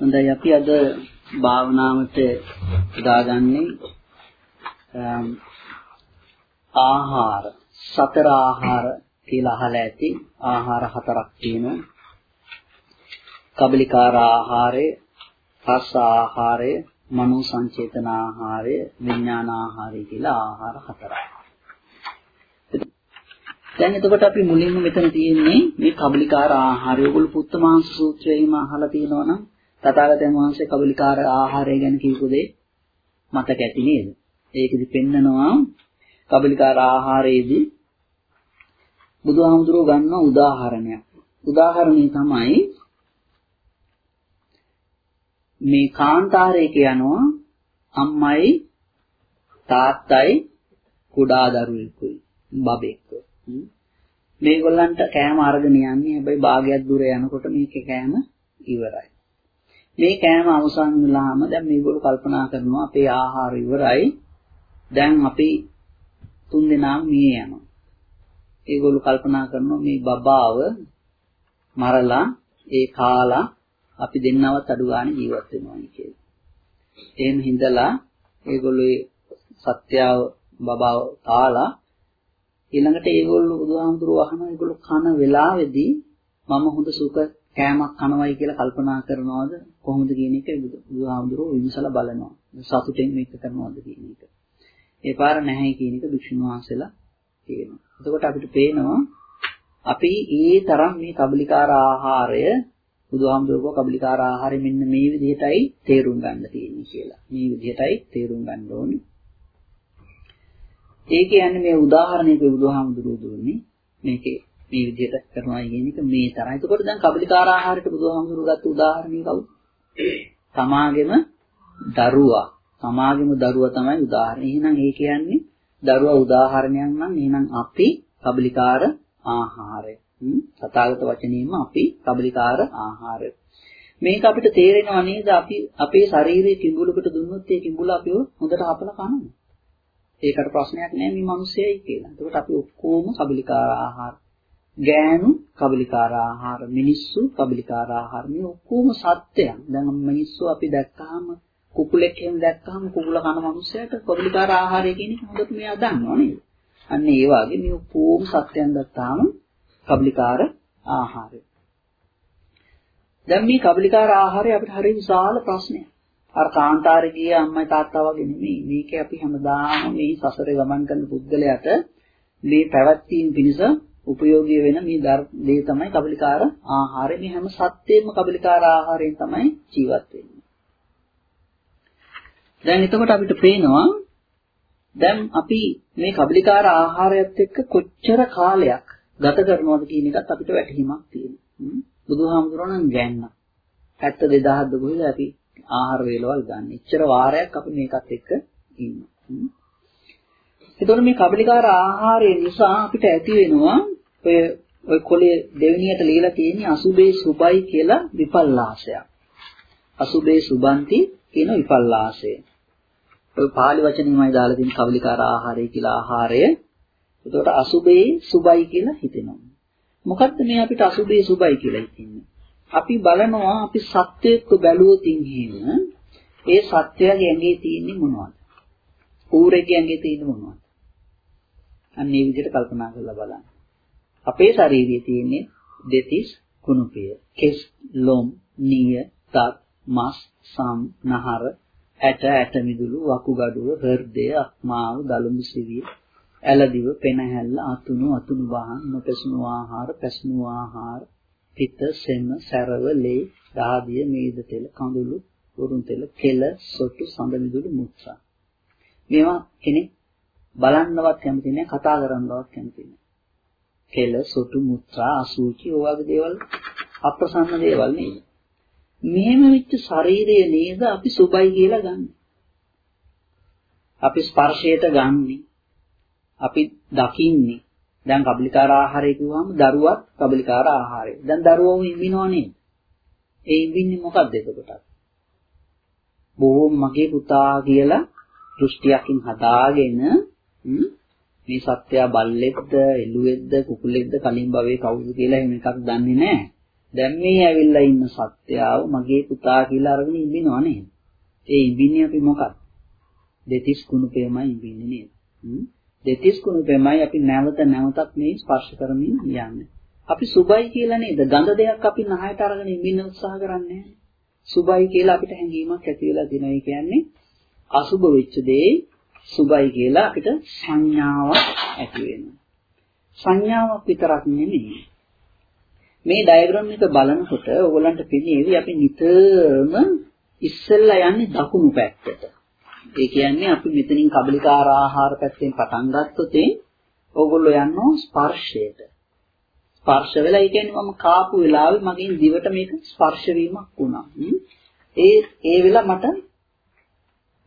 හොඳයි. අපි අද භාවනාවට දාගන්නේ ආහාර සතර ආහාර කියලා අහලා ඇති. ආහාර හතරක් තියෙනවා. කබලිකාර ආහාරය රස ආහාරය මනෝ සංචේතන ආහාරය විඥාන ආහාරය කියලා ආහාර හතරක්. දැන් එතකොට අපි මුලින්ම මෙතන තියෙන්නේ මේ කබලිකාර ආහාරය. ඔයගොල්ලෝ පුත්තමාංශ සූත්‍රයේම අහලා තියෙනවා නම් තථාගතයන් වහන්සේ කබලිකාර ආහාරය ගැන කියපු දේ මතක ඇති නේද? ඒකෙදි පෙන්නනවා කබලිකාර ආහාරයේදී බුදුහාමුදුරුවෝ ගන්න උදාහරණයක්. උදාහරණය තමයි මේ කාන්තාරයක යනවා අම්මයි තාත්තයි කුඩා දරුවෙකුයි බබෙක්. මේගොල්ලන්ට කෑම අරගෙන යන්නේ හැබැයි භාගයක් දුර යනකොට මේකේ කෑම ඉවරයි. මේ කෑම අවසන් වෙලාම දැන් මේගොල්ලෝ කල්පනා කරනවා අපේ ආහාර ඉවරයි. දැන් අපි තුන් දෙනාම මිය යනවා. ඒගොල්ලෝ කල්පනා කරනවා මේ බබාව මරලා ඒ කාලා අපි දෙන්නවත් අඩු ගන්න ජීවත් වෙනවා කියලා. එහෙම හිඳලා ඒගොල්ලෝ සත්‍යව බබාව කාලා ඊළඟට ඒගොල්ලෝ බුදුහාමුදුරුවෝ අහනවා ඒගොල්ලෝ කන වෙලාවේදී මම හොඳ සුඛ කෑමක් කනවයි කියලා කල්පනා කරනවද කොහොමද කියන එක බුදුහාමුදුරුවෝ විමසලා බලනවා සතුටෙන් මේක කරනවද කියන එක. ඒ පාර නැහැ කියන එක දුක්ෂණ වහන්සේලා කියනවා. එතකොට අපිට පේනවා අපි ඒ තරම් මේ කබලිකාර ආහාරය බුදුහාමුදුරුවෝ කබලිකාර ආහාරය මෙන්න මේ විදිහටයි තේරුම් ගන්න තියෙන්නේ කියලා. මේ විදිහටයි තේරුම් ගන්න ඕනේ. ඒ කියන්නේ මේ උදාහරණයක බුදුහාමුදුරුවෝ දුන්නේ මේකේ මේ විදිහට කරනවා කියන එක මේ තරම්. එතකොට දැන් කබලිකාර ආහාරයට බුදුහාමුදුරුවෝ ගත්ත උදාහරණය කවුද? තමාගේම දරුවා. තමාගේම දරුවා තමයි උදාහරණය. එහෙනම් ඒ කියන්නේ දරුවා උදාහරණයක් නම් එහෙනම් අපි කබලිකාර ආහාරය. සතාගත වචනයෙන්ම අපි කබලිකාර ආහාරය. මේක අපිට තේරෙනවා නේද අපි අපේ ශරීරයේ කිඹුලකට දුන්නොත් ඒ කිඹුල අපිව හොඳට හපලා කනවා. ඒකට ප්‍රශ්නයක් නෑ මේ මිනිස්සෙයි කියලා. එතකොට අපි ඔක්කොම කබලිකාර ආහාර. ගෑනු කබලිකාර ආහාර, මිනිස්සු කබලිකාර ආහාර. මේ ඔක්කොම සත්‍යයන්. දැන් මිනිස්සු අපි දැක්කහම කුකුලෙක් එහෙම දැක්කහම කුකුල කන මිනිස්සයාට කබලිකාර ආහාරය කියන එක හොඳට මෙයා දන්නවා නේද? අන්න ඒ වගේ මේ ඔක්කොම සත්‍යයන් දැක්තාම කබලිකාර ආහාරය. දැන් මේ කබලිකාර ආහාරය අපිට හරිය විශාල ප්‍රශ්නයක්. අර කාන්තාරේ ගිය අම්මයි තාත්තා වගේ නෙමෙයි. මේක අපි හැමදාම මේ සසරේ ගමන් කරන පුද්ගලයාට මේ පැවැත්වීම පිණිස උපයෝගී වෙන මේ දේ තමයි කබලිකාර ආහාරය. මේ හැම සත්‍යෙම කබලිකාර ආහාරයෙන් තමයි ජීවත් වෙන්නේ. දැන් එතකොට අපිට පේනවා දැන් අපි මේ කබලිකාර ආහාරයත් එක්ක කොච්චර කාලයක් ගත කරනවද කියන එකත් අපිට වැටහීමක් තියෙනවා. බුදුහාමුදුරණන් ගැන්න. 72000 ද ගොහිලා අපි ආහාර වේලවල් ගන්න. එච්චර වාරයක් අපි මේකත් එක්ක ඉන්නවා. එතකොට මේ කබලිකාර ආහාරය නිසා අපිට ඇති වෙනවා ඔය ඔය කොලේ දෙවෙනියට ලියලා තියෙන්නේ අසුබේ සුබයි කියලා විපල්ලාසයක්. අසුබේ සුබන්ති කියන විපල්ලාසය. ඔය පාලි වචනේමයි දාලා තියෙන කබලිකාර ආහාරය කියලා ආහාරය. එතකොට අසුබේ සුබයි කියලා හිතෙනවා. මොකද්ද මේ අපිට අසුබේ සුබයි කියලා හිතන්නේ? අපි බලනවා අපි සත්‍යයක බැලුවොත් එහෙම ඒ සත්‍යයේ ඇඟේ තියෙන්නේ මොනවද? ඌරෙගේ ඇඟේ තියෙන්නේ මොනවද? අන්න මේ විදිහට කල්පනා කරලා බලන්න. අපේ ශරීරයේ තියෙන්නේ දෙතිස් කුණුපය. කෙස්, ලොම්, නිය, තත්, මස්, සම්, නහර, ඇට, ඇට මිදුළු, වකුගඩුව, හෘදය, අක්මාව, දලුඹු සිවිය, ඇලදිව, පෙනහැල්ල, අතුණු, අතුණු බහන්, නොපැසුණු ආහාර, පැසුණු ආහාර, පිත, සෙම, සැරව, ලේ, දහදිය, මේද තෙල, කඳුළු, උරුන් තෙල, කෙල, සොටු, සඳ මිදුළු, මුත්‍රා. මේවා කෙනෙක් බලන්නවත් කැමති නැහැ, කතා කරන්නවත් කැමති නැහැ. කෙල, සොටු, මුත්‍රා, අසුචි, ඔය වගේ දේවල් අප්‍රසන්න දේවල් නේද? මෙහෙම වෙච්ච ශරීරය නේද අපි සුබයි කියලා ගන්න. අපි ස්පර්ශයට ගන්නෙ. අපි දකින්නේ දැන් කබලිකාර ආහාරය කිව්වම දරුවත් කබලිකාර ආහාරය. දැන් දරුවෝ ඉන්නවා නේද? ඒ ඉන්නේ මොකද්ද එතකොට? බොහොම මගේ පුතා කියලා දෘෂ්ටියකින් හදාගෙන මේ සත්‍යය බල්ලෙක්ද, එළුවෙක්ද, කුකුලෙක්ද, කලින් භවයේ කවුද කියලා එහෙම එකක් දන්නේ නැහැ. දැන් මේ ඇවිල්ලා ඉන්න සත්‍යාව මගේ පුතා කියලා අරගෙන ඉඳිනව නේද? ඒ ඉඳින්නේ අපි මොකක්ද? දෙතිස් කුණුපේමයි ඉඳින්නේ නේද? දෙතිස් කුණුපේමයි අපි නැවත නැවතත් මේ ස්පර්ශ කරමින් යන්නේ. අපි සුබයි කියලා නේද? ගඳ දෙයක් අපි නහයට අරගෙන ඉඳින්න උත්සාහ කරන්නේ සුබයි කියලා අපිට හැඟීමක් ඇති වෙලා දිනවා. ඒ කියන්නේ අසුබ වෙච්ච දේ සුබයි කියලා අපිට සංඥාවක් ඇති වෙනවා. සංඥාවක් විතරක් නෙමෙයි. මේ ඩයග්‍රෑම් එක බලනකොට ඕගොල්ලන්ට පෙනේවි අපි නිතරම ඉස්සෙල්ලා යන්නේ දකුණු පැත්තට. ඒ කියන්නේ අපි මෙතනින් කබලිකාර ආහාර පැත්තෙන් පටන් ගත්තොත් ඕගොල්ලෝ යනවා ස්පර්ශයට. ස්පර්ශ වෙලා ඒ කියන්නේ මම කාපු වෙලාවේ මගෙන් දිවට මේක ස්පර්ශ වීමක් වුණා. ඒ ඒ වෙලාව මට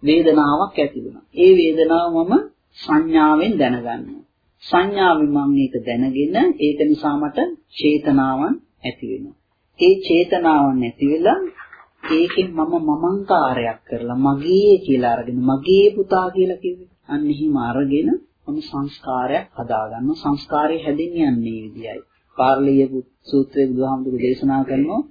වේදනාවක් ඇති වුණා. ඒ වේදනාව මම සංඥාවෙන් දැනගන්නවා. සංඥාවෙන් මම මේක දැනගෙන ඒක නිසා මට චේතනාවන් ඇති වෙනවා. ඒ චේතනාවන් ඇති වෙලා ඒකෙන් මම මමංකාරයක් කරලා මගේ කියලා අරගෙන මගේ පුතා කියලා කිව්වේ. අන්න එහෙම අරගෙන මම සංස්කාරයක් හදාගන්නවා. සංස්කාරය හැදෙන්නේ යන්නේ විදියයි. පාර්ලිය සූත්‍රයේ බුදුහාමුදුරු දේශනා කරනවා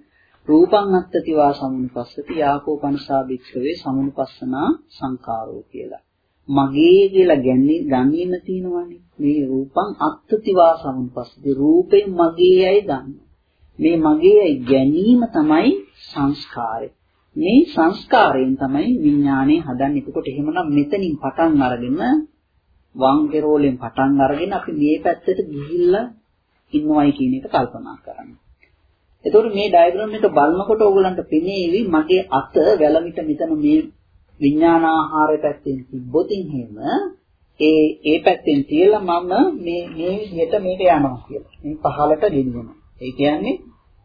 රූපං අත්තති වා සමුනුපස්සති යාකෝ පනසා භික්ඛවේ සමුනුපස්සනා සංකාරෝ කියලා. මගේ කියලා ගැන්නේ ගන්නේම තියෙනවනේ. මේ රූපං අත්තති වා සමුනුපස්සති රූපේ මගේයයි ගන්නවා. මේ මගේයයි ගැනීම තමයි සංස්කාරය. මේ සංස්කාරයෙන් තමයි විඥානය හදන්නේ. එතකොට එහෙමනම් මෙතනින් පටන් අරගෙන වම් කෙරෝලෙන් පටන් අරගෙන අපි මේ පැත්තට ගිහිල්ලා ඉන්නවයි කියන එක කල්පනා කරන්න. එතකොට මේ ඩයග්‍රෑම් එක බලනකොට ඕගලන්ට පෙනේවි මගේ අත වැලමිට මෙතන මේ විඥානාහාරය පැත්තෙන් තිබ්බොතින් එහෙම ඒ ඒ පැත්තෙන් තියලා මම මේ මේ විදිහට මේක යනවා කියලා. මේ පහලට ගෙනියනවා. ඒ කියන්නේ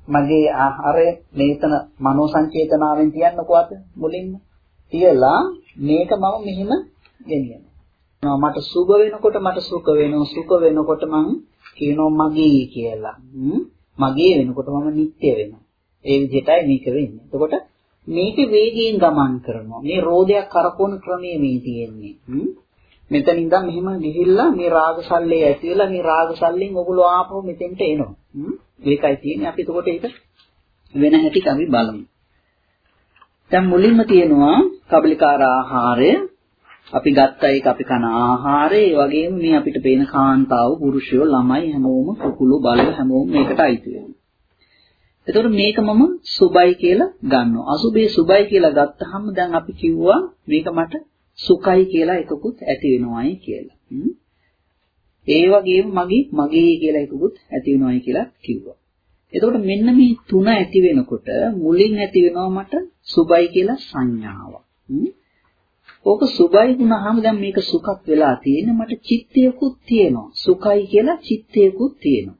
මගේ ආහාරය මේතන මනෝ සංචේතනාවෙන් තියන්නකෝ අත මුලින්ම. තියලා මේක මම මෙහෙම ගෙනියනවා. මට සුබ වෙනකොට මට සුඛ වෙනවා. සුඛ වෙනකොට මං කියනවා මගේ කියලා. මගේ වෙනකොට මම නිත්‍ය වෙනවා. ඒ විදිහටයි මේක වෙන්නේ. එතකොට මේක වේගයෙන් ගමන් කරනවා. මේ රෝදයක් කරකවන ක්‍රමයේ මේ තියෙන්නේ. මෙතන ඉඳන් මෙහෙම ගිහිල්ලා මේ රාගසල්ලේ ඇති වෙලා මේ රාගසල්ලෙන් ඔගොල්ලෝ ආපහු මෙතෙන්ට එනවා. මේකයි තියෙන්නේ. අපි එතකොට ඒක වෙන හැටි අපි බලමු. දැන් මුලින්ම තියෙනවා කබලිකාර ආහාරය අපි ගත්ත එක අපි කන ආහාරය ඒ වගේම මේ අපිට පේන කාන්තාව පුරුෂයෝ ළමයි හැමෝම කුකුළු බලව හැමෝම මේකට අයිති වෙනවා. එතකොට මේක මම සුබයි කියලා ගන්නවා. අසුබේ සුබයි කියලා ගත්තාම දැන් අපි කිව්වා මේක මට සුඛයි කියලා එකකුත් ඇති වෙනවායි කියලා. ඒ වගේම මගේ මගේ කියලා එකකුත් ඇති වෙනවායි කියලා කිව්වා. එතකොට මෙන්න මේ තුන ඇති වෙනකොට මුලින් ඇති වෙනවා මට සුබයි කියලා සංඥාවක්. ඕක සුබයි වුණාම දැන් මේක සුඛක් වෙලා තියෙන්නේ මට චිත්තයකුත් තියෙනවා. සුඛයි කියලා චිත්තයකුත් තියෙනවා.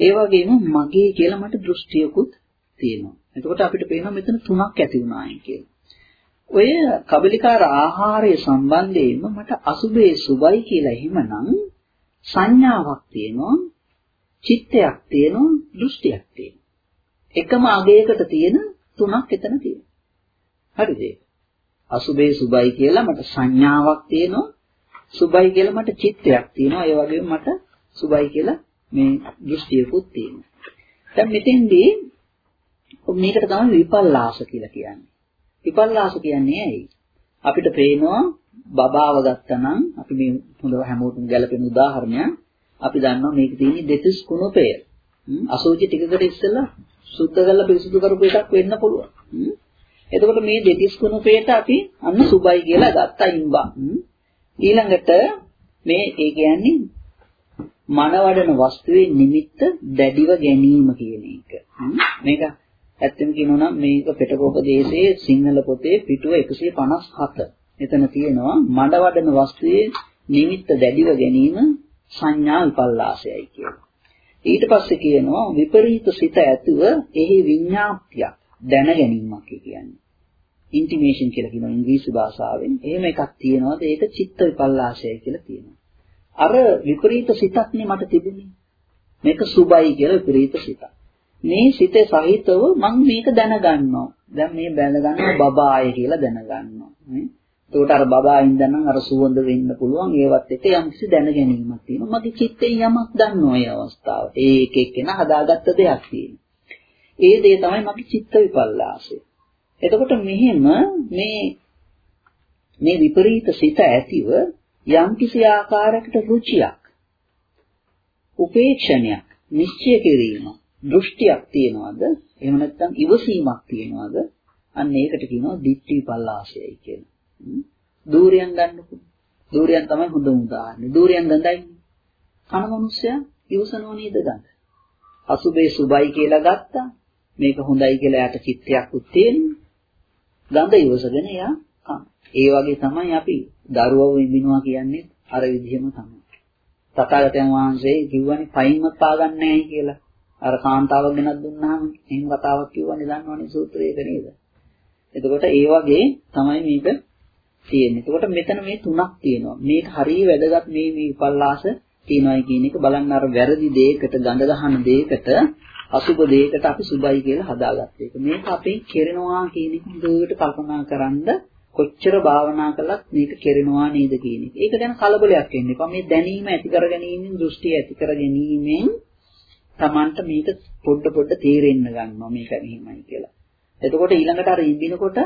ඒ වගේම මගේ කියලා මට දෘෂ්ටියකුත් තියෙනවා. එතකොට අපිට පේනවා මෙතන තුනක් ඇති වුණායි කියලා. ඔය කබලිකාර ආහාරය සම්බන්ධයෙන්ම මට අසුබේ සුබයි කියලා එහෙමනම් සංඥාවක් තියෙනවා, චිත්තයක් තියෙනවා, දෘෂ්ටියක් තියෙනවා. එකම අගයකට තියෙන තුනක් එතන තියෙනවා. හරිද? අසුබේ සුබයි කියලා මට සංඥාවක් තියෙනවා. සුබයි කියලා මට චිත්තයක් තියෙනවා. ඒ වගේම මට සුබයි කියලා මේ දෘෂ්ටියකුත් තියෙනවා. දැන් මෙතෙන්දී මේකට තමයි විපල්ලාස කියලා කියන්නේ. විපල්ලාස කියන්නේ ඇයි? අපිට පේනවා බබාව ගත්තනම් අපි මේ හොඳ හැමෝටම ගැලපෙන උදාහරණයක් අපි දන්නවා මේක තියෙන්නේ දෙතිස් කුණපය. අසෝචි ටිකකට ඉස්සෙල්ලා සුද්ධ කරලා පිරිසුදු කරපු එකක් වෙන්න පුළුවන්. එතකොට මේ දෙතිස් කුණපයට අපි අන්න සුබයි කියලා ගත්තා ඉම්බා. ඊළඟට මේ ඒ කියන්නේ මනවඩන වස්තුවේ නිමිත්ත දැඩිව ගැනීම කියන එක. මේක ඇත්තම කියනවා නම් මේක පෙටකෝප දේශයේ සිංහල පොතේ පිටුව 157. එතන තියෙනවා මඩවඩන වස්තුවේ නිමිත්ත දැඩිව ගැනීම සංඥා විපල්ලාසයයි කියලා. ඊට පස්සේ කියනවා විපරීත සිත ඇතුව එහි විඤ්ඤාප්තියක් දැන ගැනීමක් කියන්නේ. ඉන්ටිමේෂන් කියලා කියනවා ඉංග්‍රීසි භාෂාවෙන්. එහෙම එකක් තියෙනවාද ඒක චිත්ත විපල්ලාසය කියලා කියනවා. අර විපරීත සිතක් නේ මට තිබුණේ. මේක සුබයි කියලා විපරීත සිතක්. මේ සිතේ සහිතව මම මේක දැනගන්නවා. දැන් මේ දැනගන්නවා බබාය කියලා දැනගන්නවා. එතකොට අර බබා ඉඳන්නම් අර සුවඳ වෙන්න පුළුවන් ඒවත් එක යම්කිසි දැනගැනීමක් තියෙනවා. මගේ චිත්තේ යමක් දන්නවා ඒ අවස්ථාව. ඒක එක්කෙනා හදාගත්ත දෙයක් තියෙනවා. ඒ දේ තමයි මගේ චිත්ත විපල්ලාසය. එතකොට මෙහෙම මේ මේ විපරීත සිත ඇතිව යම්කිසි ආකාරයකට රුචියක් උපේක්ෂණයක් නිශ්චය කිරීම දෘෂ්ටියක් තියනවාද එහෙම නැත්නම් ඉවසීමක් තියනවාද අන්න ඒකට කියනවා දිට්ඨි විපල්ලාසයයි කියලා. දූරයන් ගන්නකො. දූරයන් තමයි හොඳම උදාහරණය. දූරයන් ගඳයි. කන මිනිස්සයා ඉවසනව නේද ගඳ? අසුබේ සුබයි කියලා ගත්තා. මේක හොඳයි කියලා යාට චිත්තයක් උත් තියෙනවා. ගඳ ඉවසගෙන එයා කන. ඒ වගේ තමයි අපි දරුවව විඳිනවා කියන්නේ අර විදිහම තමයි. තථාගතයන් වහන්සේ කිව්වනේ පයින්වත් පාගන්නේ නැහැ කියලා. අර කාන්තාවක් ගෙනත් දුන්නාම එහෙම කතාවක් කිව්වනේ දන්නවනේ සූත්‍රයක නේද? එතකොට ඒ වගේ තමයි මේක තියෙන්නේ. එතකොට මෙතන මේ තුනක් තියෙනවා. මේක හරිය වැදගත් මේ මේ විපල්ලාස තියනවායි කියන එක බලන්න අර වැරදි දෙයකට ගඳ ගහන දෙයකට අසුබ දෙයකට අපි සුබයි කියලා හදාගත්ත එක. මේක අපේ කෙරෙනවා කියන එක හොඳට කල්පනා කරන්ද කොච්චර භාවනා කළත් මේක කෙරෙනවා නේද කියන එක. ඒක ගැන කලබලයක් වෙන්න එපා. මේ දැනීම ඇති කර ගැනීමෙන් දෘෂ්ටි ඇති කර ගැනීමෙන් Tamanට මේක පොඩ පොඩ තේරෙන්න ගන්නවා මේක මෙහිමයි කියලා. එතකොට ඊළඟට අර ඉඳිනකොට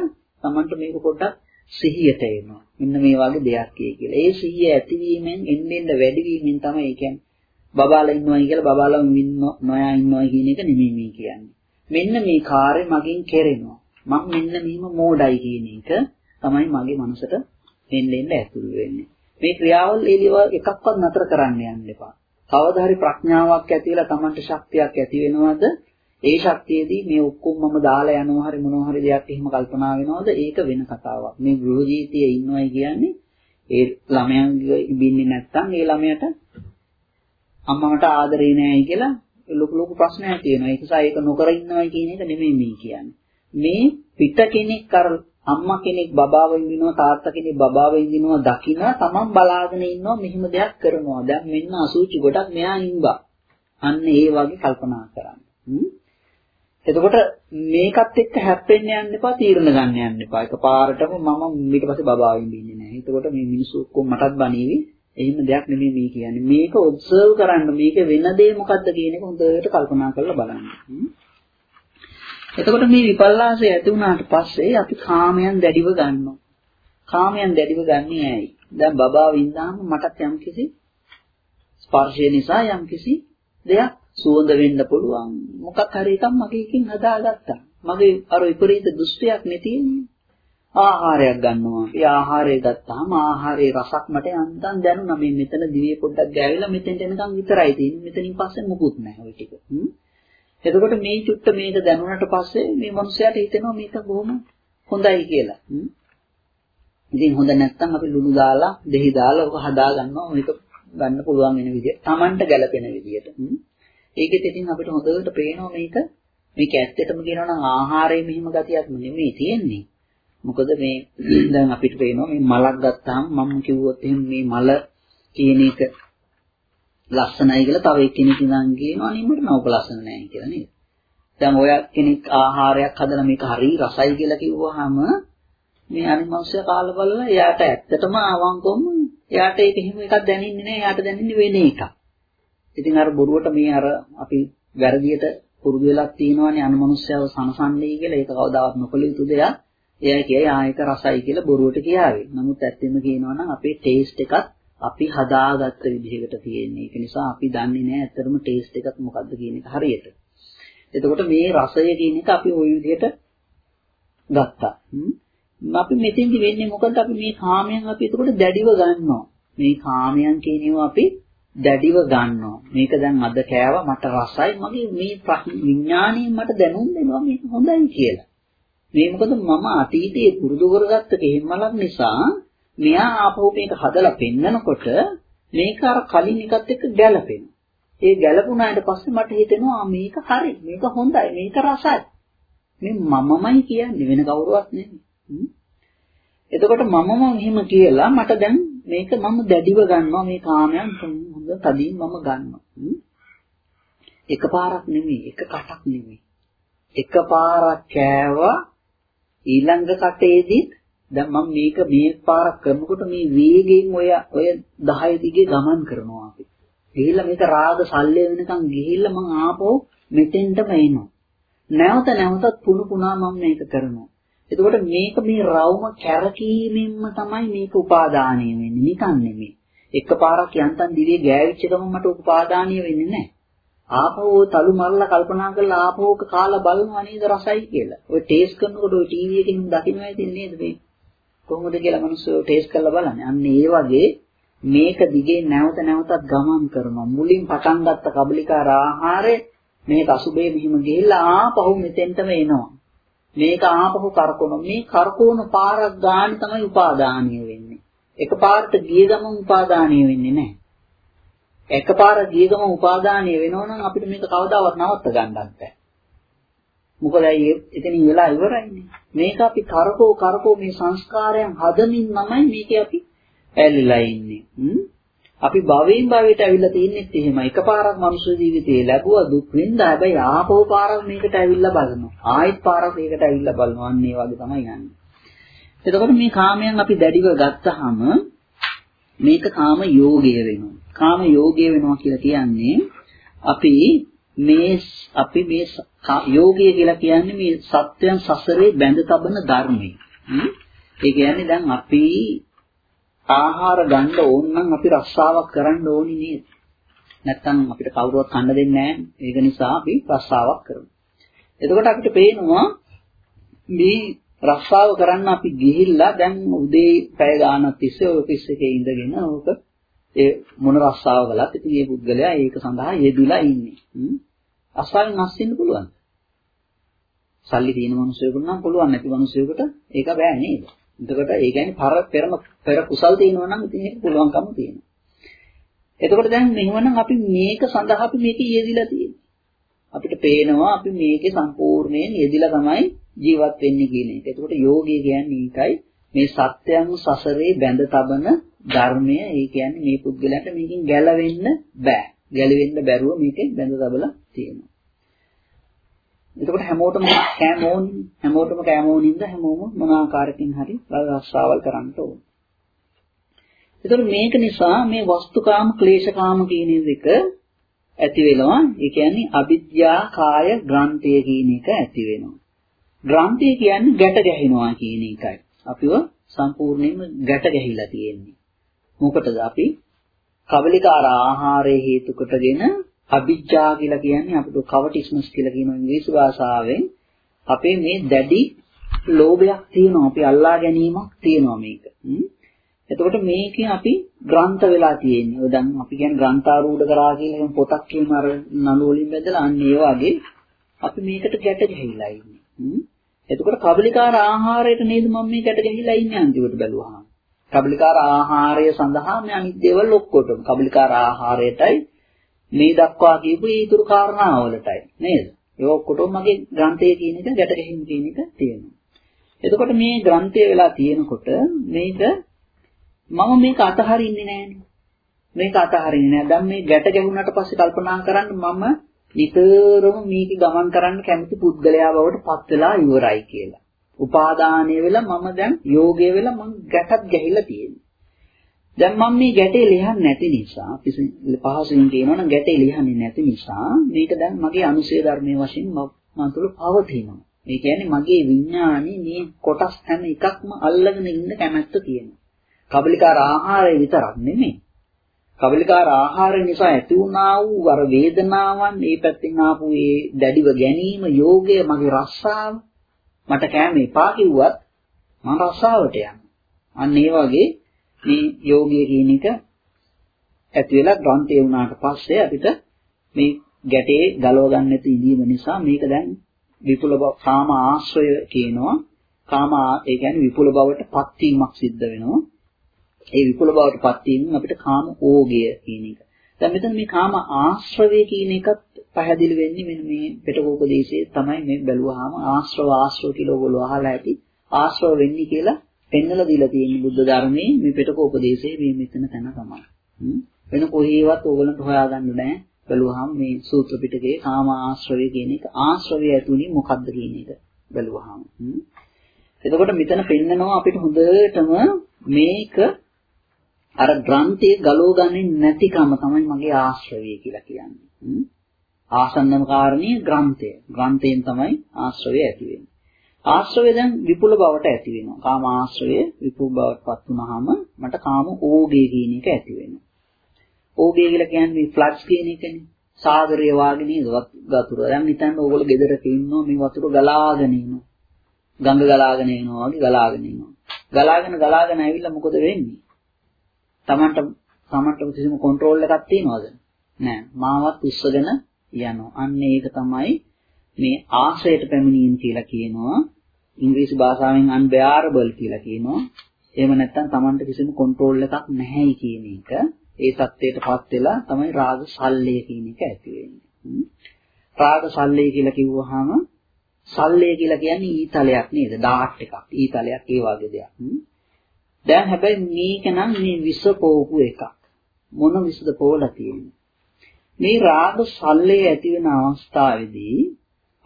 Tamanට මේක පොඩ්ඩක් සිහියට එනවා. මෙන්න මේ වගේ දෙයක් කියලා. ඒ සිහිය ඇතිවීමෙන් එන්න එන්න වැඩි වීමෙන් තමයි ඒ කියන්නේ බබාලා ඉන්නවයි කියලා බබාලා නොයා ඉන්නවයි කියන එක නෙමෙයි මේ කියන්නේ. මෙන්න මේ කාර්ය මගෙන් කෙරෙනවා. මම මෙන්න මෙහිම මෝඩයි කියන එක තමයි මගේ මනසට එන්න එන්න ඇතුල් වෙන්නේ. මේ ක්‍රියාවල් එළියව එකක්වත් නතර කරන්න යන්න එපා. කවදා හරි ප්‍රඥාවක් ඇති වෙලා Tamanට ශක්තියක් ඇති වෙනවද? ඒ ශක්තියේදී මේ ඔක්කොම මම දාලා යනවා හරි මොනවා හරි දෙයක් එහෙම කල්පනා වෙනවද? ඒක වෙන කතාවක්. මේ ගෘහ ජීවිතයේ ඉන්නවයි කියන්නේ ඒ ළමයන් ඉබින්නේ නැත්තම් ඒ ළමයට අම්මමට ආදරේ නෑයි කියලා ලොකු ලොකු ප්‍රශ්නයක් තියෙනවා. ඒක නිසා ඒක නොකර ඉන්නවයි කියන එක නෙමෙයි මේ කියන්නේ. මේ පිට කෙනෙක් අර අම්මා කෙනෙක් බබාව ඉන්දිනවා තාත්තා කෙනෙක් බබාව ඉන්දිනවා දකින්න තමන් බලාගෙන ඉන්නවා මෙහෙම දෙයක් කරනවා. දැන් මෙන්න අසුචි ගොඩක් මෙයා ඉම්බා. අන්න ඒ වගේ කල්පනා කරන්න. එතකොට මේකත් එක්ක හැප්පෙන්න යන්න එපා තීරණ ගන්න යන්න එපා. එකපාරටම මම ඊට පස්සේ බබාවෙන් ඉන්නේ නැහැ. එතකොට මේ මිනිස්සු ඔක්කොම මටත් බනීවි. එහෙම දෙයක් නෙමෙයි මේ කියන්නේ. මේක ඔබ්සර්ව් කරන්න මේක වෙන දේ මොකද්ද කියන එක හොඳට කල්පනා කරලා බලන්න. එතකොට මේ විපල්ලාසය ඇති වුණාට පස්සේ අපි කාමයන් දැඩිව ගන්නවා. කාමයන් දැඩිව ගන්නේ ඇයි? දැන් බබාව ඉඳාම මටත් යම්කිසි ස්පර්ශය නිසා යම්කිසි දෙයක් සුවඳ වෙන්න පුළුවන්. මොකක් හරි එකක් මගේ එකකින් හදාගත්තා. මගේ අර විපරීත දෘෂ්ටියක් නේ තියෙන්නේ. ආහාරයක් ගන්නවා. ඒ ආහාරය ගත්තාම ආහාරයේ රසක් මට යන්තම් දැනුණා. මේ මෙතන දිවේ පොඩ්ඩක් ගෑවිලා මෙතෙන්ට එනකන් විතරයි තියෙන්නේ. මෙතනින් පස්සේ මුකුත් නැහැ ওই ටික. එතකොට මේ චුට්ට මේක දැනුණාට පස්සේ මේ මනුස්සයාට හිතෙනවා මේක බොහොම හොඳයි කියලා. ඉතින් හොඳ නැත්තම් අපි ලුණු දාලා, දෙහි දාලා ඔක හදා ගන්නවා. මේක ගන්න පුළුවන් වෙන විදියට. Tamanට ගැළපෙන විදියට. ඒකෙත් ඉතින් අපිට හොඳට පේනවා මේක මේක ඇත්තටම කියනවා නම් ආහාරයේ මෙහිම ගතියක් නෙමෙයි තියෙන්නේ. මොකද මේ දැන් අපිට පේනවා මේ මලක් ගත්තාම මම කිව්වොත් එහෙනම් මේ මල කියන එක ලස්සනයි කියලා තව එක්කෙනෙක් ඉඳන් කියනවා නේ මට නෝක ලස්සන නැහැ කියලා නේද? දැන් ඔය කෙනෙක් ආහාරයක් හදලා මේක හරි රසයි කියලා කිව්වහම මේ අනිමංශය කාලා බලලා එයාට ඇත්තටම අවංකවම එයාට ඒක හිම එකක් දැනෙන්නේ නැහැ එයාට දැනෙන්නේ වෙන එකක්. ඉතින් අර බොරුවට මේ අර අපි වැරදියට පුරුදු වෙලා තියෙනවානේ අනුමනුෂ්‍යව සනසන්නේ කියලා ඒක කවදාවත් නොකළ යුතු දෙයක්. එයා කියයි ආයක රසයි කියලා බොරුවට කියාවේ. නමුත් ඇත්තෙම කියනවා නම් අපේ ටේස්ට් එකත් අපි හදාගත්ත විදිහකට තියෙන්නේ. ඒක නිසා අපි දන්නේ නැහැ ඇත්තටම ටේස්ට් එකත් මොකද්ද කියන එක හරියට. එතකොට මේ රසය කියන එක අපි ওই විදිහට ගත්තා. අපි මෙතෙන්දි වෙන්නේ මොකද අපි මේ කාමයන් අපි එතකොට දැඩිව ගන්නවා. මේ කාමයන් කියනවා අපි දැඩිව ගන්නවා. මේක දැන් අද කෑවා මට රසයි මගේ මේ විඥාණයෙන් මට දැනුම් දෙනවා මේක හොඳයි කියලා. මේ මොකද මම අතීතයේ පුරුදු කරගත්ත කෙහෙමලක් නිසා මෙයා ආපහු මේක හදලා පෙන්නකොට මේක අර කලින් එකත් එක්ක ගැළපෙනවා. ඒ ගැළපුණාට පස්සේ මට හිතෙනවා මේක හරි, මේක හොඳයි, මේක රසයි. මේ මමමයි කියන්නේ වෙන කවුරුවත් නෙමෙයි. එතකොට මමම මෙහෙම කියලා මට දැන් මේක මම දැඩිව ගන්නවා මේ කාමයන් හොඳ තදින් මම ගන්නවා. එකපාරක් නෙමෙයි, එක කටක් නෙමෙයි. එකපාරක් කෑවා ඊළඟ කටේදී දැන් මම මේක මේ පාරක් කරනකොට මේ වේගයෙන් ඔය ඔය 10 දිගේ ගමන් කරනවා අපි. ගිහිල්ලා මේක රාග සල්ලේ වෙනකන් ගිහිල්ලා මම ආපහු මෙතෙන්ටම එනවා. නැවත නැවතත් පුණු පුණා මම මේක කරනවා. එතකොට මේක මේ රවුම කැරකීමෙන්ම තමයි මේක උපාදානීය වෙන්නේ. නිකන් නෙමෙයි. එකපාරක් යන්තම් දිවේ ගෑවිච්ච ගමන් මට උපාදානීය වෙන්නේ නැහැ. ආපහු තලු මරලා කල්පනා කරලා ආපහුක කාලා බලනවා නේද රසයි කියලා. ඔය ටේස්ට් කරනකොට ඔය ටීවී එකකින් දකින්නයි තින්නේ නේද මේ? කොහොමද කියලා මිනිස්සු ටේස්ට් කරලා බලන්නේ. අන්න ඒ වගේ මේක දිගේ නැවත නැවතත් ගමන් කරනවා. මුලින් පටන් ගත්ත කබලිකාර ආහාරය මේක අසුබේ මෙහිම ගිහිල්ලා ආපහු මෙතෙන්ටම එනවා. මේක ආපහු කරකවන මේ කරකවන පාරක් ගන්න තමයි උපාදානීය වෙන්නේ. එකපාරට ගිය ගමන් උපාදානීය වෙන්නේ නැහැ. එකපාර ගිය ගමන් උපාදානීය වෙනවනම් අපිට මේක කවදාවත් නවත්ත ගන්නත් බෑ. මොකද එතනින් වෙලා ඉවරයිනේ. මේක අපි කරකෝ කරකෝ මේ සංස්කාරයන් හදමින් තමයි මේක අපි ඇලිලා ඉන්නේ. අපි භවයෙන් භවයට ඇවිල්ලා තින්නෙත් එහෙමයි. එකපාරක් මනුෂ්‍ය ජීවිතේ ලැබුවා දුක් විඳා හැබැයි ආපහු පාරක් මේකට ඇවිල්ලා බලනවා. ආයෙත් පාරක් මේකට ඇවිල්ලා බලනවා. අන්න ඒ වගේ තමයි යන්නේ. එතකොට මේ කාමයන් අපි දැඩිව ගත්තාම මේක කාම යෝගය වෙනවා. කාම යෝගය වෙනවා කියලා කියන්නේ අපි මේ අපි මේ යෝගය කියලා කියන්නේ මේ සත්‍යයන් සසරේ බැඳ තබන ධර්මයි. ඒ කියන්නේ දැන් අපි ආහාර ගන්න ඕන නම් අපි රස්සාවක් කරන්න ඕනි නේද? නැත්තම් අපිට කවුරුවත් කන්න දෙන්නේ නැහැ. ඒක නිසා අපි රස්සාවක් කරනවා. එතකොට අපිට පේනවා මේ රස්සාව කරන්න අපි ගිහිල්ලා දැන් උදේ පැය ගානක් තිස්සේ ඔෆිස් එකේ ඉඳගෙන ඕක ඒ මොන රස්සාව කළත් ඉතින් මේ පුද්ගලයා ඒක සඳහා යෙදිලා ඉන්නේ. අස්සාවෙන් අස්සින්න පුළුවන්. සල්ලි තියෙන මිනිසෙකුට නම් පුළුවන් නැති මිනිසෙකුට ඒක බෑ නේද? එතකොට ඒ කියන්නේ පර පෙරම පෙර කුසල් තියෙනවා නම් ඉතින් ඒක පුළුවන්කම තියෙනවා. එතකොට දැන් මෙහෙමනම් අපි මේක සඳහා අපි මේක යෙදිලා තියෙන්නේ. අපිට පේනවා අපි මේකේ සම්පූර්ණයෙන් යෙදිලා තමයි ජීවත් වෙන්නේ කියන එක. එතකොට යෝගී කියන්නේ ඒකයි මේ සත්‍යයන් සසරේ බැඳ තබන ධර්මය. ඒ කියන්නේ මේ පුද්ගලයාට මේකෙන් ගැලවෙන්න බෑ. ගැලවෙන්න බැරුව මේකෙන් බැඳ තබලා තියෙනවා. එතකොට හැමෝටම කෑමෝන් හැමෝටම කෑමෝනින්ද හැමෝම මොන ආකාරයකින් හරි රස්සාවල් කරන්න ඕන. එතකොට මේක නිසා මේ වස්තුකාම ක්ලේශකාම කියන දෙක ඇති වෙනවා. ඒ කියන්නේ අවිද්‍යා කාය ග්‍රන්ථය කියන එක ඇති වෙනවා. ග්‍රන්ථය කියන්නේ ගැට ගැහෙනවා කියන එකයි. අපිව සම්පූර්ණයෙන්ම ගැට ගැහිලා තියෙන්නේ. මොකටද අපි කවලිකාර ආහාරය හේතු කොටගෙන අවිජ්ජා කියලා කියන්නේ අපිට කවටිස්නස් කියලා කියන ඉංග්‍රීසි භාෂාවෙන් අපේ මේ දැඩි ලෝභයක් තියෙනවා. අපි අල්ලා ගැනීමක් තියෙනවා මේක. එතකොට මේකේ අපි ග්‍රන්ථ වෙලා තියෙන්නේ. ඔය දැන් අපි කියන්නේ ග්‍රන්ථාරූඪ කරා කියලා එහෙම පොතක් කියම අර නළු වලින් බෙදලා අන්න ඒ වගේ අපි මේකට ගැට ගැහිලා ඉන්නේ. එතකොට කබලිකාර ආහාරයට නේද මම මේ ගැට ගැහිලා ඉන්නේ අන්තිමට බැලුවාම. කබලිකාර ආහාරය සඳහා මේ අනිත් දේවල් ඔක්කොටම කබලිකාර ආහාරයටයි මේ දක්වා කියපු ඊතුරු කාරණාවලටයි නේද? ඒ ඔක්කොටම මගේ ග්‍රන්ථයේ කියන එක ගැට ගැහිම් කියන එක තියෙනවා. එතකොට මේ ග්‍රන්ථය වෙලා තියෙනකොට මේක මම මේක අතහරින්නේ නෑනේ. මේක අතහරින්නේ නෑ. දැන් මේ ගැට ගැහුණාට පස්සේ කල්පනා කරන්න මම නිතරම මේක ගමන් කරන්න කැමති පුද්ගලයා බවට පත් වෙලා ඉවරයි කියලා. උපාදානය වෙලා මම දැන් යෝගය වෙලා මං ගැටත් ගැහිලා තියෙනවා. දැන් මම මේ ගැටේ ලියන්නේ නැති නිසා පහසුවෙන් කියනවනම් ගැටේ ලියන්නේ නැති නිසා මේක දැන් මගේ අනුසය ධර්මයේ වශයෙන් මම තුළ පවතිනවා. ඒ කියන්නේ මගේ විඥානේ මේ කොටස් හැම එකක්ම අල්ලගෙන ඉන්න කැමැත්ත තියෙනවා. කබලිකාර ආහාරය විතරක් නෙමෙයි. කබලිකාර ආහාරය නිසා ඇති වුණා වූ අර වේදනාවන් මේ පැත්තෙන් ආපු ඒ දැඩිව ගැනීම යෝගය මගේ රස්සාව. මට කෑම එපා කිව්වත් මම රස්සාවට යනවා. අන්න ඒ වගේ මේ යෝගය කියන එක ඇති වෙලා ග්‍රන්ථය වුණාට පස්සේ අපිට මේ ගැටේ ගලව ගන්න නැති ඉඳීම නිසා මේක දැන් විපුල බව කාම ආශ්‍රය කියනවා. කාම ඒ කියන්නේ විපුල බවට පත් වීමක් සිද්ධ වෙනවා. ඒ විපුල බවට පත් වීමෙන් අපිට කාම ඕගය කියන එක දැන් මෙතන මේ කාම ආශ්‍රවය කියන එකත් පැහැදිලි වෙන්නේ මෙන්න මේ පිටකෝපදේශයේ තමයි මේ බැලුවාම ආශ්‍රව ආශ්‍රව කියලා ඔයගොල්ලෝ අහලා ඇති ආශ්‍රව වෙන්නේ කියලා පෙන්වලා දීලා තියෙන බුද්ධ ධර්මයේ මේ පිටකෝපදේශයේ මේ මෙතන තැන තමයි. වෙන කොහේවත් ඕගොල්ලන්ට හොයාගන්න බෑ. බැලුවාම මේ සූත්‍ර පිටකේ කාම ආශ්‍රවය කියන එක ආශ්‍රවය ඇතුණි මොකද්ද කියන එක බැලුවාම. එතකොට මෙතන පෙන්නනවා අපිට හොඳටම මේක අර ග්‍රන්ථයේ ගලව ගන්නේ නැතිකම තමයි මගේ ආශ්‍රවය කියලා කියන්නේ. ආසන්නම කාරණේ ග්‍රන්ථය. ග්‍රන්ථයෙන් තමයි ආශ්‍රවය ඇති වෙන්නේ. ආශ්‍රවය දැන් විපුල බවට ඇති වෙනවා. කාම ආශ්‍රවය විපුල බවට පත් වුනහම මට කාම ඕගේ කියන එක ඇති වෙනවා. ඕගේ කියලා කියන්නේ ෆ්ලඩ්ස් කියන එකනේ. සාගරය වාගේ නේද වතුර. දැන් හිතන්න ඕගොල්ලෝ ගෙදරක ඉන්නවා මේ වතුර ගලාගෙන ඉන්නවා. ගඟ ගලාගෙන එනවා වගේ ගලාගෙන ඉන්නවා. ගලාගෙන ගලාගෙන ඇවිල්ලා මොකද වෙන්නේ? Tamanට Tamanට කිසිම කන්ට්‍රෝල් එකක් තියනවද? නැහැ. මාවත් උස්සගෙන යනවා. අන්න ඒක තමයි මේ ආශ්‍රයයට පැමිණීම කියලා කියනවා. ඉංග්‍රීසි භාෂාවෙන් unbearable කියලා කියනවා. එහෙම නැත්නම් Tamanට කිසිම කන්ට්‍රෝල් එකක් නැහැයි කියන එක. ඒ தත්ත්වයටපත් වෙලා තමයි රාග සල්ලය කියන එක ඇති වෙන්නේ. රාග සල්ලය කියලා කිව්වහම සල්ලය කියලා කියන්නේ ඊතලයක් නේද? ඩාට් එකක්. ඊතලයක් ඒ වගේ දෙයක්. දැන් හැබැයි මේක නම් මේ විස පෝපු එකක්. මොන විසද පෝලා තියෙන්නේ? මේ රාග සල්ලය ඇති වෙන අවස්ථාවේදී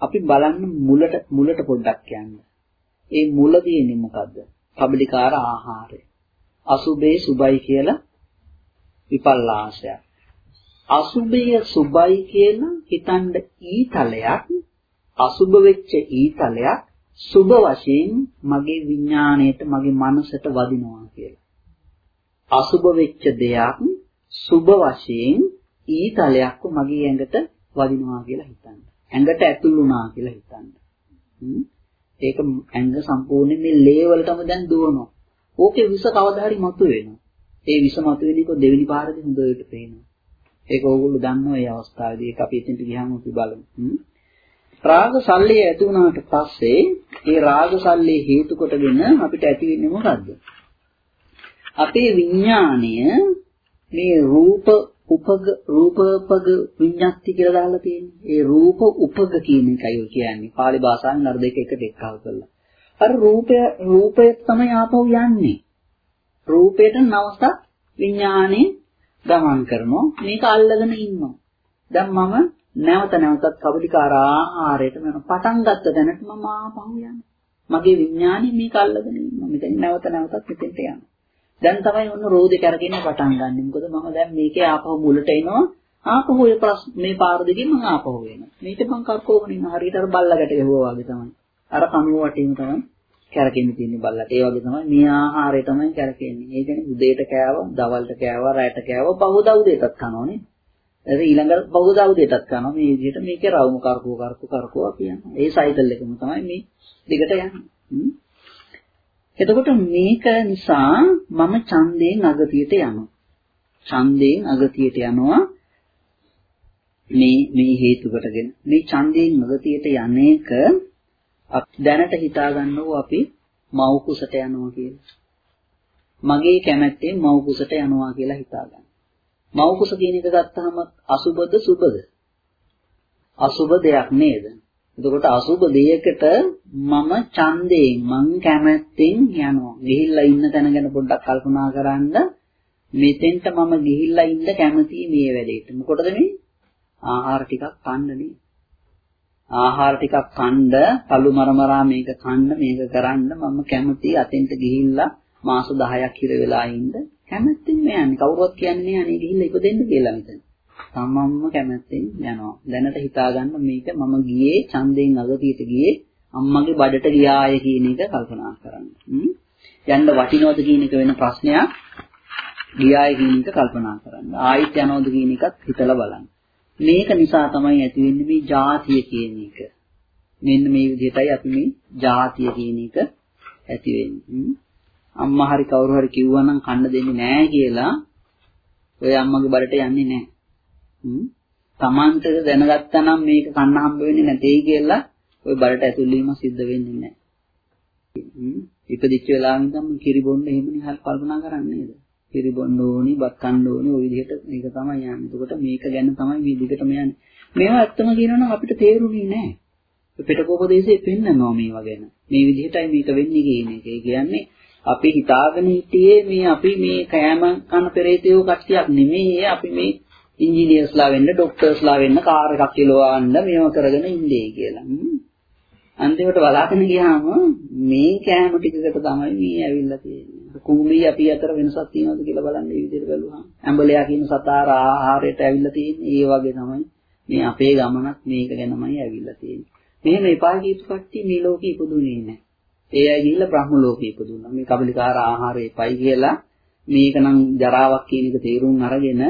අපි බලන්න මුලට මුලට පොඩ්ඩක් යන්න. ඒ මුල තියෙන්නේ මොකද්ද? කබලිකාර ආහාරය. අසුබේ සුබයි කියලා විපල්ලාසයක්. අසුබය සුබයි කියලා හිතන්න ඊතලයක් අසුබ වෙච්ච ඊතලයක් සුබ වශයෙන් මගේ විඥාණයට මගේ මනසට වදිනවා කියලා. අසුබ වෙච්ච දෙයක් සුබ වශයෙන් ඊතලයක් මගේ ඇඟට වදිනවා කියලා හිතන්න. ඇඟට ඇතුල් වුණා කියලා හිතන්න. ඒක ඇඟ සම්පූර්ණයෙන් මේ ලේ වලටම දැන් දුවනවා. ඕකේ විස කවදා හරි මතුවෙනවා. ඒ විස මතුවෙන එක දෙවෙනි පාරදී හොඳට පේනවා. ඒක ඕගොල්ලෝ දන්නවා මේ අවස්ථාවේදී ඒක අපි එතනට ගියාම අපි බලමු. රාග සල්ලේ ඇති වුණාට පස්සේ ඒ රාග සල්ලේ හේතු කොටගෙන අපිට ඇති වෙන්නේ මොකද්ද? අපේ විඥාණය මේ රූප උපග රූපපග විඤ්ඤාති කියලා දාලා තියෙන්නේ. ඒ රූප උපග කියන එකයි ඔය කියන්නේ. පාලි භාෂාවෙන් අර දෙක එකට එක්කව කරලා. අර රූපය රූපය තමයි ආපහු යන්නේ. රූපයට නවසක් විඥානේ ගමන් කරනවා. මේක අල්ලගෙන ඉන්නවා. දැන් මම නැවත නැවතත් කබලිකාර ආහාරයට මම පටන් ගත්ත දැනට මම ආපහු යනවා. මගේ විඥානේ මේක අල්ලගෙන ඉන්නවා. මෙතන නැවත නැවතත් මෙතෙන්ට යනවා. දැන් තමයි ඔන්න රෝදේ කරගෙන පටන් ගන්නෙ. මොකද මම දැන් මේකේ ආපහු මුලට එනවා. ආපහු ඔය මේ පාර දෙකෙන් මම ආපහු වෙනවා. මේක මං කර්කෝගෙන ඉන්න හරියට අර බල්ලකට ගැහුවා වගේ තමයි. අර කනුව වටේම තමයි කැරකෙන්න තියෙන්නේ බල්ලට. ඒ වගේ තමයි මේ ආහාරය තමයි කැරකෙන්නේ. ඒ කියන්නේ උදේට කෑවා, දවල්ට කෑවා, රැට කෑවා, පහුවදා උදේටත් කනවනේ. එතන ඊළඟ පහුවදා උදේටත් කනවා. මේ විදිහට මේකේ රවුම කරකෝ කරකෝ කරකෝ කියනවා. ඒ සයිකල් එකම තමයි මේ දිගට යන්නේ. එතකොට මේක නිසා මම ඡන්දයෙන් අගතියට යනවා. ඡන්දයෙන් අගතියට යනවා මේ මේ හේතු කොටගෙන මේ ඡන්දයෙන් අගතියට යන්නේක දැනට හිතා ගන්නව අපි මව් කුසට යනවා කියලා. මගේ කැමැත්තෙන් මව් කුසට යනවා කියලා හිතා ගන්න. මව් කුස කියන එක ගත්තාම අසුබද සුබද? අසුබ දෙයක් නේද? එතකොට අසුබ දෙයකට මම ඡන්දයෙන් මං කැමැත්තෙන් යනවා. ගිහිල්ලා ඉන්න තැන ගැන පොඩ්ඩක් කල්පනා කරන්න. මෙතෙන්ට මම ගිහිල්ලා ඉන්න කැමතියි මේ වැඩේට. මොකටද මේ? ආහාර ටිකක් කන්න නේ. ආහාර ටිකක් කන්න, පළු මරමරා මේක කන්න, මේක කරන්න මම කැමතියි අතෙන්ට ගිහිල්ලා මාස 10ක් හිර වෙලා ඉන්න. කැමැත්තෙන් යන්නේ. කවුරුවත් කියන්නේ නෑ අනේ ගිහිල්ලා ඉපදෙන්න කියලා මෙතන. තමන්ම කැමැත්තෙන් යනවා. දැනට හිතා ගන්න මේක මම ගියේ ඡන්දයෙන් අගතියට ගියේ අම්මගේ බඩට ගියාය කියන එක කල්පනා කරන්න. යන්න වටිනවද කියන එක වෙන ප්‍රශ්නයක්. ගියාය කියන එක කල්පනා කරන්න. ආයිත් යනවද කියන එකත් හිතලා බලන්න. මේක නිසා තමයි ඇති වෙන්නේ මේ ජාතිය කියන එක. මෙන්න මේ විදිහටයි අපි මේ ජාතිය කියන එක ඇති වෙන්නේ. අම්මා හරි කවුරු හරි කිව්වා නම් කන්න දෙන්නේ නැහැ කියලා ඔය අම්මගේ බඩට යන්නේ නැහැ. හ්ම්. Tamanට දැනගත්තා නම් මේක කන්න හම්බ වෙන්නේ නැtei කියලා ඔය බඩට ඇතුල් වීම සිද්ධ වෙන්නේ නැහැ. හ්ම්. ඉපදිච්ච වෙලාවෙන් තමයි කිරි බොන්න එහෙමනේ හරි කල්පනා කරන්නේ නේද? කිරි බොන්න ඕනි, බත් කන්න ඕනි ඔය විදිහට මේක තමයි යන්නේ. එතකොට මේක ගැන තමයි මේ දිගටම යන්නේ. මේවා ඇත්තම කියනවනම් අපිට තේරුනේ නැහැ. පිටකෝපදේශයේ පෙන්නනවා මේවා ගැන. මේ විදිහටයි මේක වෙන්නේ කියන එක. ඒ කියන්නේ අපි හිතාගෙන හිටියේ මේ අපි මේ කෑම කන පෙරේතයෝ කට්ටියක් නෙමෙයි අපි මේ ඉංජිනේර්ස්ලා වෙන්න, ડોක්ටර්ස්ලා වෙන්න, කාර් එකක් එලවන්න මේව කරගෙන ඉන්නේ කියලා. අන්තිමට බලාගෙන ගියාම මේ කෑම ටිකකට තමයි මේ ඇවිල්ලා තියෙන්නේ. කුඹි අපි අතර වෙනසක් තියෙනවද කියලා බලන්න මේ විදිහට බැලුවාම. ඇඹලයා කියන සතාර ආහාරයට ඇවිල්ලා තියෙන්නේ ඒ වගේ තමයි මේ අපේ ගමනත් මේක ගැනමයි ඇවිල්ලා තියෙන්නේ. මෙහෙම එපා කියපු කට්ටිය මේ ලෝකෙ ඉපදුනේ නැහැ. ඒ අය ගිහිල්ලා බ්‍රහ්ම ලෝකෙ ඉපදුණා. මේ කබලිකාර ආහාරය එපයි කියලා මේක නම් ජරාවක් කියන එක තේරුම් අරගෙන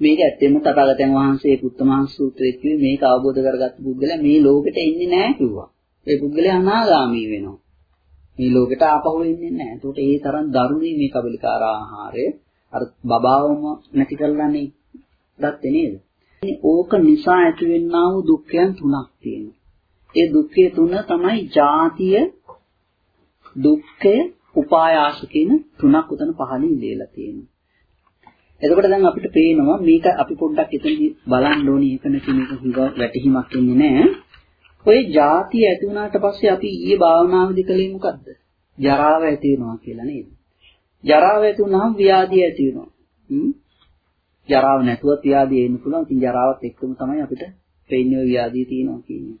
මේක ඇත්තෙන්ම තථාගතයන් වහන්සේ පුත්තමහා සූත්‍රයේ කිව්වේ මේක අවබෝධ කරගත්ත පුද්ගලයා මේ ලෝකෙට එන්නේ නැහැ කිව්වා. ඒ පුද්ගලයා අනාගාමී වෙනවා. මේ ලෝකෙට ආපහු එන්නේ නැහැ. ඒකට ඒ තරම් දරුණුයි මේ කබලිකාර ආහාරය. අර බබාවම නැති කරලානේ දත්තේ නේද? ඕක නිසා ඇතිවෙනා වූ දුක්ඛයන් තුනක් තියෙනවා. ඒ දුක්ඛය තුන තමයි ජාතිය දුක්ඛය උපායාස කියන තුනක් උතන පහලින් දීලා තියෙනවා. එතකොට දැන් අපිට පේනවා මේක අපි පොඩ්ඩක් එතනදි බලන්න ඕනේ ඒක නැති මේක හුඟ වැටහිමක් ඉන්නේ නැහැ. ඔය ಜಾති ඇති වුණාට පස්සේ අපි ඊයේ භාවනාවේදී කළේ මොකද්ද? ජරාව ඇති වෙනවා කියලා නේද? ජරාව ඇති වුණාම ව්‍යාධිය ඇති වෙනවා. හ්ම්? ජරාව නැතුවත් ව්‍යාධිය එන්න පුළුවන්. ඉතින් ජරාවත් එක්කම තමයි අපිට පේන්නේ ව්‍යාධිය තියෙනවා කියන්නේ.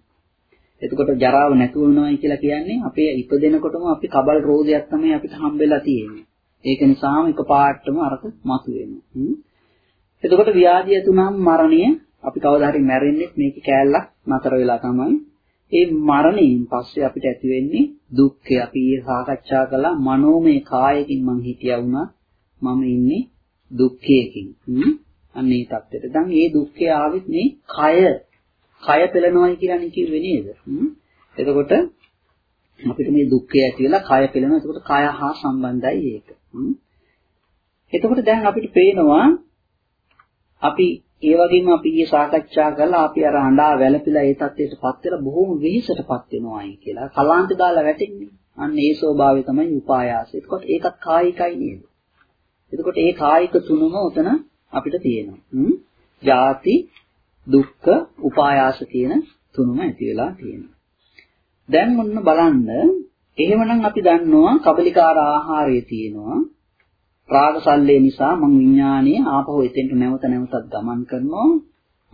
එතකොට ජරාව නැතුව වෙනවයි කියලා කියන්නේ අපේ ඉපදෙනකොටම අපි කබල් රෝගයක් තමයි අපිට හම්බෙලා තියෙන්නේ. ඒක නිසාම එකපාරටම අරක මතුවෙනවා. එතකොට ව්‍යාධිය ඇතුණාම මරණය අපි කවදා හරි මැරෙන්නේ මේක කෑල්ලක් නතර වෙලා තමයි. ඒ මරණයෙන් පස්සේ අපිට ඇති වෙන්නේ දුක්ඛය. අපි ඊයේ සාකච්ඡා කළා මනෝමය කායකින් මං හිතියා වුණා මම ඉන්නේ දුක්ඛයකින්. අන්න ඒ தත්ත්වෙට. දැන් මේ දුක්ඛය ආවෙත් මේ කය කය පෙළනවායි කියලානේ කිව්වේ නේද? එතකොට අපිට මේ දුක්ඛය ඇති වෙලා කය පෙළෙනවා. එතකොට කය හා සම්බන්ධයි ඒක. එතකොට දැන් අපිට පේනවා අපි ඒ වගේම අපි ඊයේ සාකච්ඡා කළා අපි අර අඬා වැළපිලා ඒ தත්ත්වයටපත් වෙලා බොහොම වෙහෙසටපත් වෙනවායි කියලා. කලාන්ත දාලා වැටෙන්නේ. අන්න ඒ ස්වභාවය තමයි උපායාසය. එතකොට ඒකත් කායිකයි නේද? එතකොට ඒ කායික තුනම උතන අපිට තියෙනවා. ජාති, දුක්ඛ, උපායාස කියන තුනම ඇති වෙලා තියෙනවා. දැන් මොන්න බලන්න එහෙමනම් අපි දන්නවා කබලිකාර ආහාරය තියෙනවා. රාගසල්ලේ නිසා මම විඥානයේ ආපහු එතෙන්ට නැවත නැවතත් ගමන් කරනවා.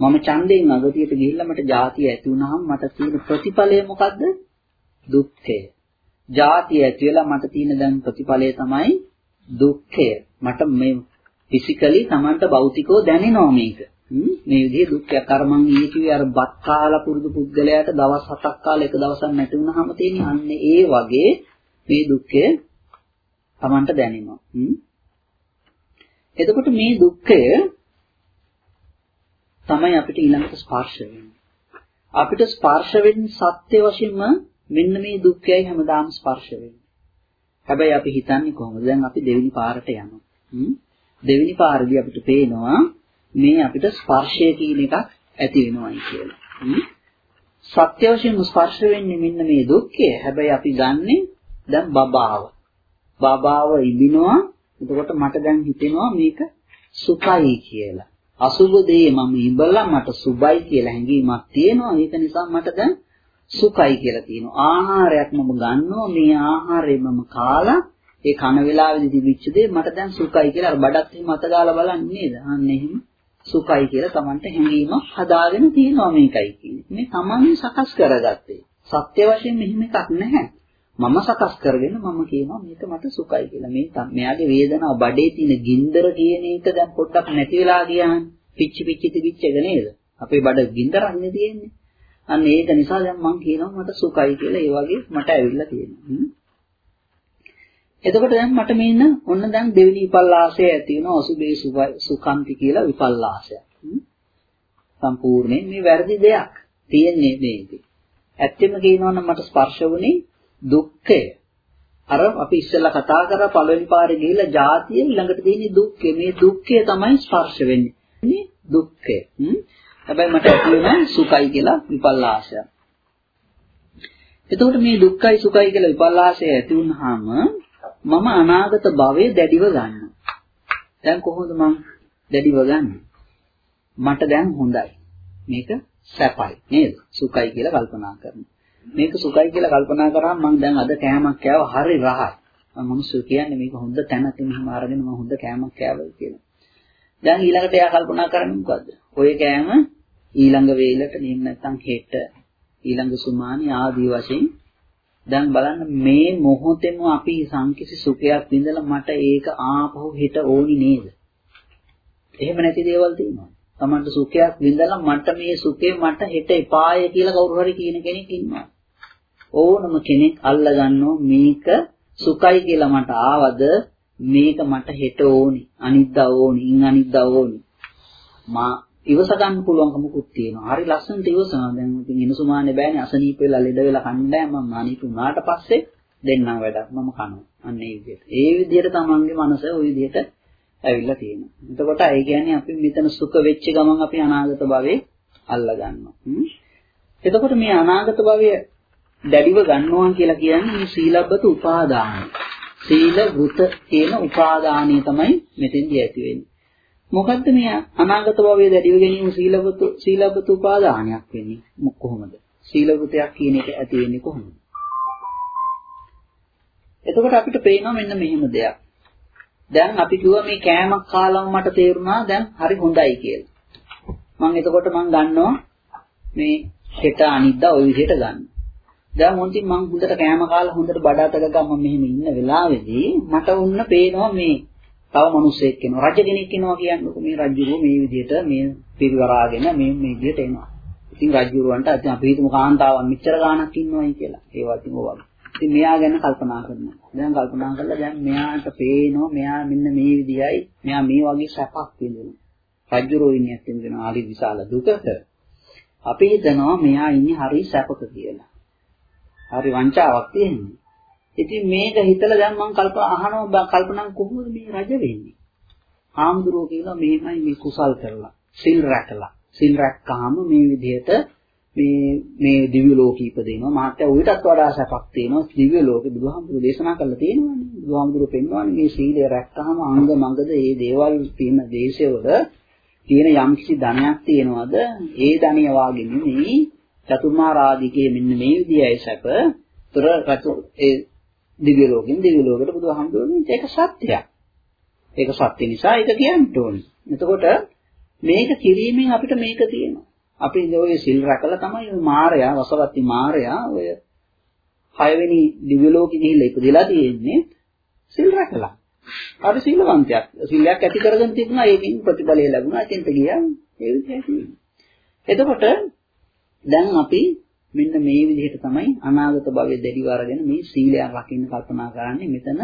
මම ඡන්දයෙන් අගතියට ගිහිල්ලා මට ಜಾතිය ඇති වුනහම මට තියෙන ප්‍රතිඵලය මොකද්ද? දුක්ඛය. ಜಾතිය ඇති වෙලා මට තියෙන දැන් ප්‍රතිඵලය තමයි දුක්ඛය. මට මේ ෆිසිකලි Tamanට භෞතිකව දැනෙනවා මේක. මේ විදිහේ දුක්ඛයක් අර මං ඊයේ කිව්වේ අර බත් කාලා පුරුදු පුද්ගලයාට දවස් 7ක් කාලා එක දවසක් නැති වුනහම තියෙන අන්න ඒ වගේ මේ දුක්ඛය Tamanට දැනෙනවා. එතකොට මේ දුක්ඛය තමයි අපිට ඊළඟට ස්පර්ශ වෙන්නේ. අපිට ස්පර්ශ වෙන්නේ සත්‍ය වශයෙන්ම මෙන්න මේ දුක්ඛයයි හැමදාම ස්පර්ශ වෙන්නේ. හැබැයි අපි හිතන්නේ කොහොමද? දැන් අපි දෙවෙනි පාරට යනවා. දෙවෙනි පාරදී අපිට පේනවා මේ අපිට ස්පර්ශය කියන එකක් ඇති වෙනවායි කියලා. සත්‍ය වශයෙන්ම ස්පර්ශ වෙන්නේ මෙන්න මේ දුක්ඛය. හැබැයි අපි ගන්නෙ දැන් බබාව. බබාව ඉබිනවා. එතකොට මට දැන් හිතෙනවා මේක සුඛයි කියලා. අසුබ දේ මම ඉබලා මට සුබයි කියලා හැඟීමක් තියෙනවා. ඒක නිසා මට දැන් සුඛයි කියලා තියෙනවා. ආහාරයක් මම ගන්නවා. මේ ආහාරය මම කාලා ඒ කන වෙලාවේදී තිබිච්ච දේ මට දැන් සුඛයි කියලා අර බඩත් එහෙම අත ගාලා බලන්නේ නේද? අන්න එහෙම සුඛයි කියලා Tamanට හැඟීමක් හදාගෙන තියෙනවා මේකයි කියන්නේ. මේ Taman සකස් කරගත්තේ. සත්‍ය වශයෙන් මෙහෙම එකක් නැහැ. මම සකස් කරගෙන මම කියනවා මේක මට සුඛයි කියලා. මේ මෙයාගේ වේදනාව බඩේ තියෙන ගින්දර කියන එක දැන් පොඩ්ඩක් නැති වෙලා ගියාන් පිච්චි පිච්චි තිබිච්ච එක නේද? අපේ බඩ ගින්දරක් නේ තියෙන්නේ. අන්න ඒක නිසා දැන් මම කියනවා මට සුඛයි කියලා ඒ වගේ මට ඇවිල්ලා තියෙනවා. එතකොට දැන් මට මේන ඔන්න දැන් දෙවෙනි විපල්ලාසය ඇති වෙනවා අසුබේ සුඛන්ති කියලා විපල්ලාසය. සම්පූර්ණයෙන් මේ වැරදි දෙයක් තියෙන්නේ මේකේ. ඇත්තෙම කියනවනම් මට ස්පර්ශ වුණේ දුක්ඛය. අර අපි ඉස්සෙල්ලා කතා කරා පළවෙනි පාරේ ගිහිල්ලා ජාතිය ළඟට තියෙන දුක්ඛය. මේ දුක්ඛය තමයි ස්පර්ශ වෙන්නේ. මේ දුක්ඛය. හැබැයි මට ඇති වෙන සුඛයි කියලා විපල්ලාසය. එතකොට මේ දුක්ඛයි සුඛයි කියලා විපල්ලාසය ඇති වුනහම මම අනාගත භවයේ දැඩිව ගන්නවා. දැන් කොහොමද මං දැඩිව ගන්නෙ? මට දැන් හොඳයි. මේක සැපයි නේද? සුඛයි කියලා කල්පනා කරනවා. මේක සුඛයි කියලා කල්පනා කරාම මං දැන් අද කෑමක් කෑව හරි රහයි. මම මිනිස්සු කියන්නේ මේක හොඳ තැනක මෙහෙම අරගෙන මම හොඳ කෑමක් කෑවයි කියලා. දැන් ඊළඟට එයා කල්පනා කරන්නේ මොකද්ද? ඔය කෑම ඊළඟ වේලට නියම නැත්තම් හෙට ඊළඟ සුමානි ආදී වශයෙන් දැන් බලන්න මේ මොහොතේම අපි සංකිසි සුඛයක් විඳලා මට ඒක ආපහු හිට ඕනි නේද? එහෙම නැති දේවල් තියෙනවා. Tamanට සුඛයක් විඳලා මට මේ සුඛේ මට හෙට එපාය කියලා කවුරු හරි කියන කෙනෙක් ඉන්නවා. ඕනම කෙනෙක් අල්ලගන්නෝ මේක සුඛයි කියලා මට ආවද මේක මට හෙට ඕනි අනිද්දා ඕනි ඉන් අනිද්දා ඕනි මා ඉවස ගන්න පුළුවන්කමකුත් තියෙනවා. හරි ලස්සනට ඉවසනවා දැන් ඉතින් ඉනසුමානේ බෑනේ. අසනීප වෙලා ලෙඩ වෙලා කණ්ඩායම මම අනීප වුණාට පස්සේ දෙන්නම් වැඩක්. මම කනවා. අන්න ඒ විදිහට. ඒ විදිහට තමන්ගේ මනස ওই විදිහට ඇවිල්ලා තියෙනවා. එතකොට ඒ කියන්නේ අපි මෙතන සුඛ වෙච්ච ගමන් අපි අනාගත භවයේ අල්ල ගන්නවා එතකොට මේ අනාගත භවයේ දැඩිව ගන්නවා කියලා කියන්නේ මේ සීලබ්බත උපාදානයි. සීල වෘත කියන උපාදානය තමයි මෙතෙන්දී ඇති වෙන්නේ. මොකද්ද මේ අනාගත භවයේ දැඩිව ගැනීම සීලබ්බත සීලබ්බත උපාදානයක් වෙන්නේ? මොක කොහොමද? සීල වෘතයක් කියන එක ඇති වෙන්නේ කොහොමද? එතකොට අපිට පේනවා මෙන්න මෙහෙම දෙයක්. දැන් අපි කිව්වා මේ කෑමක් කාලම මට තේරුණා දැන් හරි හොඳයි කියලා. මම එතකොට මම ගන්නවා මේ හෙට අනිද්දා ওই විදිහට ගන්න. දැන් මොන්තින් මං හොඳට කෑම කාලා හොඳට බඩාතක ගම මෙහෙම ඉන්න වෙලාවේදී මට වුණ පේනවා මේ තව මිනිස්සෙක් කෙනවා රජ කෙනෙක් කෙනවා කියන්නේ මේ රජුරු මේ විදිහට මේ පිරිවරාගෙන මේ මේ විදිහට එනවා. ඉතින් රජුරුවන්ට අතින් අපි හිතමු කාන්තාවන් මෙච්චර ගාණක් ඉන්නවයි කියලා. ඒවා ඉතින් ඕවා. ඉතින් මෙයා ගැන කල්පනා කරනවා. දැන් කල්පනා කරලා දැන් මෙයාට පේනවා මෙයා මෙන්න මේ විදියයි මෙයා මේ වගේ සැපක් විඳිනවා. රජුරෝ ඉන්නේ ඇත්තෙන් ආලි විශාල දුකක. අපි හිතනවා මෙයා ඉන්නේ හරි සැපක කියලා. හරි වංචාවක් තියෙන්නේ. ඉතින් මේක හිතලා දැන් මම කල්ප අහනවා කල්පනා කොහොමද මේ රජ වෙන්නේ? හාමුදුරුවෝ කියලා මෙහෙමයි මේ කුසල් කරලා, සිල් රැකලා. සිල් රැක්කාම මේ විදිහට මේ මේ දිව්‍ය ලෝකෙ ඉපදෙනවා. මාත්‍ය උවිතත් වඩා සැපක් තියෙනවා. දිව්‍ය ලෝකෙ බුදුහාමුදුරුවෝ දේශනා කළා තියෙනවානේ. බුදුහාමුදුරුවෝ පෙන්වන්නේ මේ සීලය රැක්කාම අංග මඟද මේ දේවල් තියෙන දේශවල තියෙන යම්කිසි ධනයක් තියෙනවද? ඒ ධනිය වාගේ නෙමෙයි චතුර්මාරාදිකයේ මෙන්න මේ විදියයි සැප තොර රතු ඒ දිව්‍ය ලෝකෙන් දිව්‍ය ලෝකෙට බුදුහාමුදුරුවෝ ඒක සත්‍යයක්. ඒක සත්‍ය නිසා ඒක කියන්න ඕනේ. එතකොට මේක කිරීමෙන් අපිට මේක තියෙනවා. අපි ඔය සිල් රැකලා තමයි මායя වසවත්ති මායя ඔය හයවෙනි දිව්‍ය ලෝකෙ ගිහිල්ලා ඉපදලා තියෙන්නේ සිල් රැකලා. අර සීලවන්තයක්. සිල්යක් ඇති කරගෙන තිබුණා ඒකෙන් ප්‍රතිඵලය ලැබුණා. එතෙන්ට ගියා ඒ විදිහට. එතකොට දැන් අපි මෙන්න මේ විදිහට තමයි අනාගත භවයේ දෙඩිව අරගෙන මේ සීලය රකින්න කල්පනා කරන්නේ. මෙතන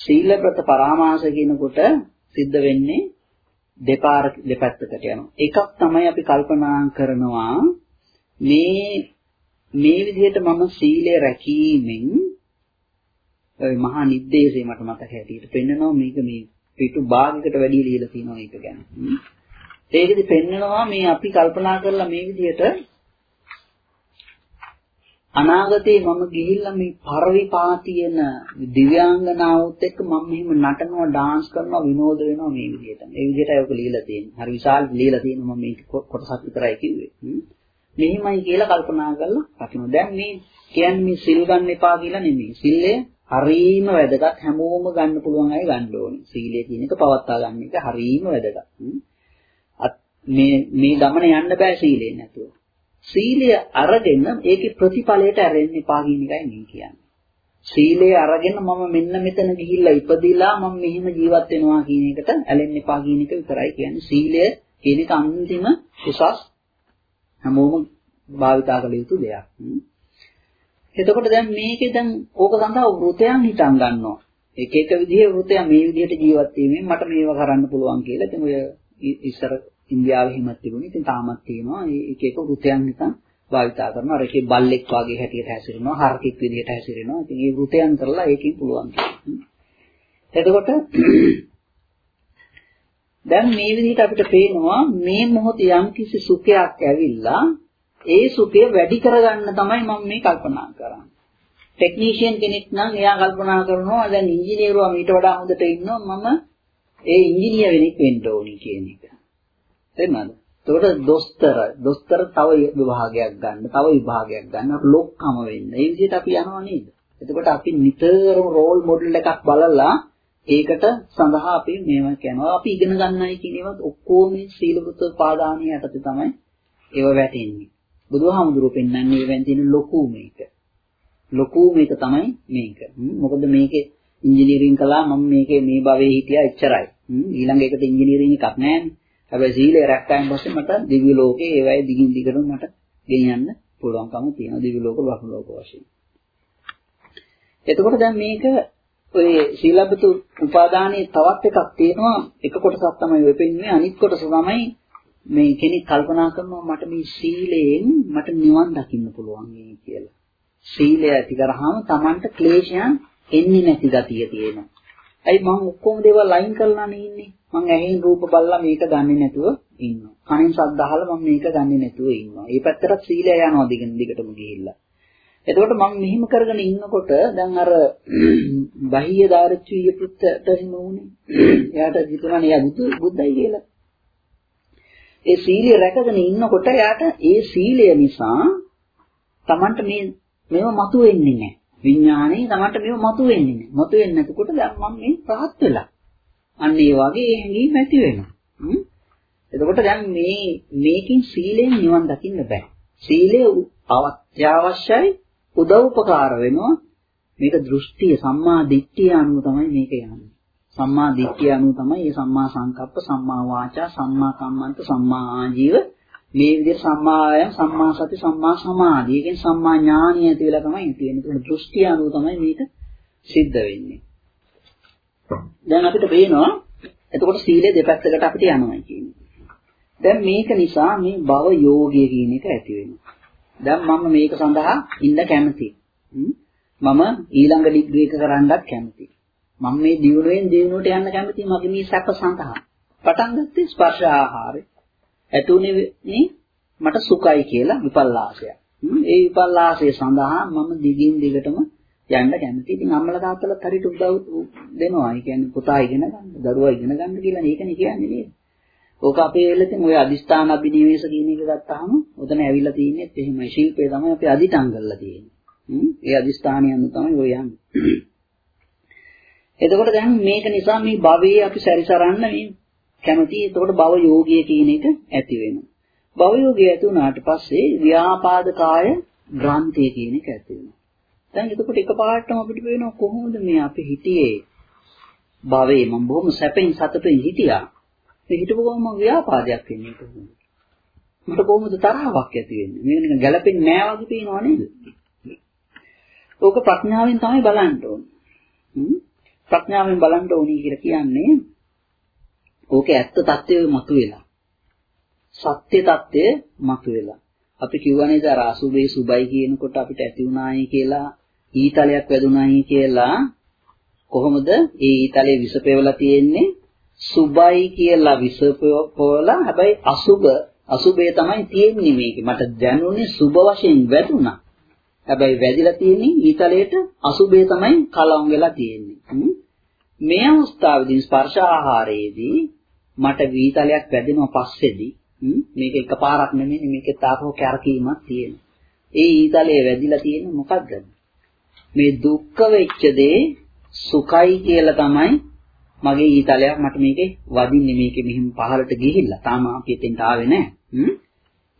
සීලබ්‍රත පරාමාස කියනකොට සිද්ධ වෙන්නේ දෙපාර දෙපැත්තකට යනවා. එකක් තමයි අපි කල්පනා කරනවා මේ මේ විදිහට මම සීලය රැකීමෙන් ඔය මහා නිද්දේශේ මට මතක හැටියට පෙන්නනවා මේක මේ පිටු භාගයකට වැඩි ලියලා තියෙනවා ඒක ගැන. ඒකෙදි පෙන්නනවා මේ අපි කල්පනා කරලා මේ විදිහට අනාගතේ මම ගිහිල්ලා මේ පරිපාතියන දිව්‍යාංගනාවොත් එක්ක මම මෙහෙම නටනවා ඩාන්ස් කරනවා විනෝද වෙනවා මේ විදිහට. මේ විදිහට ඒක লীලා තියෙනවා. හරි විශාල লীලා තියෙනවා මම මේක කොටසක් විතරයි කිව්වේ. මෙහිමයි කියලා කල්පනා කරලා රකින්න. දැන් මේ කියන්නේ මේ සිල් ගන්න එපා කියලා නෙමෙයි. සිල්ලය හරීම වැදගත් හැමෝම ගන්න පුළුවන් අය ගන්න ඕනේ. සීලය කියන එක පවත්වා ගන්න එක හරීම වැදගත්. මේ මේ ගමන යන්න බෑ සීලේ නැතුව. සීලය අරගෙන ඒකේ ප්‍රතිඵලයට ඇරෙන්න එපා කියන එකයි මේ කියන්නේ. සීලය අරගෙන මම මෙන්න මෙතන ගිහිල්ලා ඉපදිලා මම මෙහෙම ජීවත් වෙනවා කියන එකට ඇලෙන්න එපා කියන එක විතරයි කියන්නේ. සීලය කියන එක අන්තිම උසස් හැමෝම භාවිතා කළ යුතු දෙයක්. එතකොට දැන් මේකේ දැන් ඕක සඳහා වෘතයන් හිතන් ගන්නවා. එක එක විදිහේ වෘතයන් මේ විදිහට ජීවත් වීමෙන් මට මේව කරන්න පුළුවන් කියලා. ඉතින් ඔය ඉස්සර ඉන්දියාවේ හිමත් තිබුණේ. ඉතින් තාමත් තියෙනවා. ඒක එක වෘතයන් නිකන් භාවිතා කරනවා. අර එකේ බල්ලෙක් වගේ හැටියට හැසිරෙනවා. හරකෙක් විදිහට හැසිරෙනවා. ඉතින් මේ වෘතයන් කරලා ඒකෙන් පුළුවන් එතකොට දැන් මේ විදිහට අපිට පේනවා මේ මොහොතේ යම් කිසි සුඛයක් ඇවිල්ලා ඒ සුඛය වැඩි කරගන්න තමයි මම මේ කල්පනා කරන්නේ. ටෙක්නීෂියන් කෙනෙක් නම් එයා කල්පනා කරනවා දැන් ඉංජිනේරුවා මීට වඩා හොඳට ඉන්නවා මම ඒ ඉංජිනේර වෙනෙක් වෙන්න ඕනි කියන එක. තේරුණාද? එතකොට දොස්තර දොස්තර තව විභාගයක් ගන්න, තව විභාගයක් ගන්න ලොක්කම වෙන්න. ඒ විදිහට අපි යනවා නේද? එතකොට අපි නිතරම රෝල් මොඩල් එකක් බලලා ඒකට සඳහා අපි මේවා කියනවා. අපි ඉගෙන ගන්නයි කියන ඒවා ඔක්කොම මේ සීලවෘත පාදානිය යටතේ තමයි ඒව වැටෙන්නේ. බුදුහාමුදුරුවෝ පෙන්වන්නේ මේවෙන් තියෙන ලොකු මේක. ලොකු මේක තමයි මේක. මොකද මේකේ ඉංජිනේරින් කළා මම මේකේ මේ භවයේ හිටියා එච්චරයි. ඊළඟ එකට ඉංජිනේරින් එකක් නැහැනේ. හැබැයි සීලය රැක්කයින් පස්සේ මට දිව්‍ය ලෝකේ ඒවයි දිගින් දිගටම මට ගෙනියන්න පුළුවන්කම තියෙනවා දිව්‍ය ලෝක බ්‍රහ්ම ලෝක වශයෙන්. එතකොට දැන් මේක ඔය සීලබ්බතු උපාදානයේ තවත් එකක් තියෙනවා එක කොටසක් තමයි ඔය පෙන්වන්නේ අනිත් කොටස තමයි මේ කෙනෙක් කල්පනා කරනවා මට මේ සීලයෙන් මට නිවන් දකින්න පුළුවන් කියලා. සීලය ඇති කරාම Tamanට ක්ලේශයන් එන්නේ නැති ගතිය තියෙනවා. ඇයි මම ඔක්කොම දේවල් ලයින් කරලානේ ඉන්නේ. මං ඇහෙන් රූප බලලා මේක ගන්නෙ නැතුව ඉන්නවා. කනෙන් ශබ්ද අහලා මම මේක ගන්නෙ නැතුව ඉන්නවා. මේ පැත්තට සීලය යනවා දිගින් දිගටම ගිහිල්ලා. එතකොට මම මෙහිම කරගෙන ඉන්නකොට දැන් අර බාහ්‍ය දාර්ශනික පුත්තට හිම වුණේ. එයාට හිතුණා නේ බුද්ධයි කියලා. ඒ සීලය රැකගෙන ඉන්නකොට එයාට ඒ සීලය නිසා Tamanට මේ මේව මතුවෙන්නේ නැහැ. විඥානේ Tamanට මේව මතුවෙන්නේ නැහැ. මතුවෙන්නේ නැතකොට දැන් මම මේ පහත් වෙලා. අන්න ඒ වගේ හැඟීම් ඇති වෙනවා. එතකොට දැන් මේ මේකින් සීලෙන් නිවන් දකින්න බෑ. සීලය අවශ්‍යයි උදව් උපකාර වෙනවා. මේක දෘෂ්ටිය සම්මා දිට්ඨිය අනුව තමයි මේක යන්නේ. සම්මා දිට්ඨිය අනුව තමයි මේ සම්මා සංකප්ප, සම්මා වාචා, සම්මා කම්මන්ත, සම්මා ආජීව මේ විදිහට සම්මා ආයම්, සම්මා සති, සම්මා සමාධි. ඒකෙන් සම්මා ඥානිය ඇති වෙලා තමයි තියෙන්නේ. ඒක දෘෂ්ටිය අනුව තමයි මේක සිද්ධ වෙන්නේ. දැන් අපිට පේනවා එතකොට සීලය දෙපැත්තකට අපිට යනවා කියන්නේ. දැන් මේක නිසා මේ භව යෝගය කියන එක ඇති වෙනවා. දැන් මම මේක සඳහා ඉන්න කැමතියි. මම ඊළඟ ඩිග්‍රී එක කරන්නත් කැමතියි. මම මේ දියුණුවෙන් දියුණුවට යන්න කැමතියි මගේ මේ සැප සඳහා. පටන් ගත්තේ ස්පර්ශ ආහාරය. ඇතුනේ මේ මට සුඛයි කියලා විපල්ලාසයක්. ඒ විපල්ලාසය සඳහා මම දිගින් දිගටම යන්න කැමතියි. ඉතින් අම්මලා තාත්තලාත් හරියට උදව් දෙනවා. ඒ කියන්නේ පුතා ඉගෙන ගන්න, දරුවා ඉගෙන ගන්න කියලා මේකනේ කියන්නේ නේද? ඕක අපේ වෙලෙන් ඔය අදිස්ථාන අභිනිවේෂ කියන එක ගත්තාම උතන ඇවිල්ලා තියෙන්නේ එහෙමයි. ශිල්පය තමයි අපි අදිටන් කරලා තියෙන්නේ. ඒ අදිස්ථානියන් තමයි ඔය යන්නේ. එතකොට දැන් මේක නිසා මේ භවයේ අපි සැරිසරන්න මේ කැමති. එතකොට භව යෝගය කියන එක ඇති වෙනවා. භව යෝගය ඇති වුණාට පස්සේ ව්‍යාපාද කාය ග්‍රන්ථය කියන එක ඇති වෙනවා. දැන් එතකොට එකපාරටම අපිට පේනවා කොහොමද මේ අපි හිටියේ භවයේ මම බොහොම සැපෙන් සතුටින් හිටියා. ඒ හිටපු ගමන් ව්‍යාපාදයක් වෙන්නේ කොහොමද? මට කොහොමද තරහාවක් ඇති වෙන්නේ? මේක නිකන් ගැළපෙන්නේ නෑ වගේ පේනව නේද? ඕක ප්‍රඥාවෙන් තමයි බලන්න ඕනේ. ප්‍රඥාවෙන් බලන්න ඕනි කියලා කියන්නේ ඕකේ ඇත්ත తත්වය මතුවෙලා. සත්‍ය తත්වය මතුවෙලා. අපි කියවනේ අර අසුබේ සුබයි කියනකොට අපිට ඇති වුණායි කියලා ඊතලයක් වැදුනායි කියලා කොහොමද? ඒ ඊතලේ විස පෙවලා තියෙන්නේ සුබයි කියලා විස පෙවලා හැබැයි අසුබ අසුබේ තමයි තියෙන්නේ මේකේ. මට දැනුනේ සුබ වශයෙන් වැදුනා. හැබැයි වැදිලා තියෙන්නේ ඊතලයට අසුබේ තමයි කලම් වෙලා තියෙන්නේ. මේ අවස්ථාවේදී ස්පර්ශ ආහාරයේදී මට වීතලයක් වැදෙනවා පස්සේදී. මේක එකපාරක් නෙමෙයි මේකේ තාපෝ කැරකීමක් තියෙනවා. ඒ ඊතලයේ වැදිලා තියෙන්නේ මොකද්ද? මේ දුක්ඛ වෙච්ච දේ සුඛයි කියලා තමයි මගේ ඊතලයක් මට මේකේ වදින්නේ. මේකේ මෙහිම පහළට ගිහිල්ලා. තාම අපි එතෙන්ට ආවේ නැහැ.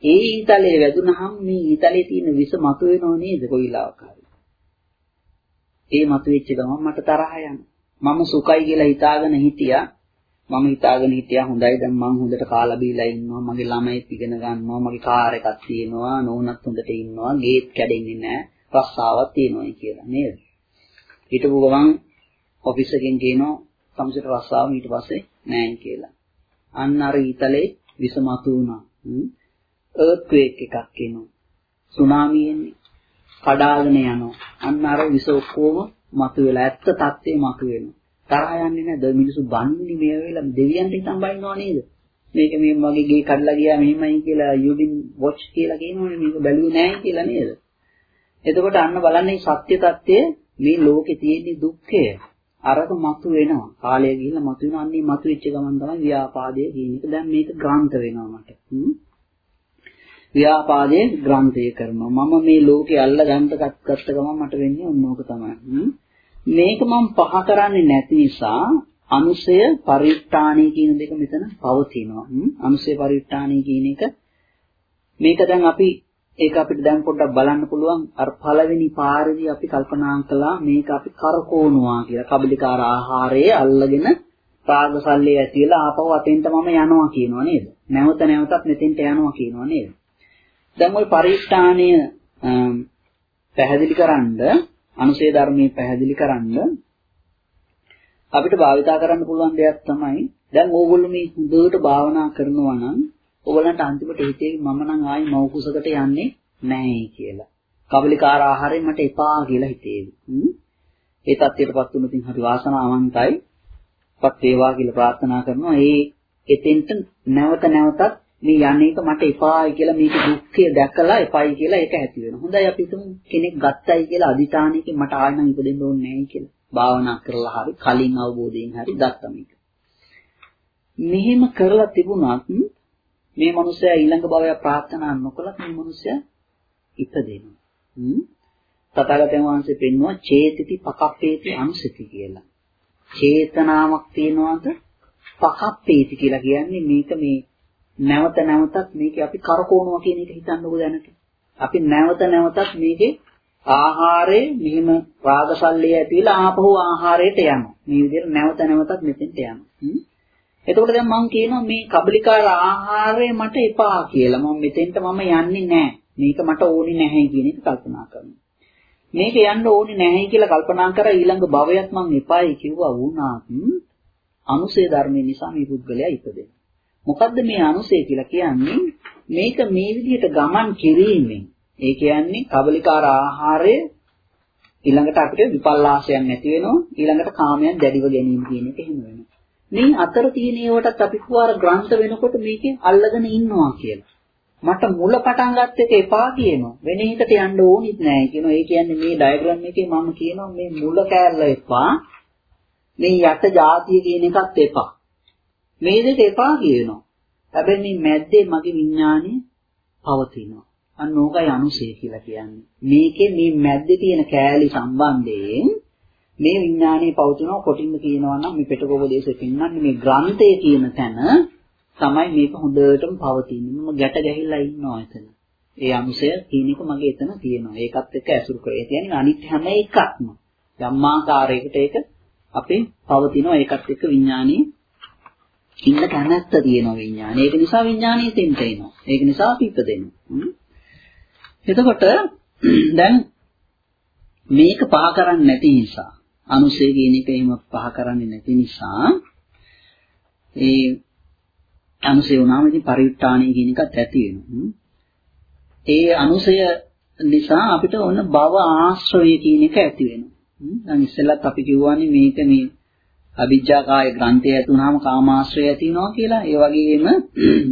ඒ ඊතලයේ වැදුනහම මේ ඊතලයේ තියෙන විස මතුවෙනව නේද කොයිලාවක් හරි. ඒ මතුවෙච්ච ගමන් මට තරහ යනවා. මම සුඛයි කියලා හිතාගෙන හිටියා. මම හිතාගෙන හිටියා හොඳයි. දැන් මං හොඳට කාලා බීලා ඉන්නවා. මගේ ළමයිත් ඉගෙන ගන්නවා. මගේ කාර් එකක් තියෙනවා. නෝනත් හොඳට ඉන්නවා. ගේට් කැඩෙන්නේ නැහැ. රස්සාවක් තියෙනවා කියලා නේද? හිටපු ගමන් ඔෆිස් එකෙන් කියනවා සම්සිත රස්සාව ඊට පස්සේ නැහැ කියලා. අන්න අර ඊතලේ විසමතු වුණා. අර්ත්ක්වේක් එකක් එනවා. සුනාමි එන්නේ. කඩාගෙන යනවා. අන්න අර විස ඔක්කොම මතුවෙලා ඇත්ත තත්ත්වේ මතුවෙනවා තරහ යන්නේ නැද්ද? මිනිස්සු බන්නේ මේ වෙලාව දෙවියන්ට හිතන් බයින්නවා නේද? මේක මේ මගේ ගේ කඩලා ගියා මෙහෙමයි කියලා you didn't watch කියලා කියනවනේ. මේක බැලුවේ නැහැ කියලා නේද? එතකොට අන්න බලන්නේ සත්‍ය తත්වය මේ ලෝකේ තියෙන දුක්ඛය අරක මතු වෙනවා. කාලය ගිහිල්ලා මතු වෙනවා. අන්නේ මතු වෙච්ච ගමන් තමයි ව්‍යාපාදය කියන එක. දැන් මේක ග්‍රන්ථ වෙනවා මට. ව්‍යාපාදයේ ග්‍රන්ථය කරනවා. මම මේ ලෝකේ අල්ල ගන්න ගත්ත ගමන් මට වෙන්නේ ඔන්නෝක තමයි. මේක මම පහ කරන්නේ නැති නිසා අනුසය පරිත්‍ථාණී කියන දෙක මෙතන පවතිනවා. අනුසය පරිත්‍ථාණී කියන එක මේක දැන් අපි ඒක අපිට දැන් පොඩ්ඩක් බලන්න පුළුවන් අර පළවෙනි පාරේදී අපි කල්පනා කළා මේක අපි කරකෝනවා කියලා. කබලිකාර ආහාරයේ අල්ලගෙන රාගසල්ලේ ඇතිලා ආපහු අතෙන්ට මම යනවා කියනවා නේද? නැවත නැවතත් මෙතෙන්ට යනවා කියනවා නේද? දැන් ওই පරිස්ථානය පැහැදිලි කරන්ඩ අනුසේ ධර්මයේ පැහැදිලි කරන්ඩ අපිට භාවිතා කරන්න පුළුවන් දෙයක් තමයි දැන් ඕගොල්ලෝ මේ හොඳට භාවනා කරනවා නම් ඕගලන්ට අන්තිමට හිතේ මම නම් ආයි මව් කුසකට යන්නේ නැහැ කියලා. කබලිකාර ආහාරයෙන් මට එපා කියලා හිතේවි. ඒ தත්ත්වයටපත් වුණොත් හරි වාසනාවන්තයි. පත් වේවා කියලා ප්‍රාර්ථනා කරනවා. ඒ එතෙන්ට නැවත නැවතත් මේ යන්නේක මට එපායි කියලා මේක දුක්ඛය දැකලා එපයි කියලා ඒක ඇති වෙනවා. හොඳයි අපි හිතමු කෙනෙක් ගත්තයි කියලා අදිඨානයකින් මට ආයෙ නම් ඉපදෙන්න ඕනේ නැහැ කියලා. භාවනා කරලා හරි කලින් අවබෝධයෙන් හරි ගත්තා මේක. මෙහෙම කරලා තිබුණත් මේ මිනිස්සයා ඊළඟ භවය ප්‍රාර්ථනා නොකලත් මේ මිනිස්සයා ඉපදෙනවා. තථාගතයන් වහන්සේ පෙන්වුවා චේතිති පකප්පේති අනුසති කියලා. චේතනාවක් තියනවාද පකප්පේති කියලා කියන්නේ මේක මේ නැවත නැවතත් මේකේ අපි කරකවනවා කියන එක හිතන්නකො දැනට. අපි නැවත නැවතත් මේකේ ආහාරේ මෙහිම රාගසල්ලේ ඇතිලා ආපහු ආහාරයට යනවා. මේ විදිහට නැවත නැවතත් මෙතෙන්ට යනවා. එතකොට දැන් මම කියනවා මේ කබලිකාර ආහාරය මට එපා කියලා. මම මෙතෙන්ට මම යන්නේ නැහැ. මේක මට ඕනේ නැහැ කියන එක කල්පනා කරනවා. මේක යන්න ඕනේ නැහැ කියලා කල්පනා කර ඊළඟ භවයක් මම එපායි කිව්වා වුණාත් අනුසේ ධර්මයේ නිසා මේ පුද්ගලයා ඉපදෙනවා. මොකද්ද මේ අනුසය කියලා කියන්නේ? මේක මේ විදිහට ගමන් කිරීමෙන් ඒ කියන්නේ කබලිකාර ආහාරය ඊළඟට අපිට විපල්ලාසයක් නැති වෙනවා ඊළඟට කාමයන් දැඩිව ගැනීම කියන එක එහෙම වෙනවා. මේ අතර තියෙන ඒවටත් අපි කුවාර ග්‍රන්ථ වෙනකොට මේකෙන් අල්ලගෙන ඉන්නවා කියලා. මට මුල පටන් ගත්ත එක එපා කියනවා. වෙන එකට යන්න ඕනෙත් නෑ කියනවා. ඒ කියන්නේ මේ ඩයග්‍රෑම් එකේ මම කියනවා මේ මුල කෑල්ල එපා. මේ යට જાතිය කියන එකත් එපා. මේ දෙක එපා කියනවා. හැබැයි මේ මැද්දේ මගේ විඥානය පවතිනවා. අන්න ඕකයි අනුසය කියලා කියන්නේ. මේකේ මේ මැද්දේ තියෙන කෑලි සම්බන්ධයෙන් මේ විඥානයේ පවතිනවා කොටින්ම කියනවා නම් මේ පිටකෝපදේශයෙන් පෙන්වන්නේ මේ ග්‍රන්ථය කියන තැන තමයි මේක හොඳටම පවතින්නේ. මම ගැට ගැහිලා ඉන්නවා එතන. ඒ අනුසය කියන එක මගේ එතන තියෙනවා. ඒකත් එක්ක ඇසුරු කරේ. ඒ කියන්නේ අනිත් හැම එකක්ම ධම්මාකාරයකට ඒක අපේ පවතිනවා. ඒකත් එක්ක විඥානීය ඉන්න කැමැත්ත තියෙනවා විඥානය. ඒක නිසා විඥානීය තෙන්ට එනවා. ඒක නිසා අපි ඉපදෙනවා. එතකොට දැන් මේක පහ කරන්නේ නැති නිසා අනුසය කියන එක එහෙම පහ කරන්නේ නැති නිසා ඒ අනුසය වුණාම ඉතින් පරිඋත්ථානය කියන එකත් ඇති වෙනවා. ඒ අනුසය නිසා අපිට ඔන්න භව ආශ්‍රය කියන එක ඇති වෙනවා. දැන් ඉස්සෙල්ලත් අපි කියවන්නේ මේක මේ අවිජ්ජා කාය ග්‍රන්ථය ඇති වුනහම කාමාශ්‍රය ඇති වෙනවා කියලා. ඒ වගේම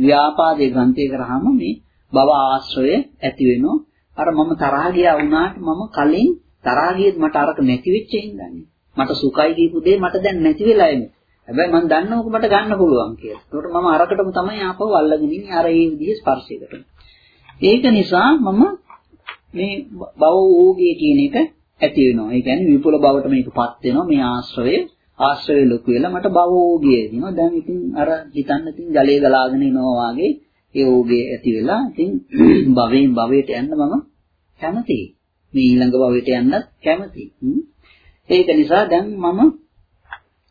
ව්‍යාපාදයේ ග්‍රන්ථය කරාම මේ භව ආශ්‍රය ඇති වෙනවා. අර මම තරහ ගියා වුණාට මම කලින් තරහ ගියෙත් මට අරක නැති වෙච්ච හින්දානේ. මට සුඛයි දීපු දේ මට දැන් නැති වෙලා එන්නේ. හැබැයි මම දන්නවක මට ගන්න පුළුවන් කියලා. ඒකට මම අරකටම තමයි ආපහු අල්ලගෙන ඉන්නේ අර ඒ විදිහේ ස්පර්ශයකට. ඒක නිසා මම මේ භව ඕගේ කියන එක ඇති වෙනවා. ඒ කියන්නේ විපුල භවට මේකපත් වෙනවා මේ ආශ්‍රය. ආශ්‍රය ලොකු වෙලා මට භව ඕගේ දිනවා. දැන් ඉතින් අර හිතන්න ඉතින් ජලයේ ගලාගෙන එනවා වගේ ඒ ඕගේ ඇති වෙලා ඉතින් භවයෙන් භවයට යන්න මම කැමතියි. මේ ඊළඟ භවයට යන්නත් කැමතියි. ඒක නිසා දැන් මම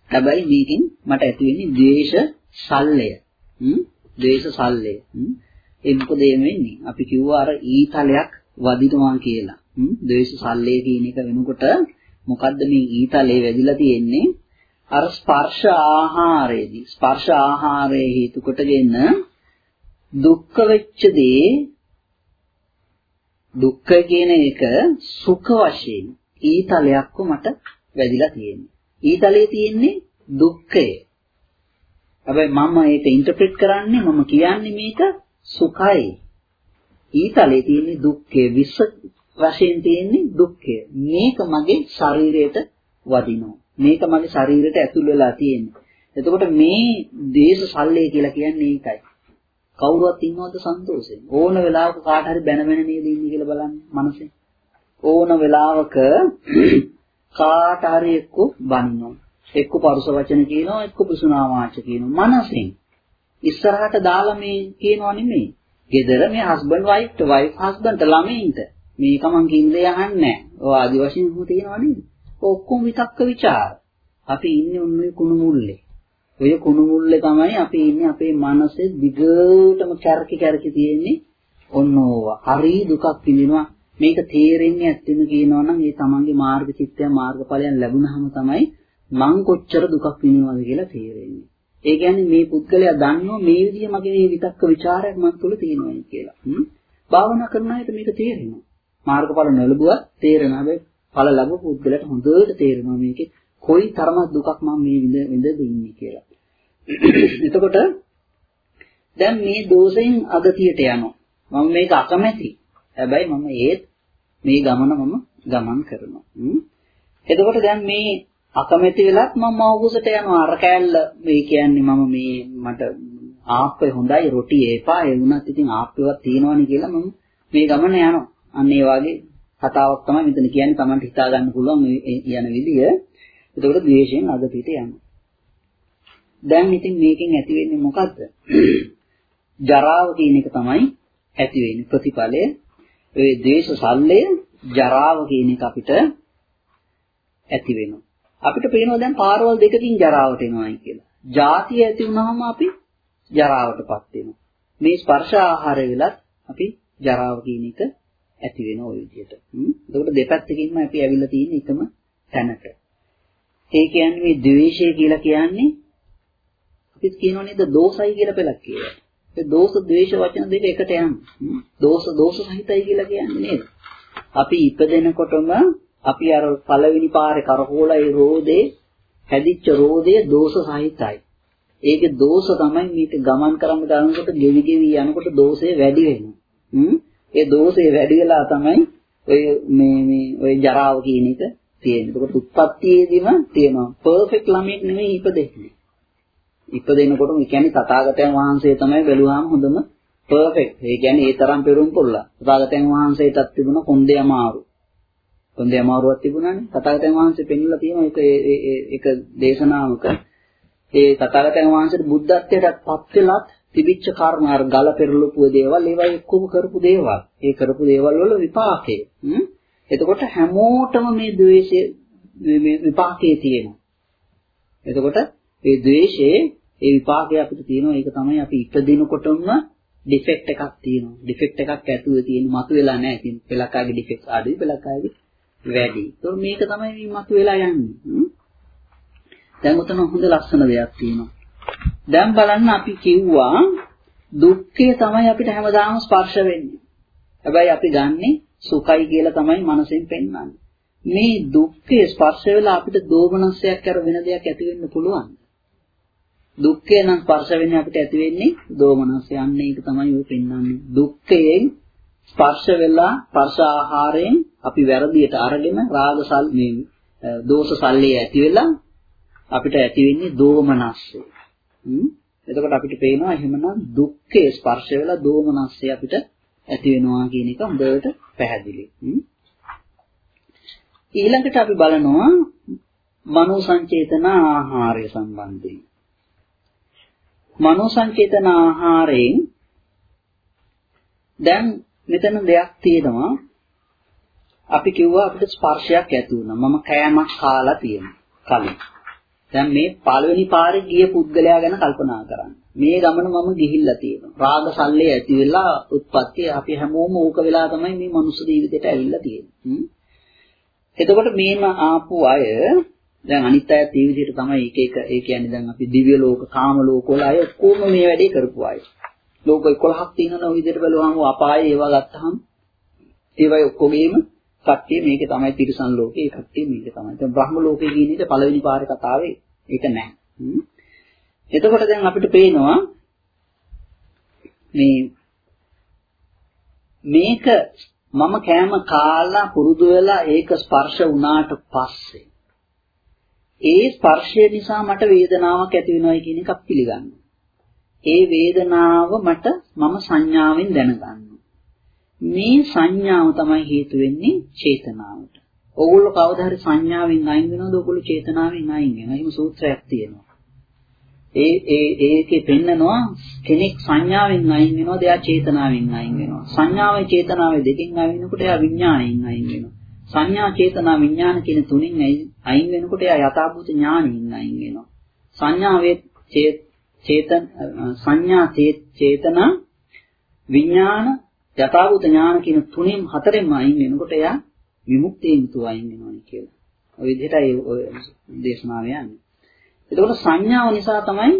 හැබැයි මේකෙන් මට ඇති වෙන්නේ ද්වේෂ සල්ලය. හ්ම් ද්වේෂ සල්ලය. හ්ම් ඒ මොකද වෙන්නේ? අපි කිව්වා අර ඊතලයක් වදිනවා කියලා. හ්ම් ද්වේෂ සල්ලය කියන එක වෙනකොට මොකද්ද මේ ඊතලේ වැදිලා තියෙන්නේ? අර ස්පර්ශ ආහාරයේදී ස්පර්ශ ආහාරයේ හේතු කොටගෙන දුක්ඛ වෙච්ච දේ දුක්ඛ කියන එක සුඛ වශයෙන් ඊතලයක්ව මට වැදිලා තියෙන්නේ. ඊතලයේ තියෙන්නේ දුක්ඛය. හැබැයි මම ඒක ඉන්ටර්ප්‍රිට් කරන්නේ මම කියන්නේ මේක සුඛයි. ඊතලයේ තියෙන්නේ දුක්ඛය විස වශයෙන් තියෙන්නේ දුක්ඛය. මේක මගේ ශරීරයට වදිනවා. මේක මගේ ශරීරයට ඇතුල් වෙලා තියෙන්නේ. එතකොට මේ දේශ සල්ලේ කියලා කියන්නේ ඒකයි. කවුරුවත් ඉන්නවද සන්තෝෂෙන්? ඕන වෙලාවක කාට හරි බැන බැන නේද ඉන්නේ කියලා බලන්න මනසෙන්. ඕන වෙලාවක කාට හරි එක්ක බනිනවා. එක්ක පරුස වචන කියනවා, එක්ක පුසුනා වාච කියනවා. මනසෙන්. ඉස්සරහට දාලා මේ කියනවා නෙමෙයි. ගෙදර මේ හස්බන්ඩ් වයිෆ්ට, වයිෆ් හස්බන්ඩ්ට ළමයින්ට මේක මං කින්දේ අහන්නේ නැහැ. ඔය ආදි වශයෙන් හු තියෙනවා නේද? ඔක්කොම විතක්ක ਵਿਚාර. අපි ඉන්නේ උන්නේ කුණු මුල්ලේ. ඔය කුණු මුල්ලේ තමයි අපි ඉන්නේ අපේ මනසේ දිගටම කැරකි කැරකි තියෙන්නේ ඔන්න ඕවා. හරි දුකක් විඳිනවා. මේක තේරෙන්නේ ඇත්තම කියනවා නම් ඒ තමන්ගේ මාර්ග චිත්තය මාර්ගඵලයන් ලැබුණාම තමයි මං කොච්චර දුකක් විඳිනවද කියලා තේරෙන්නේ. ඒ කියන්නේ මේ පුද්ගලයා දන්නවා මේ විදිහ මගේ මේ විතක්ක ਵਿਚාරයක් මන් තුළ තියෙනවා කියලා. හ්ම්. භාවනා කරන අයට මේක තේරෙනවා. මාර්ගඵල නොලබුවත් තේරෙනවා. හැබැයි ඵල ලැබු පුද්ගලයාට හොඳට තේරෙනවා මේකේ කොයි තරමක් දුකක් මම මේ විඳ විඳ ඉන්නේ කියලා. එතකොට දැන් මේ දෝෂෙන් අගතියට යනවා. මම මේක අකමැති. හැබැයි මම ඒත් මේ ගමන මම ගමන් කරනවා. එතකොට දැන් මේ අකමැති වෙලත් මම මවකුසට යනවා. අර කෑල්ල මේ කියන්නේ මම මේ මට ආප්පේ හොඳයි රොටි ඒපා ඒ වුණත් ඉතින් ආප්පේවත් තියෙනවනේ කියලා මම මේ ගමන යනවා. අන්න ඒ වගේ කතාවක් තමයි මෙතන කියන්නේ Tamanට හිතා ගන්න පුළුවන් මේ යන විදිය. එතකොට ද්වේෂයෙන් අද පිට යනවා. දැන් ඉතින් මේකෙන් ඇති වෙන්නේ මොකද්ද? ජරාව කියන එක තමයි ඇති වෙන්නේ ප්‍රතිඵලය. ඒ ද්වේෂ සල්ලය ජරාව කියන එක අපිට ඇති වෙනවා. අපිට පේනවා දැන් පාරවල් දෙකකින් ජරාවට එනවායි කියලා. ಜಾති ඇති වුනහම අපි ජරාවටපත් වෙනවා. මේ ස්පර්ශ ආහාර වෙලත් අපි ජරාව කියන එක ඇති වෙන ওই විදිහට. එතකොට දෙපැත්තකින්ම අපි ඇවිල්ලා තියෙන එකම තැනට. ඒ කියන්නේ මේ ද්වේෂය කියලා කියන්නේ අපි කියනව නේද දෝසයි කියලා පෙළක් කියලා. ඒ දෝෂ ද්වේෂ වචන දෙක එකට යනවා. දෝෂ දෝෂ සහිතයි කියලා කියන්නේ නේද? අපි ඉපදෙනකොටම අපි අර පළවෙනි පාරේ කරකෝලා ඒ රෝදේ හැදිච්ච රෝදේ දෝෂ සහිතයි. ඒකේ දෝෂ තමයි මේක ගමන් කරන්න ගන්නකොට ගෙවි ගෙවි යනකොට දෝෂය වැඩි වෙනවා. ඒ දෝෂය වැඩි වෙලා තමයි ඔය මේ මේ ඔය ජරාව කියන එක තියෙන්නේ. ඒකට උත්පත්තියේදීම තියෙනවා. පර්ෆෙක්ට් ළමෙක් නෙමෙයි ඉපදෙන්නේ. ඉපදෙනකොටම ඒ කියන්නේ තථාගතයන් වහන්සේ තමයි බැලුවාම හොඳම පර්ෆෙක්ට්. ඒ කියන්නේ ඒ තරම් පෙරුම් පුරලා. තථාගතයන් වහන්සේටත් තිබුණ කොන්දේ අමාරු. කොන්දේ අමාරුවක් තිබුණානේ. තථාගතයන් වහන්සේ පෙන්වලා තියෙන එක ඒක දේශනාවක ඒ තථාගතයන් වහන්සේට බුද්ධත්වයට පත් වෙලත් තිබිච්ච කර්ම අර ගල පෙරලපු දේවල් ඒවා එක්කම කරපු දේවල්. ඒ කරපු දේවල් වල විපාකේ. එතකොට හැමෝටම මේ ද්වේෂය මේ විපාකේ තියෙනවා. එතකොට මේ ද්වේෂයේ ඒ විපාකය අපිට තියෙනවා ඒක තමයි අපි ඉපදිනකොටම ඩිෆෙක්ට් එකක් තියෙනවා. ඩිෆෙක්ට් එකක් ඇතුලේ තියෙන මතුවෙලා නැහැ. ඉතින් පෙලකාගේ ඩිෆෙක්ට් අඩුයි පෙලකාගේ වැඩි. ඒතකොට මේක තමයි මේ මතුවෙලා යන්නේ. දැන් උතන හොඳ ලස්සන දෙයක් තියෙනවා. දැන් බලන්න අපි කිව්වා දුක්ඛය තමයි අපිට හැමදාම ස්පර්ශ වෙන්නේ. හැබැයි අපි ගන්නෙ සුඛයි කියලා තමයි මනසෙන් පෙන්වන්නේ. මේ දුක්ඛය ස්පර්ශ වෙලා අපිට දෝමනස්යක් කර වෙන දෙයක් ඇති වෙන්න පුළුවන්. දුක්ඛය නම් ස්පර්ශ වෙන්නේ අපිට ඇති වෙන්නේ දෝමනස්ය. අන්න ඒක තමයි ඔය පෙන්වන්නේ. දුක්ඛයෙන් ස්පර්ශ වෙලා ස්පර්ශ ආහාරයෙන් අපි වැරදියට අරගෙන රාගසල් මේ දෝෂ සල්ලේ ඇති වෙලා අපිට ඇති වෙන්නේ දෝමනස්සය. එතකොට අපිට පේනවා එහෙමනම් දුක්ඛේ ස්පර්ශ වෙලා දෝමනස්සය අපිට ඇති වෙනවා කියන එක හොඳට පැහැදිලි. ඊළඟට අපි බලනවා මනෝ සංචේතන ආහාරය සම්බන්ධයෙන්. මනෝ සංචේතන ආහාරයෙන් දැන් මෙතන දෙයක් තියෙනවා අපි කිව්වා අපිට ස්පර්ශයක් ඇති වුණා. මම කෑමක් කාලා තියෙනවා කලින්. දැන් මේ පළවෙනි පාරේ ගිය පුද්ගලයා ගැන කල්පනා කරන්න. මේ ගමන මම ගිහිල්ලා තියෙනවා. රාග සල්ලේ ඇති වෙලා උත්පත්ති අපි හැමෝම ඕක වෙලා තමයි මේ මනුස්ස ජීවිතයට ඇවිල්ලා තියෙන්නේ. එතකොට මේම ආපු අය දැන් අනිත් අය ඒ විදිහට තමයි එක එක ඒ කියන්නේ දැන් අපි දිව්‍ය ලෝක, කාම ලෝක වල අය ඔක්කොම මේ වැඩේ කරපු අය. ලෝක 11ක් තියෙනවා ওই විදිහට බලුවාම අපායේ ඒවා ගත්තාම ඒවයි ඔක්කොගේම කට්ටිය මේකේ තමයි තිරිසන් ලෝකේ ඒ කට්ටිය මේකේ තමයි. දැන් බ්‍රහ්ම ලෝකේ කියන එක පළවෙනි පාරේ කතාවේ ඒක නැහැ. එතකොට දැන් අපිට පේනවා මේ මේක මම කෑම කාලා පුරුදු වෙලා ඒක ස්පර්ශ වුණාට පස්සේ ඒ ස්පර්ශය නිසා මට වේදනාවක් ඇති වෙනවයි කියන එකක් පිළිගන්න. ඒ වේදනාව මට මම සංඥාවෙන් දැනගන්න. මේ සංඥාව තමයි හේතු වෙන්නේ චේතනාවට. ඕගොල්ලෝ කවදා හරි සංඥාවෙන් අයින් වෙනවද? ඕගොල්ලෝ චේතනාවෙන් අයින් වෙනවා. එහෙම සූත්‍රයක් තියෙනවා. ඒ ඒ ඒකේ පෙන්නනවා කෙනෙක් සංඥාවෙන් අයින් වෙනවද? එයා චේතනාවෙන් අයින් වෙනවා. සංඥාවයි චේතනාවයි දෙකෙන් අයින් වෙනකොට එයා විඥාණයෙන් අයින් වෙනවා. සංඥා චේතනා විඥාන කියන තුنين අයින් වෙනකොට එයා යථාභූත ඥානයෙන් අයින් වෙනවා. සංඥාවේ චේතන සංඥා චේතන විඥාන යථාභූත ඥාන කියන තුනෙන් හතරෙන්ම අයින් වෙනකොට එයා විමුක්තියෙන් තු අයින් වෙනවා කියලා. ඔය විදිහටයි ඔය දේශනාව යන්නේ. එතකොට සංඥාව නිසා තමයි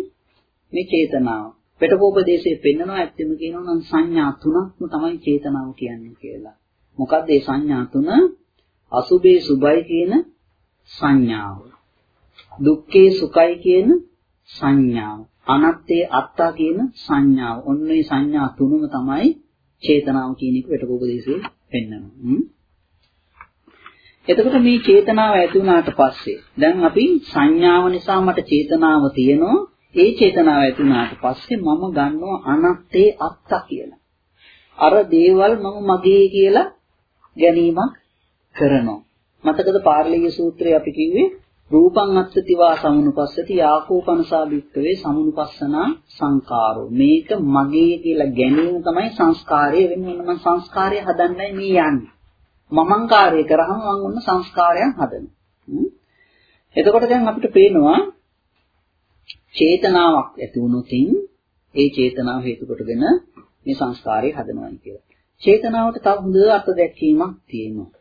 මේ චේතනාව. පෙටකෝපදේශයේ පෙන්නනවා ඇත්තම කියනවා නම් සංඥා තුනක්ම තමයි චේතනාව කියන්නේ කියලා. මොකක්ද මේ සංඥා තුන? අසුභේ සුභයි කියන සංඥාව. දුක්ඛේ සුඛයි කියන සංඥාව. අනත්තේ අත්තා කියන සංඥාව. ඔන්න ඒ සංඥා තුනම තමයි චේතනාව කියන එක වෙටකෝපදේශයේ පෙන්වනවා. එතකොට මේ චේතනාව ඇති වුණාට පස්සේ දැන් අපි සංඥාව නිසා මට චේතනාව තියෙනවා. ඒ චේතනාව ඇති වුණාට පස්සේ මම ගන්නවා අනත්තේ අත්තා කියලා. අර දේවල් මම මගේ කියලා ගැනීමක් කරනවා. මතකද පාර්ලිය සූත්‍රයේ අපි කිව්වේ රූපං අත්ථති වා සමුනුපස්සති යාකෝපනසා භික්කවේ සමුනුපස්සනා සංකාරෝ මේක මගේ කියලා ගැනීම තමයි සංස්කාරය. වෙන්නේ මම සංස්කාරය හදන්නයි මේ යන්නේ. මමංකාරය කරාම මම ඔන්න සංස්කාරයන් හදනවා. එතකොට දැන් අපිට පේනවා චේතනාවක් ඇති වුණොතින් ඒ චේතනාව හේතු කොටගෙන මේ සංස්කාරය හදනවා කියලා. චේතනාවට තව හොඳ අර්ථ දැක්වීමක් තියෙනවා.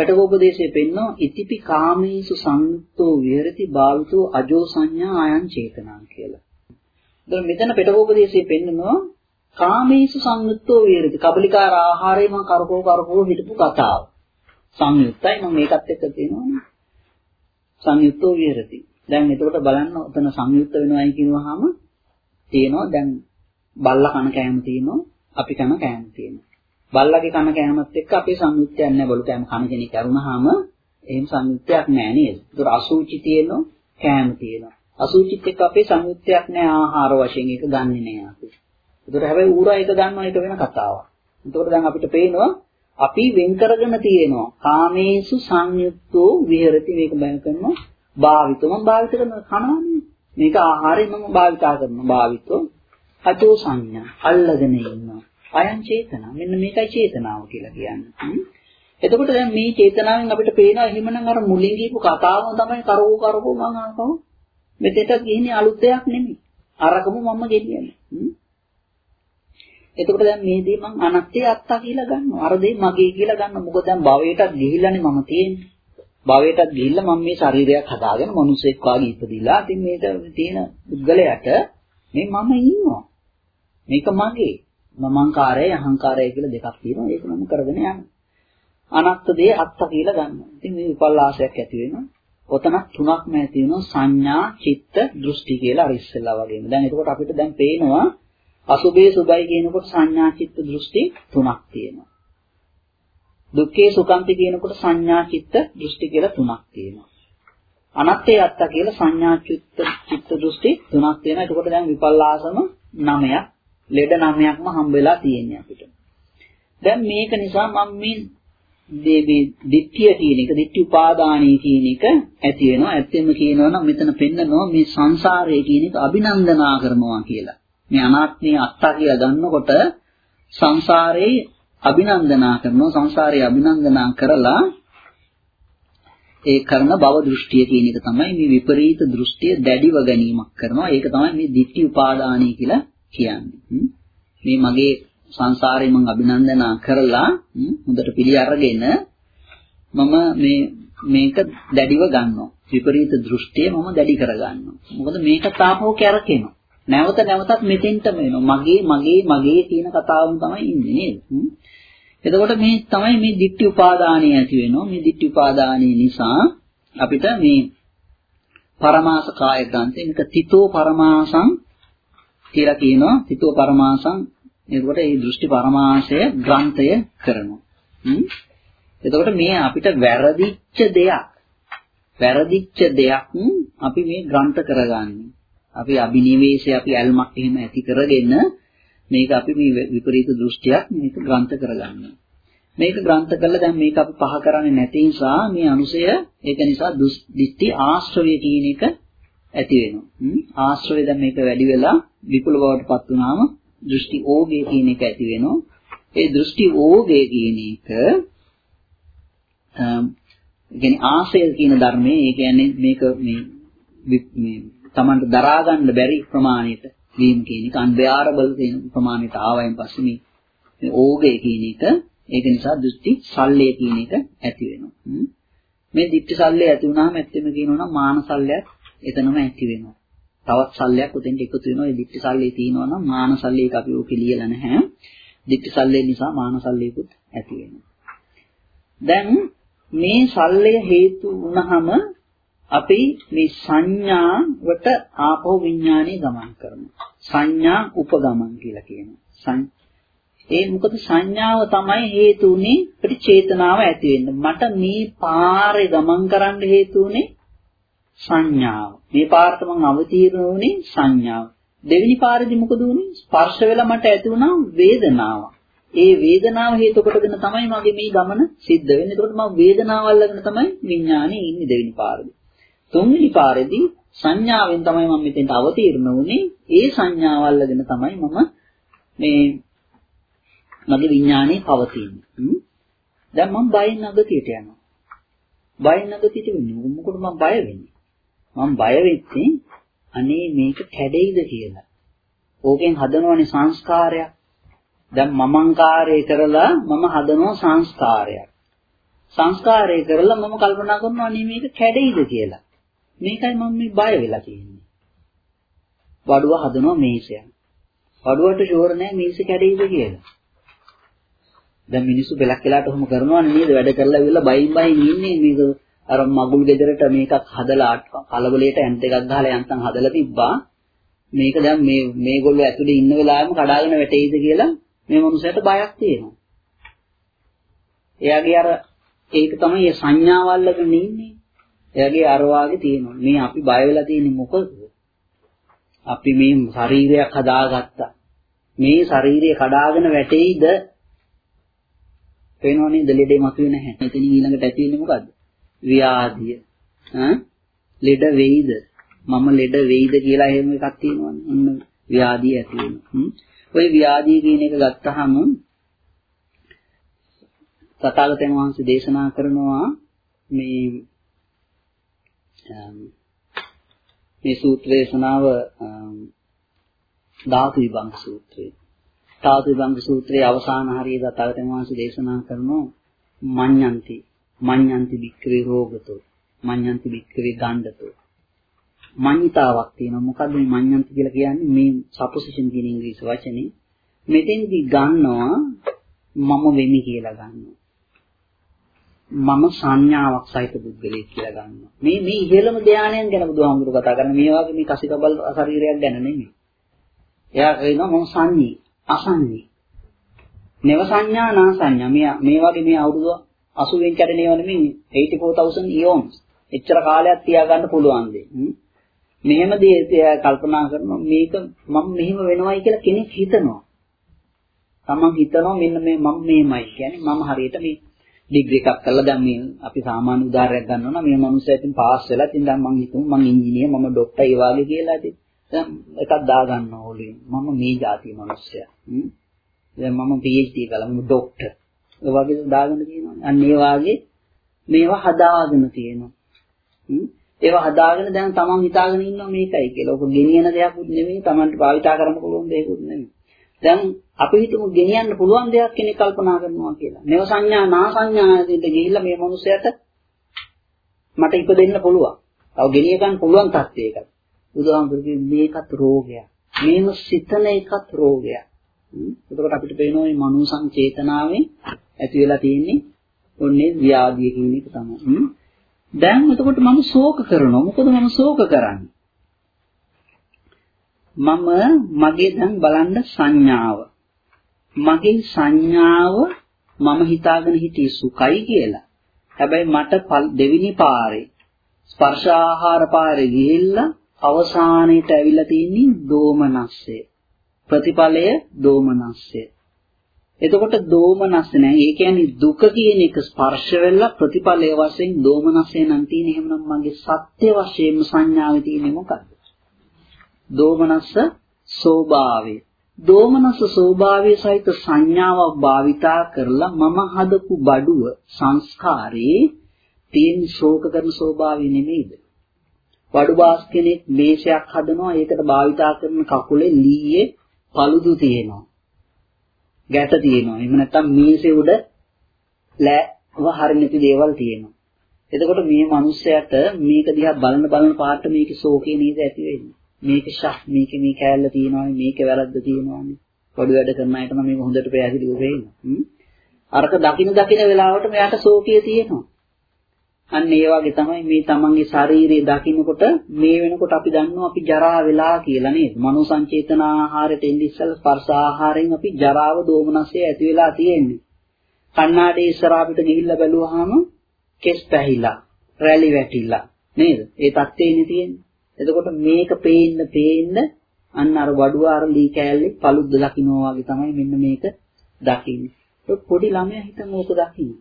පටවෝපදේශයේ පෙන්නෝ ඉතිපි කාමේසු සංයුක්තෝ විහෙරති භාවිතෝ අජෝ සංඥා ආයන් චේතනා කියලා. දැන් මෙතන පටවෝපදේශයේ පෙන්නනවා කාමේසු සංයුක්තෝ විහෙරති කබලිකාර ආහාරය මම කරකෝ කරකෝ හිටපු කතාව. සංයුක්තයි මම මේකත් එක්ක තියෙනවානේ. සංයුක්තෝ විහෙරති. දැන් එතකොට බලන්න ඔතන සංයුක්ත වෙනවයි කියනවාම තියෙනවා දැන් බල්ලා කන කෑම තියෙනවා අපි කන කෑම තියෙනවා. බල්ලගේ කන කෑමත් එක්ක අපේ සංයුක්තයක් නැහැ බලු කෑම කන කෙනෙක් කරුණාම එහෙම සංයුක්තයක් නැහැ නේද? ඒතර අසුචි තියෙනවා කෑම තියෙනවා. අසුචිත් එක්ක අපේ සංයුක්තයක් නැහැ ආහාර වශයෙන් ඒක ගන්නෙ නෑ අපි. ඒතර හැබැයි ඌරා ඒක ගන්නවා ඒක වෙන කතාවක්. එතකොට දැන් අපිට පේනවා අපි වෙන් කරගෙන තියෙනවා කාමේසු සංයුක්තෝ විහෙරති මේක බය කරනවා භාවිතව මම භාවිත කරන කනවානේ මේක ආහාරයෙන් මම භාවිතා කරනවා භාවිතෝ අතෝ සංඥා අල්ලගෙන ඉන්නවා අයං චේතනා. මෙන්න මේකයි චේතනාව කියලා කියන්නේ. එතකොට දැන් මේ චේතනාවෙන් අපිට පේනවා එහෙමනම් අර මුලින් කියපු කතාවම තමයි කරවෝ කරවෝ මං අහකව. මෙතෙට කියන්නේ අලුත් දෙයක් නෙමෙයි. අරකම මම ගෙනියන්නේ. එතකොට දැන් මේ දේ මං අනත්තේ අත්තා කියලා ගන්නවා. අර දේ මගේ කියලා ගන්නවා. මොකද දැන් භවයටත් ගිහිල්ලානේ මම තියෙන්නේ. භවයටත් ගිහිල්ලා මම මේ ශරීරයක් හදාගෙන මිනිසෙක් වාගේ ඉපදිලා ඉතින් මේක තියෙන පුද්ගලයාට මේ මම ඉන්නවා. මේක මගේ. මමංකාරය අහංකාරය කියලා දෙකක් තියෙනවා. ඒක මම කරගෙන යනවා. අනත්ත දේ අත්ත කියලා ගන්නවා. ඉතින් මේ විපල්ලාසයක් ඇති වෙනවා. ඔතන තුනක්ම ඇති වෙනවා සංඥා, චිත්ත, දෘෂ්ටි කියලා අර ඉස්සෙල්ලා වගේම. දැන් එතකොට අපිට දැන් පේනවා අසුභේ සුභයි කියනකොට සංඥා, චිත්ත, දෘෂ්ටි තුනක් තියෙනවා. දුක්ඛේ සුඛන්ති කියනකොට සංඥා, චිත්ත, දෘෂ්ටි කියලා තුනක් තියෙනවා. අනත්තේ අත්ත කියලා සංඥා, චිත්ත, චිත්ත, දෘෂ්ටි තුනක් තියෙනවා. එතකොට දැන් විපල්ලාසම 9ක් ලෙඩ නමයක්ම හම්බෙලා තියෙන්නේ අපිට. දැන් මේක නිසා මම මේ මේ දිට්ඨිය කියන එක, දිට්ඨි උපාදානීය කියන එක ඇති වෙනවා. ඇත්තෙම කියනවා නම් මෙතන පෙන්නනවා මේ සංසාරය කියන එක අභිනන්දනා කරනවා කියලා. මේ අනාත්මයේ අත්තා කියලා ගන්නකොට සංසාරේ අභිනන්දනා කරනවා. සංසාරේ අභිනන්දනා කරලා ඒ කරන භව දෘෂ්ටිය කියන එක තමයි මේ විපරීත දෘෂ්ටිය දැඩිව ගැනීමක් කරනවා. ඒක තමයි මේ ditthi උපාදානයි කියලා කියන්නේ. මේ මගේ සංසාරේ මම අභිනන්දනා කරලා හොඳට පිළි අරගෙන මම මේ මේක දැඩිව ගන්නවා. විපරීත දෘෂ්ටිය මම දැඩි කරගන්නවා. මොකද මේක තාපෝ කැරකෙනවා. නැවත නැවතත් මෙතෙන්ටම එනවා. මගේ මගේ මගේ කියන කතාවම තමයි ඉන්නේ නේද? එතකොට මේ තමයි මේ ditthi උපාදානය ඇති වෙනවා. මේ ditthi උපාදානය නිසා අපිට මේ පරමාස කාය ග්‍රන්ථය මේක තිතෝ පරමාසං කියලා කියනවා තිතෝ පරමාසං එතකොට මේ දෘෂ්ටි පරමාශය ග්‍රන්ථය කරනවා. එතකොට මේ අපිට වැරදිච්ච දෙයක් වැරදිච්ච දෙයක් අපි මේ ග්‍රන්ථ කරගන්නේ. අපි අභිනිවේෂය අපි ඇල්මක් එහෙම ඇති කරගෙන මේක අපි මේ විපරීත දෘෂ්ටියක් මේක ග්‍රන්ථ කරගන්නවා. මේක ග්‍රන්ථ කළා දැන් මේක අපි පහ කරන්නේ නැති නිසා මේ අනුසය ඒක නිසා දෘෂ්ටි ආශ්‍රවය කියන එක ඇති වෙනවා. ආශ්‍රවය දැන් මේක වැඩි වෙලා විපුල බවට පත් වුනහම දෘෂ්ටි ඕගය කියන එක ඇති වෙනවා. ඒ දෘෂ්ටි ඕගය කියන එක කියන්නේ ආශය කියන ධර්මයේ ඒ කියන්නේ මේක මේ මේ Tamanට දරා ගන්න බැරි ප්‍රමාණයට වීම කියන එක අන්බයාරබල් කියන ප්‍රමාණයට ආවයින් පස්සේ මේ මේ ඕගය කියන එක ඒක නිසා දෘෂ්ටි සල්ලය කියන එක ඇති වෙනවා. මේ දිට්ඨි සල්ලය ඇති වුණාම ඇත්තම කියනවා නම් මාන සල්ලයක් එතනම ඇති වෙනවා. තවත් සල්ලයක් උතෙන්ට එකතු වෙනවා. ඒ දිට්ඨි සල්ලේ තියෙනවා නම් මාන සල්ලේක අපි ඕකේ ලියලා නැහැ. දිට්ඨි සල්ලේ නිසා මාන සල්ලේකුත් ඇති වෙනවා. දැන් මේ සල්ලය හේතු වුණාම අපි මේ සංඥාවට ආපෝ විඥානේ ගමන් කරනවා. සංඥා උපගමන් කියලා කියනවා. ඒ මොකද සංඥාව තමයි හේතුුනේ අපිට චේතනාව ඇති වෙන්න. මට මේ පාරේ ගමන් කරන්න හේතුුනේ සංඥාව. මේ පාරට මම අවතීර්ණ වුණේ සංඥාව. දෙවෙනි පාරේදී මොකද වුනේ? ස්පර්ශ වෙලා මට ඇති වුණා වේදනාව. ඒ වේදනාව හේතු කොටගෙන තමයි මගේ මේ ගමන සිද්ධ වෙන්නේ. ඒකට මම වේදනාව අල්ලගෙන තමයි විඥානේ ඉන්නේ දෙවෙනි පාරේදී. තුන්වෙනි පාරේදී සංඥාවෙන් තමයි මම මෙතෙන්ට අවතීර්ණ වුනේ. ඒ සංඥාව අල්ලගෙන තමයි මම මේ මගේ විඥානේ පවතින්නේ. දැන් මම බයෙන් අගතියට යනවා. බයෙන් අගතියට වෙන්නේ මොකද මම බය වෙන්නේ? මම බය වෙන්නේ අනේ මේක කැඩෙයිද කියලා. ඕකෙන් හදනවනේ සංස්කාරයක්. දැන් මමංකාරය කරලා මම හදනවා සංස්කාරයක්. සංස්කාරය කරලා මම කල්පනා කරනවා අනේ මේක කැඩෙයිද කියලා. මේකයි මම මේ බය වෙලා තියෙන්නේ. වඩුව හදනවා මේසයක්. වඩුවට ෂුවර් නෑ මේස කැඩෙයිද කියලා. දැන් මිනිස්සු බෙලක් වෙලාට ඔහොම කරනවනේ නේද වැඩ කරලා ඉවරලා බයින් බයින් ඉන්නේ මේක අර මගුල් ගෙදරට මේකක් හදලා කලබලයට ඇන්ට් එකක් ගහලා යන්තම් හදලා තිබ්බා මේක දැන් මේ මේගොල්ලෝ ඇතුලේ ඉන්න වෙලාවෙම කඩාගෙන වැටෙයිද කියලා මේ මනුස්සයාට බයක් තියෙනවා. එයාගේ අර ඒක තමයි ඒ සංඥාවල්ලගෙන ඉන්නේ. එයාගේ අර වාගේ තියෙනවා. මේ අපි බය වෙලා තියෙන්නේ මොකද? අපි මේ ශරීරයක් හදාගත්තා. මේ ශරීරය කඩාගෙන වැටෙයිද? පේනව නේද ලෙඩේ මතුවේ නැහැ. එතන ඊළඟට ඇති වෙන්නේ මොකද්ද? ව්‍යාධිය. ඈ ලෙඩ වෙයිද? මම ලෙඩ වෙයිද කියලා එහෙම එකක් තියෙනවනේ. ඔන්න ව්‍යාධිය ඇති වෙනවා. ওই ව්‍යාධිය කියන එක ගත්තාම තථාගතයන් වහන්සේ දේශනා කරනවා මේ මේ සූත්‍ර දේශනාව ධාතු විභංග සූත්‍රය. ධාතු විභංග සූත්‍රයේ අවසාන හරිය තථාගතයන් වහන්සේ දේශනා කරනවා මඤ්ඤන්ති මඤ්ඤන්ති වික්‍රේ රෝගතෝ මඤ්ඤන්ති වික්‍රේ ගණ්ඩතෝ මඤ්ඤතාවක් තියෙනවා මොකද්ද මේ මඤ්ඤන්ති කියලා කියන්නේ මේ සපොසිෂන් කියන ඉංග්‍රීසි වචනේ මෙතෙන්දි ගන්නවා මම වෙමි කියලා ගන්නවා මම සංඥාවක් සහිත පුද්ගලයෙක් කියලා ගන්නවා. මේ මේ ඉහළම ධානයන් ගැන බුදුහාමුදුරු කතා කරන්නේ මේ වගේ මේ කසිකබල් ශරීරයක් ගැන නෙමෙයි. එයා කියනවා මම සංඤී, අසංඤී. නව සංඥා නා සංඥා. මේ මේ වගේ මේ අවුරුදු 80 කැඩෙන ඒවා නෙමෙයි 84000 ඉයෝන්ස්. එච්චර කාලයක් තියාගන්න පුළුවන් දෙ. මෙහෙම දේ කල්පනා කරනවා මේක මම මෙහෙම වෙනවයි කියලා කෙනෙක් හිතනවා. තමන් හිතනවා මෙන්න මේ මම මේමයි. කියන්නේ මම හරියට මේ ඩිග්‍රී එකක් කරලා දැන් මේ අපි සාමාන්‍ය උදාහරණයක් ගන්නවා නම් මේ මනුස්සයා ඉතින් පාස් වෙලා ඉතින් දැන් මං හිතමු මං ඉංජිනේර මම ડોක්ටර් ඒ වගේ කියලා ඉතින් දැන් එකක් දාගන්න ඕලේ මම මේ જાතිය මනුස්සයා. දැන් මම PhD කළා මම ડોක්ටර්. ඒ වගේ දාගෙන තියෙනවා අන්න ඒ වගේ මේවා හදාගෙන තියෙනවා ඒවා හදාගෙන දැන් තමන් හිතාගෙන ඉන්නවා මේකයි කියලා. ඔක ගෙනියන දෙයක් නෙමෙයි තමන්ට භාවිතා කරන්න පුළුවන් දෙයක් නෙමෙයි. දැන් අපි හිතමු ගෙනියන්න පුළුවන් දෙයක් කෙනෙක් කල්පනා කරනවා කියලා. මේව සංඥා නා සංඥාදෙට ගිහිල්ලා මේ මනුස්සයාට මට ඉපදෙන්න පුළුවන්. තව ගෙනිය ගන්න පුළුවන් තත්ත්වයක. බුදුහාමුදුරුවෝ මේකත් රෝගයක්. මේම සිතන එකත් රෝගයක්. එතකොට අපිට පේනවා මේ මනෝ සංචේතනාවෙන් ඇති වෙලා තියෙන්නේ ඔන්නේ ව්‍යාධිය කියන එක තමයි. දැන් එතකොට මම ශෝක කරනවා. මොකද මම ශෝක කරන්නේ? මම මගේ දැන් බලන්න සංඥාව. මගේ සංඥාව මම හිතාගෙන හිටියේ සුඛයි කියලා. හැබැයි මට දෙවිනි පාරේ ස්පර්ශ ආහාර පාරේ ගිහිල්ලා අවසානයේට ඇවිල්ලා තියෙන්නේ දෝමනස්සය. ප්‍රතිඵලය දෝමනස්සය. එතකොට දෝමනස්ස නෑ. ඒ කියන්නේ දුක කියන එක ස්පර්ශ වෙලා ප්‍රතිඵලයේ වශයෙන් දෝමනස්සේ නම් තියෙන. එහෙමනම් මගේ සත්‍ය වශයෙන්ම සංඥාවේ තියෙන්නේ මොකක්ද? දෝමනස්ස ස්වභාවය. දෝමනස්ස ස්වභාවය සහිත සංඥාවක් භාවිතා කරලා මම හදපු බඩුව සංස්කාරේ තියෙන ශෝක කරන ස්වභාවය නෙමෙයිද? වඩු බාස් කෙනෙක් මේෂයක් හදනවා ඒකට භාවිතා කරන කකුලේ ලීයේ paludu තියෙනවා. ගැට තියෙනවා. එහෙම නැත්නම් මේෂේ උඩ ලෑව හරිනති දේවල් තියෙනවා. එතකොට මේ මිනිස්සයාට මේක දිහා බලන බලන පාට මේකේ ශෝකේ නේද ඇති වෙන්නේ. මේක ශක් මේක මේ කෑල්ල තියෙනවානේ මේක වැරද්ද තියෙනවානේ. පොඩි වැඩ කරන අයට නම් මේක හොඳට පැහැදිලිව වෙන්නේ. අරක දකින්න දකින්න වෙලාවට මෙයාට ශෝකය තියෙනවා. අන්න ඒ වගේ තමයි මේ තමන්ගේ ශාරීරිය දකින්නකොට මේ වෙනකොට අපි දන්නවා අපි ජරා වෙලා කියලා නේද? මනෝ සංචේතන ආහාරයට එන්නේ ඉස්සෙල්ලා ස්පර්ශ ආහාරයෙන් අපි ජරාව දෝමනසය ඇති වෙලා තියෙන්නේ. කණ්ණාඩි ඉස්සරහ අපිට ගිහිල්ලා බැලුවාම කෙස් පැහිලා, රැලි වැටිලා නේද? ඒ தත්ත්වේනේ තියෙන්නේ. එතකොට මේක පේන්න පේන්න අන්න අර වඩුවාර ලී කෑල්ලේ පළුද්ද දකින්නවා වගේ තමයි මෙන්න මේක දකින්නේ. පොඩි ළමයා හිතන ඕක දකින්නේ.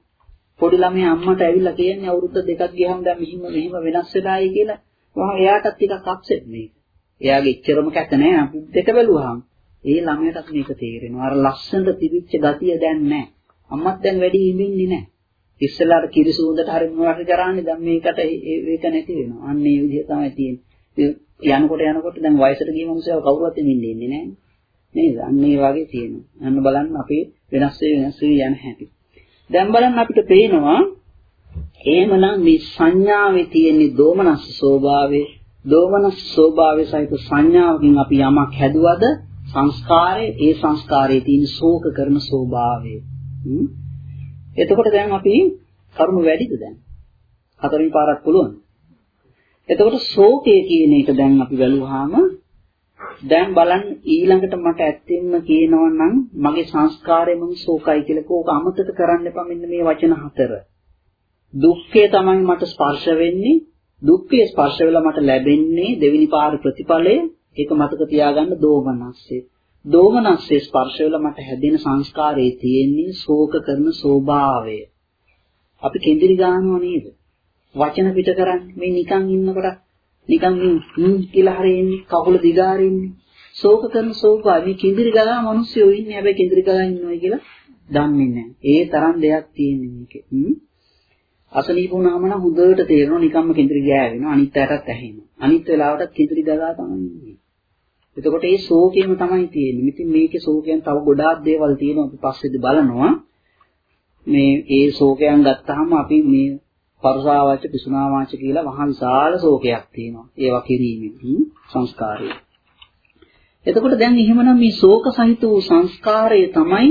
පොඩි ළමයා අම්මට ඇවිල්ලා කියන්නේ අවුරුද්ද දෙකක් ගියාම දැන් මෙහිම මෙහිම වෙනස් වෙලායි කියලා. වහා එයාටත් ටිකක් අප්සෙට් මේක. එයාගේ ඉච්චරම කැත නෑ අපි දෙක බැලුවාම. ඒ ළමයාටත් මේක තේරෙනවා. අර ලස්සනට තිබිච්ච ගතිය දැන් නෑ. අම්මත් දැන් වැඩි ඉමින්නේ නෑ. ඉස්සෙල්ලාට කිරිසුඳට හරි මොනවට කරන්නේ දැන් මේකට ඒක නැති වෙනවා. අන්න ඒ විදිහ තමයි තියෙන්නේ. යනකොට යනකොට දැන් වයසට ගිය මිනිස්සු කවුරුවත් ඉන්නේ නෑ. නේද? අන්න ඒ වගේ තියෙනවා. අන්න බලන්න අපේ වෙනස් වෙනස් යන හැටි. දැන් බලන්න අපිට පේනවා එහෙමනම් මේ සංඥාවේ තියෙන දෝමනස් ස්වභාවය දෝමනස් ස්වභාවය සහිත සංඥාවකින් අපි යමක් හැදුවද සංස්කාරය ඒ සංස්කාරයේ තියෙන ශෝක කරන ස්වභාවය. එතකොට දැන් අපි කරුණු වැඩිද දැන්? හතරින් පාරක් පුළුවන් එතකොට ශෝකය කියන එක දැන් අපි බැලුවාම දැන් බලන්න ඊළඟට මට ඇත්තෙන්ම කියනවා නම් මගේ සංස්කාරය මම ශෝකයි කියලා කෝක අමතක කරන්න එපා මෙන්න මේ වචන හතර. දුක්ඛය තමයි මට ස්පර්ශ වෙන්නේ. දුක්ඛය ස්පර්ශ වෙලා මට ලැබෙන්නේ දෙවිනි පාර ප්‍රතිඵලය. ඒක මතක තියාගන්න දෝමනස්සේ. දෝමනස්සේ ස්පර්ශ වෙලා මට හැදෙන සංස්කාරයේ තියෙන්නේ ශෝක කරන ස්වභාවය. අපි කෙන්දිරි ගන්නව නේද? වචන පිට කරන්නේ මේ නිකන් ඉන්නකොට නිකන් හ්ම් කියලා හරි එන්නේ කකුල දිගාරින්නේ ශෝක කරන ශෝකයි මේ කිඳිරි ගලා මිනිස්සු ඉන්නේ. හැබැයි කිඳිරි ගලා ඉන්නවයි කියලා දන්නේ නැහැ. ඒ තරම් දෙයක් තියෙන්නේ මේකේ. හ්ම්. අසනීප වුණාම නම් හොඳට තේරෙනවා නිකම්ම කිඳිරි ගෑවෙනවා. අනිත් පැයටත් ඇහෙනවා. අනිත් වෙලාවටත් කිඳිරි ගලා තමයි ඉන්නේ. එතකොට මේ ශෝකයම තමයි තියෙන්නේ. ඉතින් මේකේ ශෝකයන් තව ගොඩාක් දේවල් තියෙනවා අපි පස්සේදී බලනවා. මේ ඒ ශෝකයන් ගත්තාම අපි මේ පරසාවාච පිසුනාවාච කියලා මහා විශාල ශෝකයක් තියෙනවා. ඒවා කිරීමෙන් සංස්කාරය. එතකොට දැන් එහෙමනම් මේ ශෝක සහිත වූ සංස්කාරය තමයි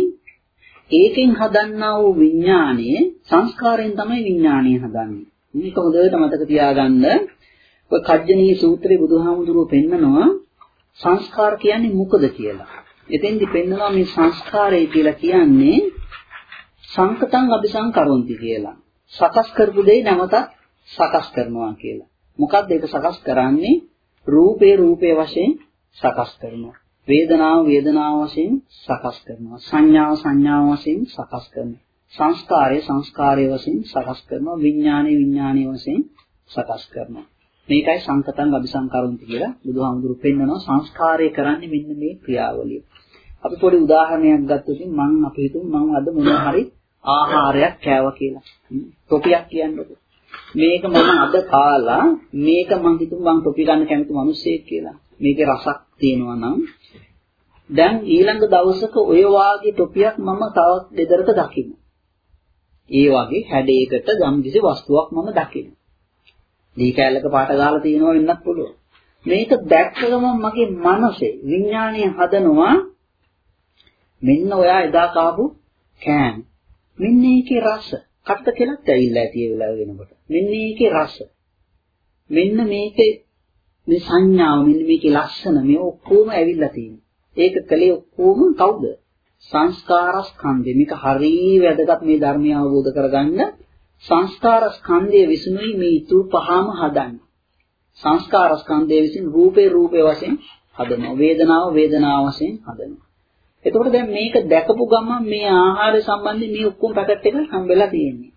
ඒකෙන් හදන්නා වූ විඥාණය සංස්කාරයෙන් තමයි විඥාණය හදන්නේ. මේක හොඳට මතක තියාගන්න. ඔය කජ්ජනී සූත්‍රයේ බුදුහාමුදුරුවෝ පෙන්නනවා සංස්කාර කියන්නේ මොකද කියලා. එතෙන්දි පෙන්නනවා මේ සංස්කාරය කියලා කියන්නේ සංකතං අபிසංකරොන්ති කියලා. සකස් කරපු දෙය නැවතත් සකස් කරනවා කියලා. මොකක්ද ඒක සකස් කරන්නේ? රූපේ රූපේ වශයෙන් සකස් කරනවා. වේදනාව වේදනාව වශයෙන් සකස් කරනවා. සංඥාව සංඥාව වශයෙන් සකස් කරනවා. සංස්කාරය සංස්කාරය වශයෙන් සකස් කරනවා. විඥානය විඥානය වශයෙන් සකස් කරනවා. මේකයි සංකතං අபிසංකරොන්ති කියලා බුදුහාමුදුරු පෙන්නනවා සංස්කාරය කරන්නේ මෙන්න මේ ක්‍රියාවලිය. අපි පොඩි උදාහරණයක් ගත්තොත් මම අපි හිතමු මම අද මොනවා හරි ආහාරයක් කෑවා කියලා. ටොපියක් කියන්නකො. මේක මම අද කාලා මේක මං හිතුව මං ටොපි ගන්න කැමති මිනිස්සෙක් කියලා. මේකේ රසක් තියෙනවා නම් දැන් ඊළඟ දවසක ඔය වාගේ ටොපියක් මම තවත් දෙදරක දකින්න. ඒ වගේ හැඩයකට ගම්කිසි වස්තුවක් මම දකින්න. දී කැලලක පාට ගාලා තියෙනවා වෙන්නත් පුළුවන්. මේක දැක්ක ගමන් මගේ මනසේ විඥාණය හදනවා මෙන්න ඔයා එදා කාපු කෑම. මෙන්න ඒකේ රස. කට්ට කෙලක් ඇවිල්ලා ඇති ඒ වෙලාව වෙනකොට. මෙන්න ඒකේ රස. මෙන්න මේකේ මේ සංඥාව මෙන්න මේකේ ලක්ෂණ මේ ඔක්කොම ඇවිල්ලා තියෙනවා. ඒක කලේ ඔක්කොම කවුද? සංස්කාරස්කන්ධය. මේක හරිය වැදගත් මේ ධර්මය අවබෝධ කරගන්න. සංස්කාරස්කන්ධය විසිනුයි මේ ඊතු පහම හදන්නේ. සංස්කාරස්කන්ධය විසින් රූපේ රූපේ වශයෙන් හදනවා. වේදනාව වේදනාව වශයෙන් හදනවා. එතකොට දැන් මේක දැකපු ගමන් මේ ආහාරය සම්බන්ධයෙන් මේ ඔක්කොම පැකට් එක හම්බෙලා තියෙන්නේ.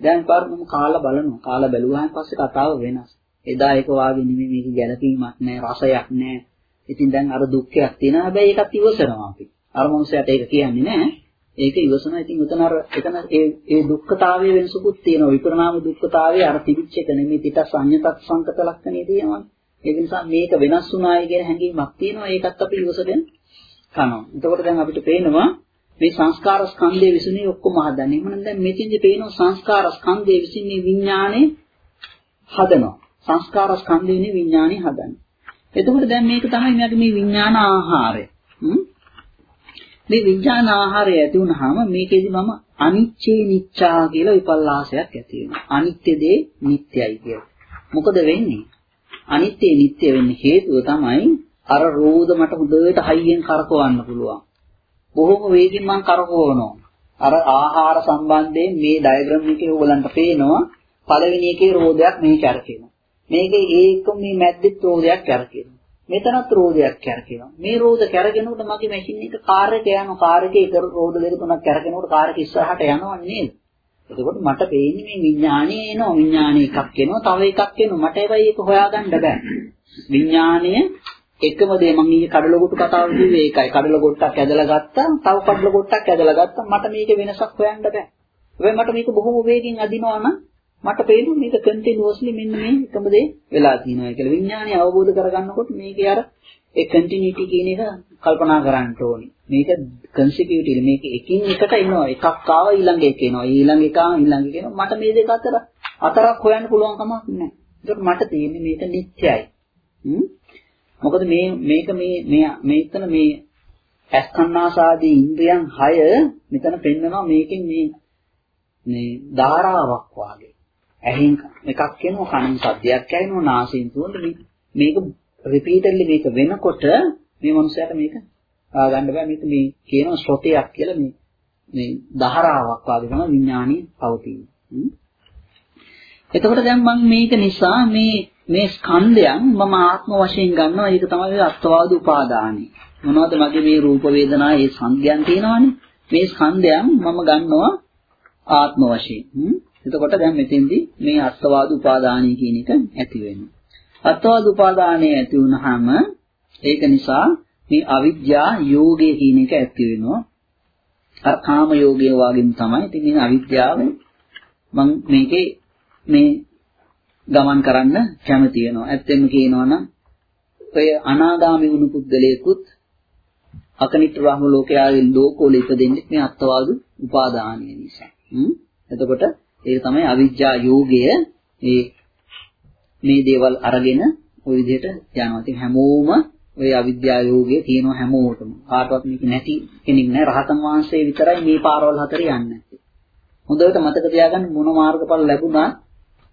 දැන් පාර මම කාලා බලනවා. කාලා බැලුවාන් පස්සේ කතාව වෙනස්. එදා ඒක වාගේ නෙමෙයි මේක ගැළපීමක් නැහැ, රසයක් නැහැ. ඉතින් දැන් අර දුක්ඛයක් තියෙනවා. හැබැයි ඒකත් ඉවසනවා අපි. අර මොහොසයට ඒක කියන්නේ නැහැ. ඒක ඉවසන ඉතින් උතන අර එතන ඒ ඒ දුක්ඛතාවය වෙනසකුත් තියෙනවා විපරණාම දුක්ඛතාවය අර තිබිච්ච එක නෙමෙයි පිට සංයතක් සංකත ලක්ෂණේ තියෙනවා ඒක නිසා මේක වෙනස් වුණායි කියන හැඟීමක් තියෙනවා ඒකත් අපි ඉවසගෙන කනවා එතකොට දැන් අපිට පේනවා මේ සංස්කාර ස්කන්ධයේ විසිනේ ඔක්කොම හදන්නේ එහෙනම් දැන් මෙතින්දි පේනවා සංස්කාර ස්කන්ධයේ විසිනේ විඥානේ හදනවා සංස්කාර ස්කන්ධයනේ විඥානේ හදන්නේ එතකොට දැන් මේක තමයි මෙයාගේ මේ විඥාන ආහාරය මේ විඥාන ආහාරය ඇති වුනහම මේකෙදි මම අනිච්චේ නිච්චා කියලා විපල්ලාසයක් ඇති වෙනවා. අනිත්‍ය දේ නිට්ටයයි කියලා. මොකද වෙන්නේ? අනිත්‍ය නිට්ටය වෙන්න හේතුව තමයි අර රෝද මට හොඳට හයියෙන් කරකවන්න පුළුවන්. බොහොම වේගෙන් මම කරකවනවා. අර ආහාර සම්බන්ධයෙන් මේ ඩයග්‍රෑම් එකේ ඕගලන්ට පේනවා පළවෙනි එකේ රෝදයක් මේ කැරකෙනවා. මේකේ ඒකම මේ මැද්දෙත් රෝදයක් කැරකෙනවා. මෙතනත් රෝදයක් කැරකෙනවා. මේ රෝද කැරගෙනකොට මගේ මැෂින් එක කාර් එක යනවා. කාර් එකේ එක රෝද දෙක තුනක් කැරගෙනකොට කාර් එක ඉස්සරහට යනවා නේද? එතකොට මට පේන්නේ මේ විඥාණය එනවා. විඥාණය එකක් එනවා. තව එකක් එනවා. මට ඒවයි ඒක හොයාගන්න බෑ. විඥාණය එකම දේ මම ඊයේ කඩල කොටු කතාව කිව්වේ ඒකයි. කඩල කොටක් ඇදලා ගත්තා. තව කඩල කොටක් ඇදලා ගත්තා. මට මේක වෙනසක් හොයන්න බෑ. හැබැයි මට මේක බොහොම වේගෙන් අදිනවා නම් මට පේනවා මේක කන්ටිනියුස්ලි මෙන්න මේ එකම දේ වෙලා තියෙනවා කියලා. විඥානය අවබෝධ කරගන්නකොට මේකේ අර ඒ කන්ටිනියුටි කියන එක කල්පනා කරන්න ඕනේ. මේක කන්සිකියුටිව් මේක එකින් එකට එනවා. එකක් ආව ඊළඟ එක එනවා. ඊළඟ එක ආව ඊළඟ එක එනවා. මට මේ දෙක අතර අතරක් හොයන්න පුළුවන් කමක් නැහැ. ඒකට මට තියෙන්නේ මේක නිත්‍යයි. හ්ම් මොකද මේ මේක මේ මේ මේතන මේ ඇස්කන්නාසාදී ඉන්ද්‍රියන් 6 මෙතන පෙන්වනවා මේකෙන් මේ මේ ධාරාවක් වාගේ. ඇහෙන් එකක් එනවා කනින් සද්දයක් ඇහෙනවා නාසයෙන් තුනට මේක රිපීටඩ්ලි මේක වෙනකොට මේ මනුස්සයාට මේක ගන්න බෑ. මේක මේ කියනවා ශ්‍රොතයක් කියලා මේ මේ ධාරාවක් වගේ තමයි විඥානීය පවතින්නේ. එතකොට දැන් මම මේක නිසා මේ මේ ස්කන්ධයන් මම ආත්ම වශයෙන් ගන්නවා ඒක තමයි අත්වාද උපාදානයි. මොනවද මගේ මේ රූප වේදනා ඒ සංඥයන් තියෙනවානේ. මේ ස්කන්ධයන් මම ගන්නවා ආත්ම වශයෙන්. එතකොට දැන් මෙතෙන්දී මේ අත්වාද උපාදානයි කියන එක ඇති වෙනවා. අත්වාද උපාදානය ඇති වුනහම ඒක නිසා මේ අවිද්‍යා යෝගය කියන එක ඇති වෙනවා. අර කාම යෝගය වගේම තමයි. ඉතින් මේ අවිද්‍යාව මම මේකේ මේ ගමන් කරන්න කැමති වෙනවා. ඇත්තෙන්ම කියනවා නම් ඔය අනාගාමී වුණු පුද්ගලයෙකුත් අකනිට රාම ලෝකයාගේ ලෝකවල ඉපදෙන්නේ මේ අත්වාද උපාදානය නිසා. එතකොට ඒක තමයි අවිජ්ජා යෝගය ඒ මේ දේවල් අරගෙන ওই විදිහට යනවා. ඉතින් හැමෝම ওই අවිද්‍යා යෝගයේ තියෙන හැමෝටම කාටවත් මේක නැති කෙනෙක් නැහැ. රහතන් වහන්සේ විතරයි මේ පාරවල් හතර යන්නේ. හොඳට මතක තියාගන්න මොන මාර්ගඵල ලැබුණා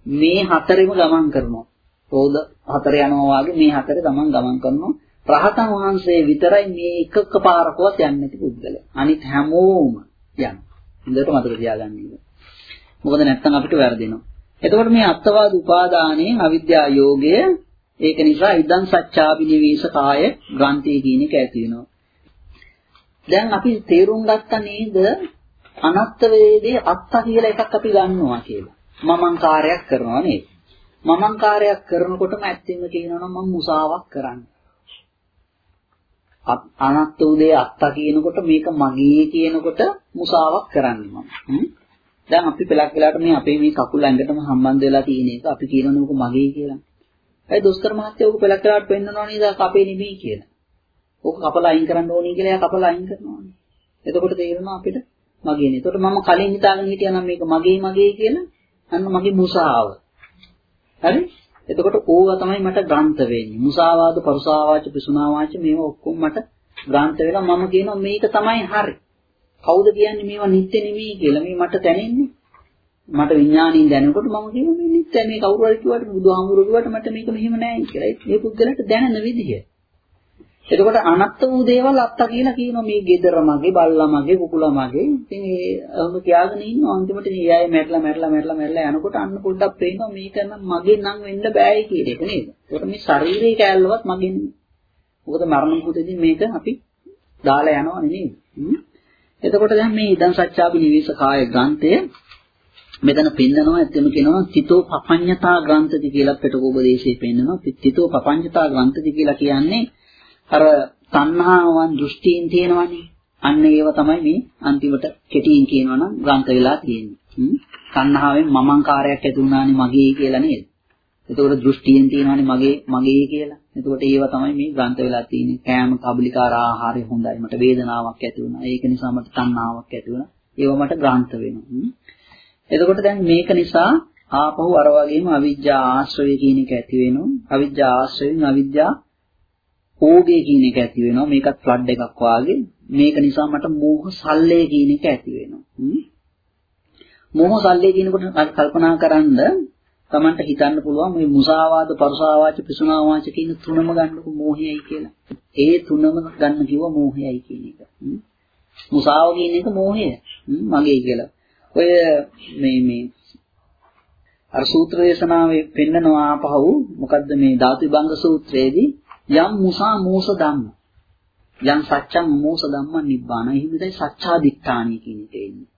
මේ හතරෙම ගමන් කරනවා. රෝද හතර යනවා වගේ මේ හතරේ ගමන් ගමන් කරනවා. රහතන් වහන්සේ විතරයි මේ එකක පාරකවත් යන්නේ නැති පුද්ගලයා. අනිත් හැමෝම යනවා. හොඳට මතක තියාගන්න. මොකද නැත්තම් අපිට වැරදෙනවා. එතකොට මේ අත්වාද උපාදානයේ අවිද්‍යා යෝගය ඒක නිසා ඉදන් සච්චාබිනිවේෂ කාය ග්‍රන්ථය කියන එක ඇති වෙනවා. දැන් අපි තේරුම් ගත්තා නේද අනත්ත වේදේ අත්ත කියලා එකක් අපි ගන්නවා කියලා. මමංකාරයක් කරනවා නේද? මමංකාරයක් කරනකොටම ඇත්තෙන්ම කියනවා නම් මම මුසාවක් කරන්නේ. අනත්ත උදේ අත්ත කියනකොට මේක මගේ කියනකොට මුසාවක් කරන්නේ මම. දැන් අපි පළක් වෙලාට මේ අපේ මේ කකුල ඇඟටම සම්බන්ධ වෙලා තියෙන එක අපි කියනවනේ ඔක මගේ කියලා. ඒ දොස්තර මහත්තයා ඔක පළක් වෙලාට පෙන්නනවා නේද අපේ නෙමෙයි කියලා. ඕක කපලා අයින් කරන්න ඕනේ කියලා එයා කපලා අයින් කරනවානේ. එතකොට තේරෙනවා අපිට මගේ නේ. එතකොට මම කලින් හිතාගෙන හිටියා නම් මේක මගේ මගේ කියලා අන්න මගේ මුසාව. හරි? එතකොට ඕවා තමයි මට ග්‍රන්ථ වෙන්නේ. මුසාවාද, පරුසාවාච, පිසුනාවාච මේවා ඔක්කොම මට ග්‍රන්ථ වෙලා මම කියනවා මේක තමයි හරි. කවුද කියන්නේ මේවා නිත්‍ය නෙමෙයි කියලා මේ මට දැනෙන්නේ. මට විඥාණයෙන් දැනනකොට මම කියනවා මේ නිත්‍ය මේ කවුරු හරි කිව්වට බුදුහාමුදුරුවෝ කිව්වට මට මේක මෙහෙම නෑ කියලා. ඒ පුද්ගලට දැනෙන විදිහ. එතකොට අනත්ත වූ දේවල් අත්ත කියලා කියනවා මේ gedara මගේ බල්ලා මගේ කුකුලා මගේ. ඉතින් ඒ අහම කියාගෙන ඉන්න අන්තිමට මේ අය මැරලා මැරලා මැරලා මැරලා යනකොට අන්න පොඩ්ඩක් පේනවා මේක නම් මගේ නම් වෙන්න බෑයි කියන එක නේද? ඒකට මේ ශරීරයේ කැලලවත් මගේ නෙමෙයි. මොකද මරණ මොහොතේදී මේක අපි දාලා යනවනේ නේද? එතකොට දැන් මේ ඉදන් සත්‍යාපි නිවේශ කාය ග්‍රන්ථය මෙතන පෙන්නනවා ඇත්තම කියනවා තිතෝ පපඤ්ඤතා ග්‍රන්ථති කියලා පිටකෝපදේශයේ පෙන්නනවා තිතෝ පපඤ්ඤතා ග්‍රන්ථති කියලා කියන්නේ අර තණ්හාවන් දෘෂ්ටීන් තියෙනවනේ අන්න ඒව තමයි මේ අන්තිමට කෙටියෙන් කියනවා නම් ග්‍රන්ථ වෙලා තියෙන්නේ. තණ්හාවෙන් මමංකාරයක් ඇති වුණානේ මගේ කියලා නේද? එතකොට දෘෂ්ටියෙන් තියෙනවානේ මගේ මගේ කියලා. එතකොට ඒව තමයි මේ ග්‍රන්ථ වෙලා තියෙන්නේ. කෑම කබලිකාර ආහාරය හොඳයි. මට වේදනාවක් ඇති වුණා. ඒක නිසා මට තණ්හාවක් ඇති වුණා. ඒව මට ග්‍රන්ථ වෙනවා. එතකොට දැන් මේක නිසා ආපහු අර වගේම අවිජ්ජා ආශ්‍රය කියන එක ඇති වෙනවා. අවිජ්ජා ආශ්‍රයෙන් අවිජ්ජා ඕගය කියන එක ඇති වෙනවා. මේකත් ෆ්ලඩ් එකක් වාගේ. මේක නිසා මට මෝහ සල්ලේ කියන එක ඇති වෙනවා. මෝහ සල්ලේ කියනකොට කල්පනා කරන්ද Tamanට හිතන්න පුළුවන් මේ මුසාවාද, පරුසාවාච, පිසුනාවාච කියන තුනම ගන්නකො මෝහයයි කියලා. ඒ තුනම ගන්න කිව්වා මෝහයයි කියන එක. මුසාව කියන එක මෝහය. මගේ කියලා. ඔය මේ මේ අර සූත්‍ර දේශනාවේ පෙන්නනවා ආපහු මොකද්ද මේ ධාතු විභංග සූත්‍රයේදී යම් මුසා මෝස ධම්ම යම් සත්‍යං මෝස ධම්ම නිබ්බාන එහෙමදයි සත්‍යාදිත්තානි කියන එක එන්නේ.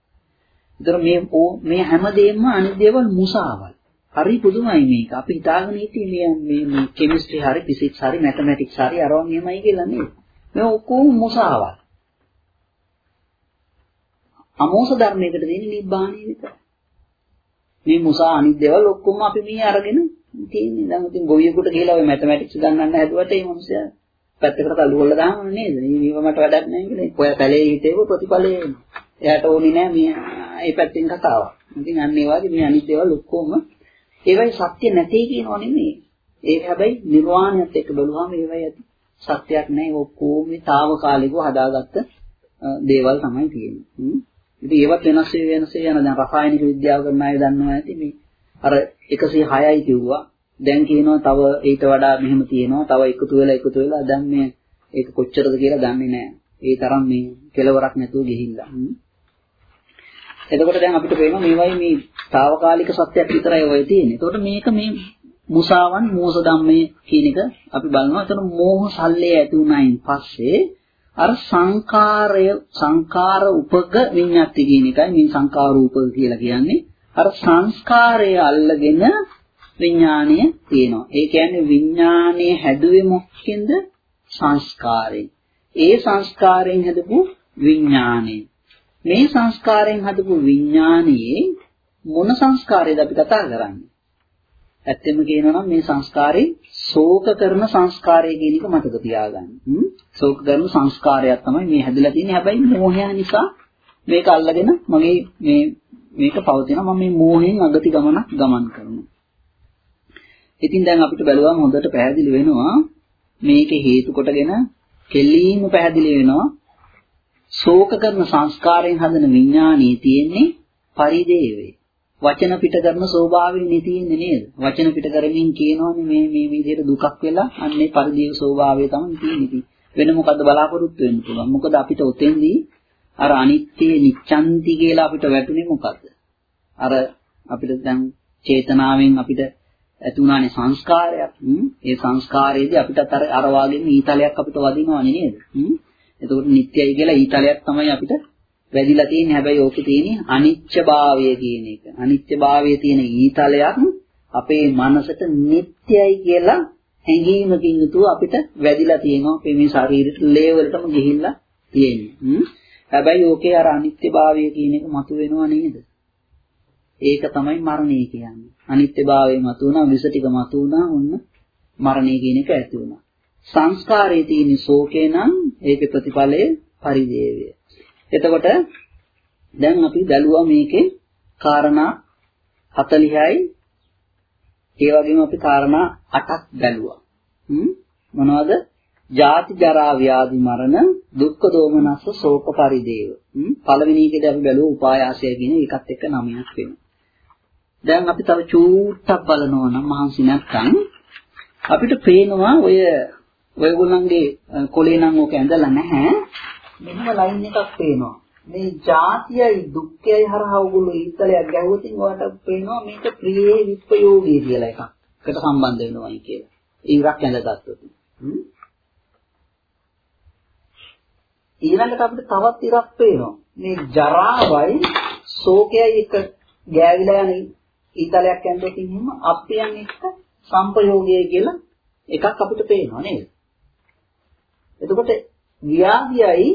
ඒතර මේ මේ හැමදේම අනිත් දේවල් මුසාවල්. හරි පුදුමයි මේක. අපි හිතාගෙන හිටියේ මේ මේ කෙමිස්ට්‍රි හරි ෆිසික්ස් හරි මැතමැටික්ස් හරි අරවා මෙහෙමයි කියලා නේද? මේ ඔක්කොම මුසාවල්. අමෝස ධර්මයකට දෙන්නේ නිබ්බාණය විතරයි. මේ මුසා අනිත් දේවල් ඔක්කොම අපි මේ අරගෙන තියෙන්නේ. දැන් ඉතින් ගොවියෙකුට කියලා ඔය මැතමැටික්ස් ගන්නන්න හැදුවට ඒ මිනිස්සයා පැත්තකට තල්ලු කරලා දානවා නේද? මේව මට වැඩක් නැහැ කියලා. ඔය පැලේ හිටේව ප්‍රතිඵලේ එයාට ඕනේ නැහැ මේ ඒ පැත්තෙන් කතාවක්. ඉතින් අන්න ඒ වගේ මේ අනිත් දේවල් ඔක්කොම ඒවයි සත්‍ය නැtei කියනව නෙමෙයි. ඒක හැබැයි නිර්වාණයත් එක්ක බලුවාම ඒවයි ඇති සත්‍යයක් නැහැ. ඔක්කොම මේ తాවකාලිකව හදාගත්ත දේවල් තමයි තියෙන්නේ. ඉතින් ඒවත් වෙනස් වෙනස් යන දැන් රසායනික විද්‍යාව කරන අය දන්නවා ඇති මේ අර 106යි කිව්වා. දැන් කියනවා තව ඊට වඩා මෙහෙම තියෙනවා. තව එකතු වෙලා එකතු වෙලා දැන් මේ ඒක කොච්චරද කියලා දන්නේ නැහැ. ඒ තරම් මේ කෙලවරක් නැතුව ගිහිල්ලා. එතකොට දැන් අපිට පේනවා මේවයි මේ తాවකාලික සත්‍යයක් විතරයි ඔය තියෙන්නේ. එතකොට මේක මේ මුසාවන් මෝස ධම්මේ කියන එක අපි බලනවා. එතන මෝහ සල්ලේ ඇති වුණායින් පස්සේ අර සංකාරය සංකාර උපක විඤ්ඤාති කියන එකයි මේ සංකාර උපක කියලා කියන්නේ. අර සංස්කාරය අල්ලගෙන විඥාණය තියෙනවා. ඒ කියන්නේ විඥාණය හැදුවේ මොකකින්ද? සංස්කාරයෙන්. ඒ සංස්කාරයෙන් හදපු විඥාණය. මේ සංස්කාරයෙන් හදපු විඥානයේ මොන සංස්කාරයද අපි කතා කරන්නේ? ඇත්තෙම කියනවා නම් මේ සංස්කාරේ ශෝක කරන සංස්කාරය කියන එක මතක තියාගන්න. ශෝක කරන සංස්කාරයක් තමයි මේ හැදලා තියෙන්නේ. හැබැයි මෝහය නිසා මේක අල්ලගෙන මගේ මේ මේක පවතිනවා. මම මේ මෝහයෙන් අගති ගමනක් ගමන් කරනවා. ඉතින් දැන් අපිට බැලුවම හොඳට පැහැදිලි වෙනවා මේක හේතු කොටගෙන කෙලින්ම පැහැදිලි වෙනවා ශෝක කරන සංස්කාරයෙන් හදන විඥානීය තියෙන්නේ පරිදේවේ. වචන පිට කරන ස්වභාවයෙන් තියෙන්නේ නේද? වචන පිට කරමින් කියනෝනේ මේ මේ විදිහට දුකක් වෙලා අන්නේ පරිදේව ස්වභාවය තමයි තියෙන්නේ. වෙන මොකද්ද බලාපොරොත්තු වෙන්න පුළුවන්. මොකද අපිට උතෙන්දී අර අනිත්‍ය නිච්ඡන්ති කියලා අපිට වැටුනේ මොකද්ද? අර අපිට දැන් චේතනාවෙන් අපිට ඇති වුණානේ සංස්කාරයක්. ඒ සංස්කාරයේදී අපිට අර අර වාගේ ඊතලයක් අපිට වදිනවනේ නේද? එතකොට නිට්ටයයි කියලා ඊතලයක් තමයි අපිට වැදිලා තියෙන්නේ. හැබැයි ඕකේ තියෙන්නේ අනිත්‍යභාවය කියන එක. අනිත්‍යභාවයේ තියෙන ඊතලයක් අපේ මනසට නිට්ටයයි කියලා හැඟීමකින් යුතුව අපිට වැදිලා තියෙනවා. අපේ මේ ශරීරෙට ලේ වලටම ගිහිල්ලා තියෙන්නේ. හැබැයි ඕකේ අර අනිත්‍යභාවය කියන එක මතුවෙනව නේද? ඒක තමයි මරණය කියන්නේ. අනිත්‍යභාවය මතුවනා, විස ටික මතුවනා, ඔන්න මරණය කියන එක ඇති වුණා. සංස්කාරයේ තියෙන ශෝකේ නම් ඒකේ ප්‍රතිඵලය පරිදේවය. එතකොට දැන් අපි බැලුවා මේකේ කාරණා 40යි ඒ වගේම අපි කාරණා 8ක් බැලුවා. මොනවද? ජාති ජරා ව්‍යාධි මරණ දුක්ඛ දෝමනස්ස ශෝක පරිදේව. පළවෙනි එකේදී අපි බැලුවා උපායාසය කියන එකත් එක්ක නමයක් වෙනවා. දැන් අපි තව චූට්ටක් බලනවා නම් මහන්සි නැත්නම් අපිට පේනවා ඔය ඔයගොල්ලන්ගේ කොලේ නම් ඕක ඇඳලා නැහැ. මෙන්න ලයින් එකක් පේනවා. මේ ජාතියයි දුක්ඛයයි හරහා ඔයගොල්ලෝ ඊතලයක් ගැහුවොත් ඔයාලට පේනවා මේක ප්‍රියේ විප්‍රයෝගී කියලා එකක්. එකට සම්බන්ධ වෙනවයි කියලා. ඉරක් ඇඳගත්තොත්. ඊළඟට අපිට තවත් ඉරක් පේනවා. මේ ජරාවයි ශෝකයයි එක ගෑවිලා යන ඊතලයක් ඇඳුවොත් එහෙම අප්පියන් එක්ක සංපයෝගය කියලා එකක් අපිට පේනවා නේද? එතකොට ව්‍යාධියයි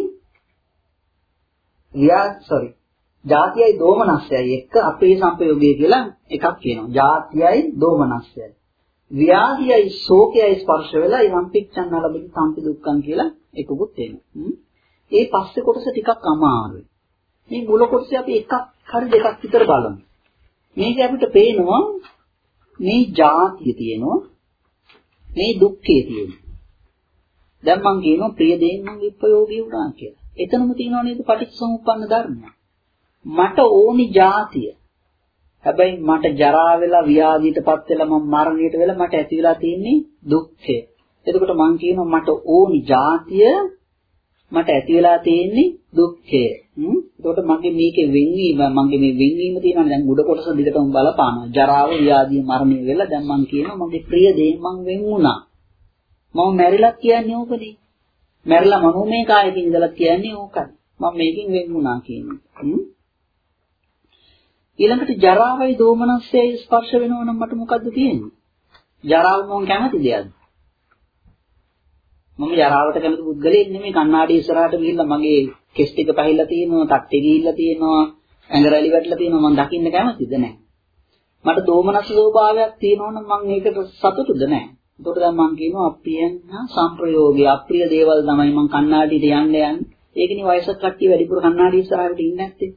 ව්‍යා sorry. ජාතියයි දෝමනස්සයයි එක්ක අපේ සංපයෝගය කියලා එකක් කියනවා. ජාතියයි දෝමනස්සයයි. ව්‍යාධියයි ශෝකයයි ස්පර්ශ වෙලා යම් පිච්ඡන් නලබති සම්පි දුක්ඛං කියලා එකකුත් එනවා. ඒ පස්සේ කොටස ටිකක් අමාරුයි. මේ මුල කොටසේ අපි එකක් හරි දෙකක් විතර බලමු. මේක අපිට පේනවා මේ ජාතිය තියෙනවා මේ දුක්ඛය තියෙනවා. දැන් මම කියනවා ප්‍රිය දෙයින් මම විප්‍රයෝගී වුණා කියලා. එතනම තියෙනව නේද පටිච්චසමුප්පන්න ධර්මය. මට ඕනි ජාතිය. හැබැයි මට ජරා වෙලා ව්‍යාධියටපත් වෙලා මම මරණයට වෙලා මට ඇති වෙලා තියෙන්නේ දුක්ඛය. එතකොට මම කියනවා මට ඕනි ජාතිය මට ඇති වෙලා තියෙන්නේ දුක්ඛය. හ්ම්. එතකොට මගේ මේකේ වෙන්වීම මගේ මේ වෙන්වීම තියෙනවා දැන් උඩ කොටස දිගටම බලපානවා. ජරාව, ව්‍යාධිය, මරණය වෙලා දැන් මම කියනවා මගේ ප්‍රිය දේ මං වෙන් වුණා. මම මැරිලා කියන්නේ ඕකනේ. මැරිලා මනෝමය කායකින් ඉඳලා කියන්නේ ඕකයි. මම මේකෙන් වෙන් වුණා කියන්නේ. හ්ම්. ඊළඟට ජරාවයි දෝමනස්සයයි ස්පර්ශ වෙනවා නම් මට මොකද්ද තියෙන්නේ? ජරාව මම කැමති දෙයක්ද? මම ජරාවට කැමති පුද්ගලයෙක් නෙමෙයි කණ්ණාඩි ඉස්සරහට ගිහිල්ලා මගේ කෙස් ටික පහිලා තියෙනවා, තට්ටේ ගිහිල්ලා තියෙනවා, ඇඟ රැලි වැටලා තියෙනවා මම දකින්න කැමතිද නැහැ. මට දෝමනස් ස්වභාවයක් තියෙනවනම් මම ඒකට සතුටුද නැහැ. එතකොට දැන් මම කියනවා අප්‍රියන් සංප්‍රයෝගී අප්‍රිය දේවල් තමයි මම කණ්ණාඩියට යන්න යන්නේ. ඒකනේ වයසක කට්ටිය වැඩිපුර කණ්ණාඩි ඉස්සරහට ඉන්නේ නැත්තේ.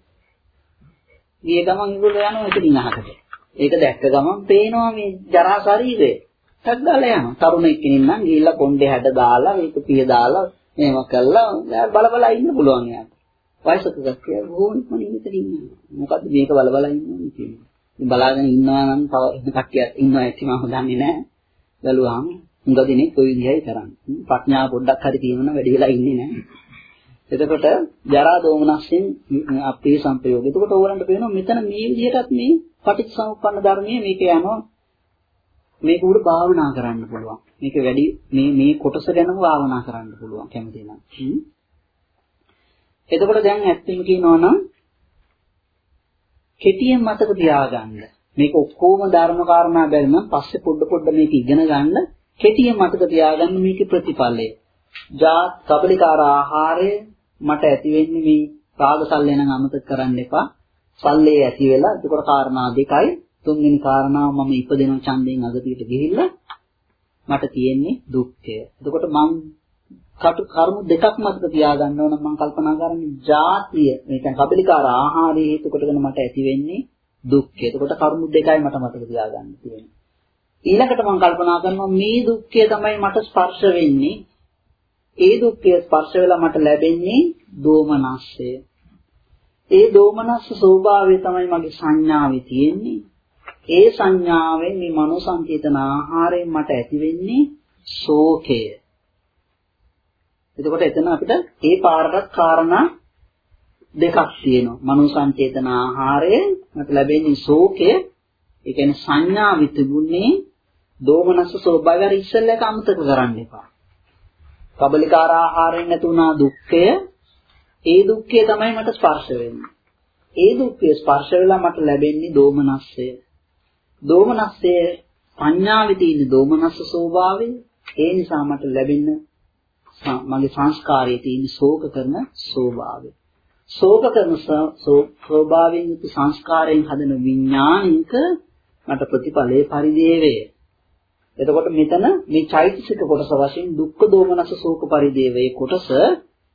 ගිය ගමන් ඒගොල්ලෝ යනවා එතනින් අහකට. ඒක දැක්ක ගමන් පේනවා මේ ජරා ශරීරය. ටක් දාලා යනවා. තරුණෙක් කෙනෙක් නම් ගිහිල්ලා කොණ්ඩේ හැඩ දාලා මේක පිය දාලා මේව කළා බල බල ඉන්න පුළුවන් යාට. වයසක කට්ටිය බොහොම ඉක්මනින් ඉන්නවා. මොකද්ද මේක බල බල ඉන්නේ කියන්නේ. බලාගෙන ඉන්නවා නම් තව ඉන්න කට්ටියක් ඉන්නවා ඇති මම දන්නේ නැහැ. බැලුවාම හුඟ දිනේ කොයි විදිහයි කරන්නේ. ප්‍රඥාව පොඩ්ඩක් හරි තියෙනවනම් වැඩි වෙලා ඉන්නේ නැහැ. එතකොට ජරා දෝමනස්යෙන් අපේ සංපයෝගය. එතකොට ඕගලන්ට පේනවා මෙතන මේ විදිහටත් මේ පටිච්චසමුප්පන්න ධර්මයේ මේක යනවා මේක උඩ භාවනා කරන්න පුළුවන්. මේක වැඩි මේ මේ කොටස ගැනම භාවනා කරන්න පුළුවන් කැමති නම්. එතකොට දැන් ඇත්තම කියනවා නම් කෙටියෙන් මතක තියාගන්න. මේක ඔක්කොම ධර්ම කාරණා බැලුම පස්සේ පොඩ පොඩ මේක ඉගෙන ගන්න කෙටියෙන් මතක තියාගන්න මේකේ ප්‍රතිඵලය. ජාත් කබලිකාර ආහාරය මට ඇති වෙන්නේ මේ රාග සල්ලේ නම් අමතක කරන්න එපා. සල්ලේ ඇති වෙලා එතකොට කාරණා දෙකයි. තුන්වෙනි කාරණාව මම ඉපදෙන ඡන්දයෙන් අගතියට ගිහිල්ලා මට තියෙන්නේ දුක්ඛය. එතකොට මම කටු කර්ම දෙකක් මතක තියාගන්න ඕන මම කල්පනා කරන්නේ ජාතිය. මේ කියන්නේ කබලිකාර ආහාරය හේතු කොටගෙන මට ඇති වෙන්නේ දුක්ඛය. එතකොට කර්ම දෙකයි මට මතක තියාගන්න තියෙන්නේ. ඊළඟට මම කල්පනා කරනවා මේ දුක්ඛය තමයි මට ස්පර්ශ වෙන්නේ. ඒ දුක්ඛය ස්පර්ශ වෙලා මට ලැබෙන්නේ දෝමනස්සය. ඒ දෝමනස්ස ස්වභාවය තමයි මගේ සංඥාවේ තියෙන්නේ. ඒ සංඥාවෙන් මේ මනෝ සංකේතන ආහාරයෙන් මට ඇති වෙන්නේ ශෝකය. එතකොට එතන අපිට ඒ පාරකට කාරණා දෙකක් තියෙනවා. මනෝ සංචේතන ආහාරයෙන් මට ලැබෙන්නේ ශෝකය. ඒ කියන්නේ සංඥාවෙ තිබුණේ දෝමනස්ස ස්වභාවය අර ඉස්සෙල්ලක අමතක කරන්න එපා. කබලිකාර ආහාරයෙන් නැති වුණා දුක්ඛය. ඒ දුක්ඛය තමයි මට ස්පර්ශ වෙන්නේ. ඒ දුක්ඛය ස්පර්ශ වෙලා මට ලැබෙන්නේ දෝමනස්සය. දෝමනස්සය සංඥාවේ තියෙන දෝමනස්ස ස්වභාවය. ඒ නිසා මට ලැබෙන මගේ සංස්කාරයේ තියෙන ශෝක කරන ස්වභාවය. ශෝක කරන ස්වභාවයෙන් යුතු සංස්කාරයෙන් හදන විඥානික මට ප්‍රතිඵලයේ පරිදේවය. එතකොට මෙතන මේ චෛතසික කොටස වශයෙන් දුක්ඛ දෝමනස ශෝක පරිදේවයේ කොටස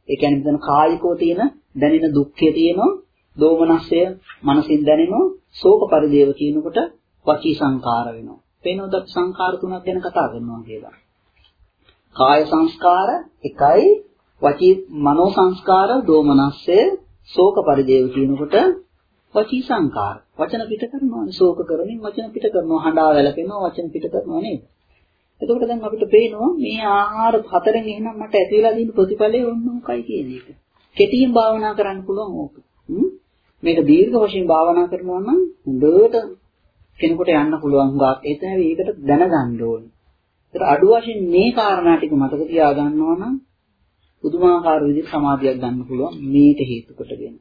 ඒ කියන්නේ මෙතන කායිකව තියෙන දැනෙන දුක්ඛය තියෙනවා දෝමනසය මනසින් දැනෙනවා ශෝක පරිදේව කියනකොට වචී සංකාර වෙනවා. පේනවද සංකාර තුනක් ගැන කතා කරනවා කියලා. කාය සංස්කාර එකයි වචී මනෝ සංස්කාර දෝමනස්සය ශෝක පරිදේව කියනකොට වචී සංකාර වචන පිට කරනවා ශෝක කරමින් වචන පිට කරනවා හඬා වැළපෙනවා වචන පිට කරනවා නේද එතකොට දැන් අපිට පේනවා මේ ආහාර හතරෙන් එහෙනම් මට ඇති වෙලා තියෙන ප්‍රතිඵලය ඔන්න උකයි කියන එක. කෙටියෙන් භාවනා කරන්න පුළුවන් ඕක. මේක දීර්ඝ වශයෙන් භාවනා කරනවා නම් හොඳට කෙනෙකුට යන්න පුළුවන් ගාක් ඒ තමයි ඒකට දැනගන්න ඕනේ. ඒත් අඩු වශයෙන් මේ කාරණා ටික මතක තියාගන්නවා නම් පුදුමාකාර විදිහට සමාධියක් ගන්න පුළුවන් මේක හේතු කොටගෙන.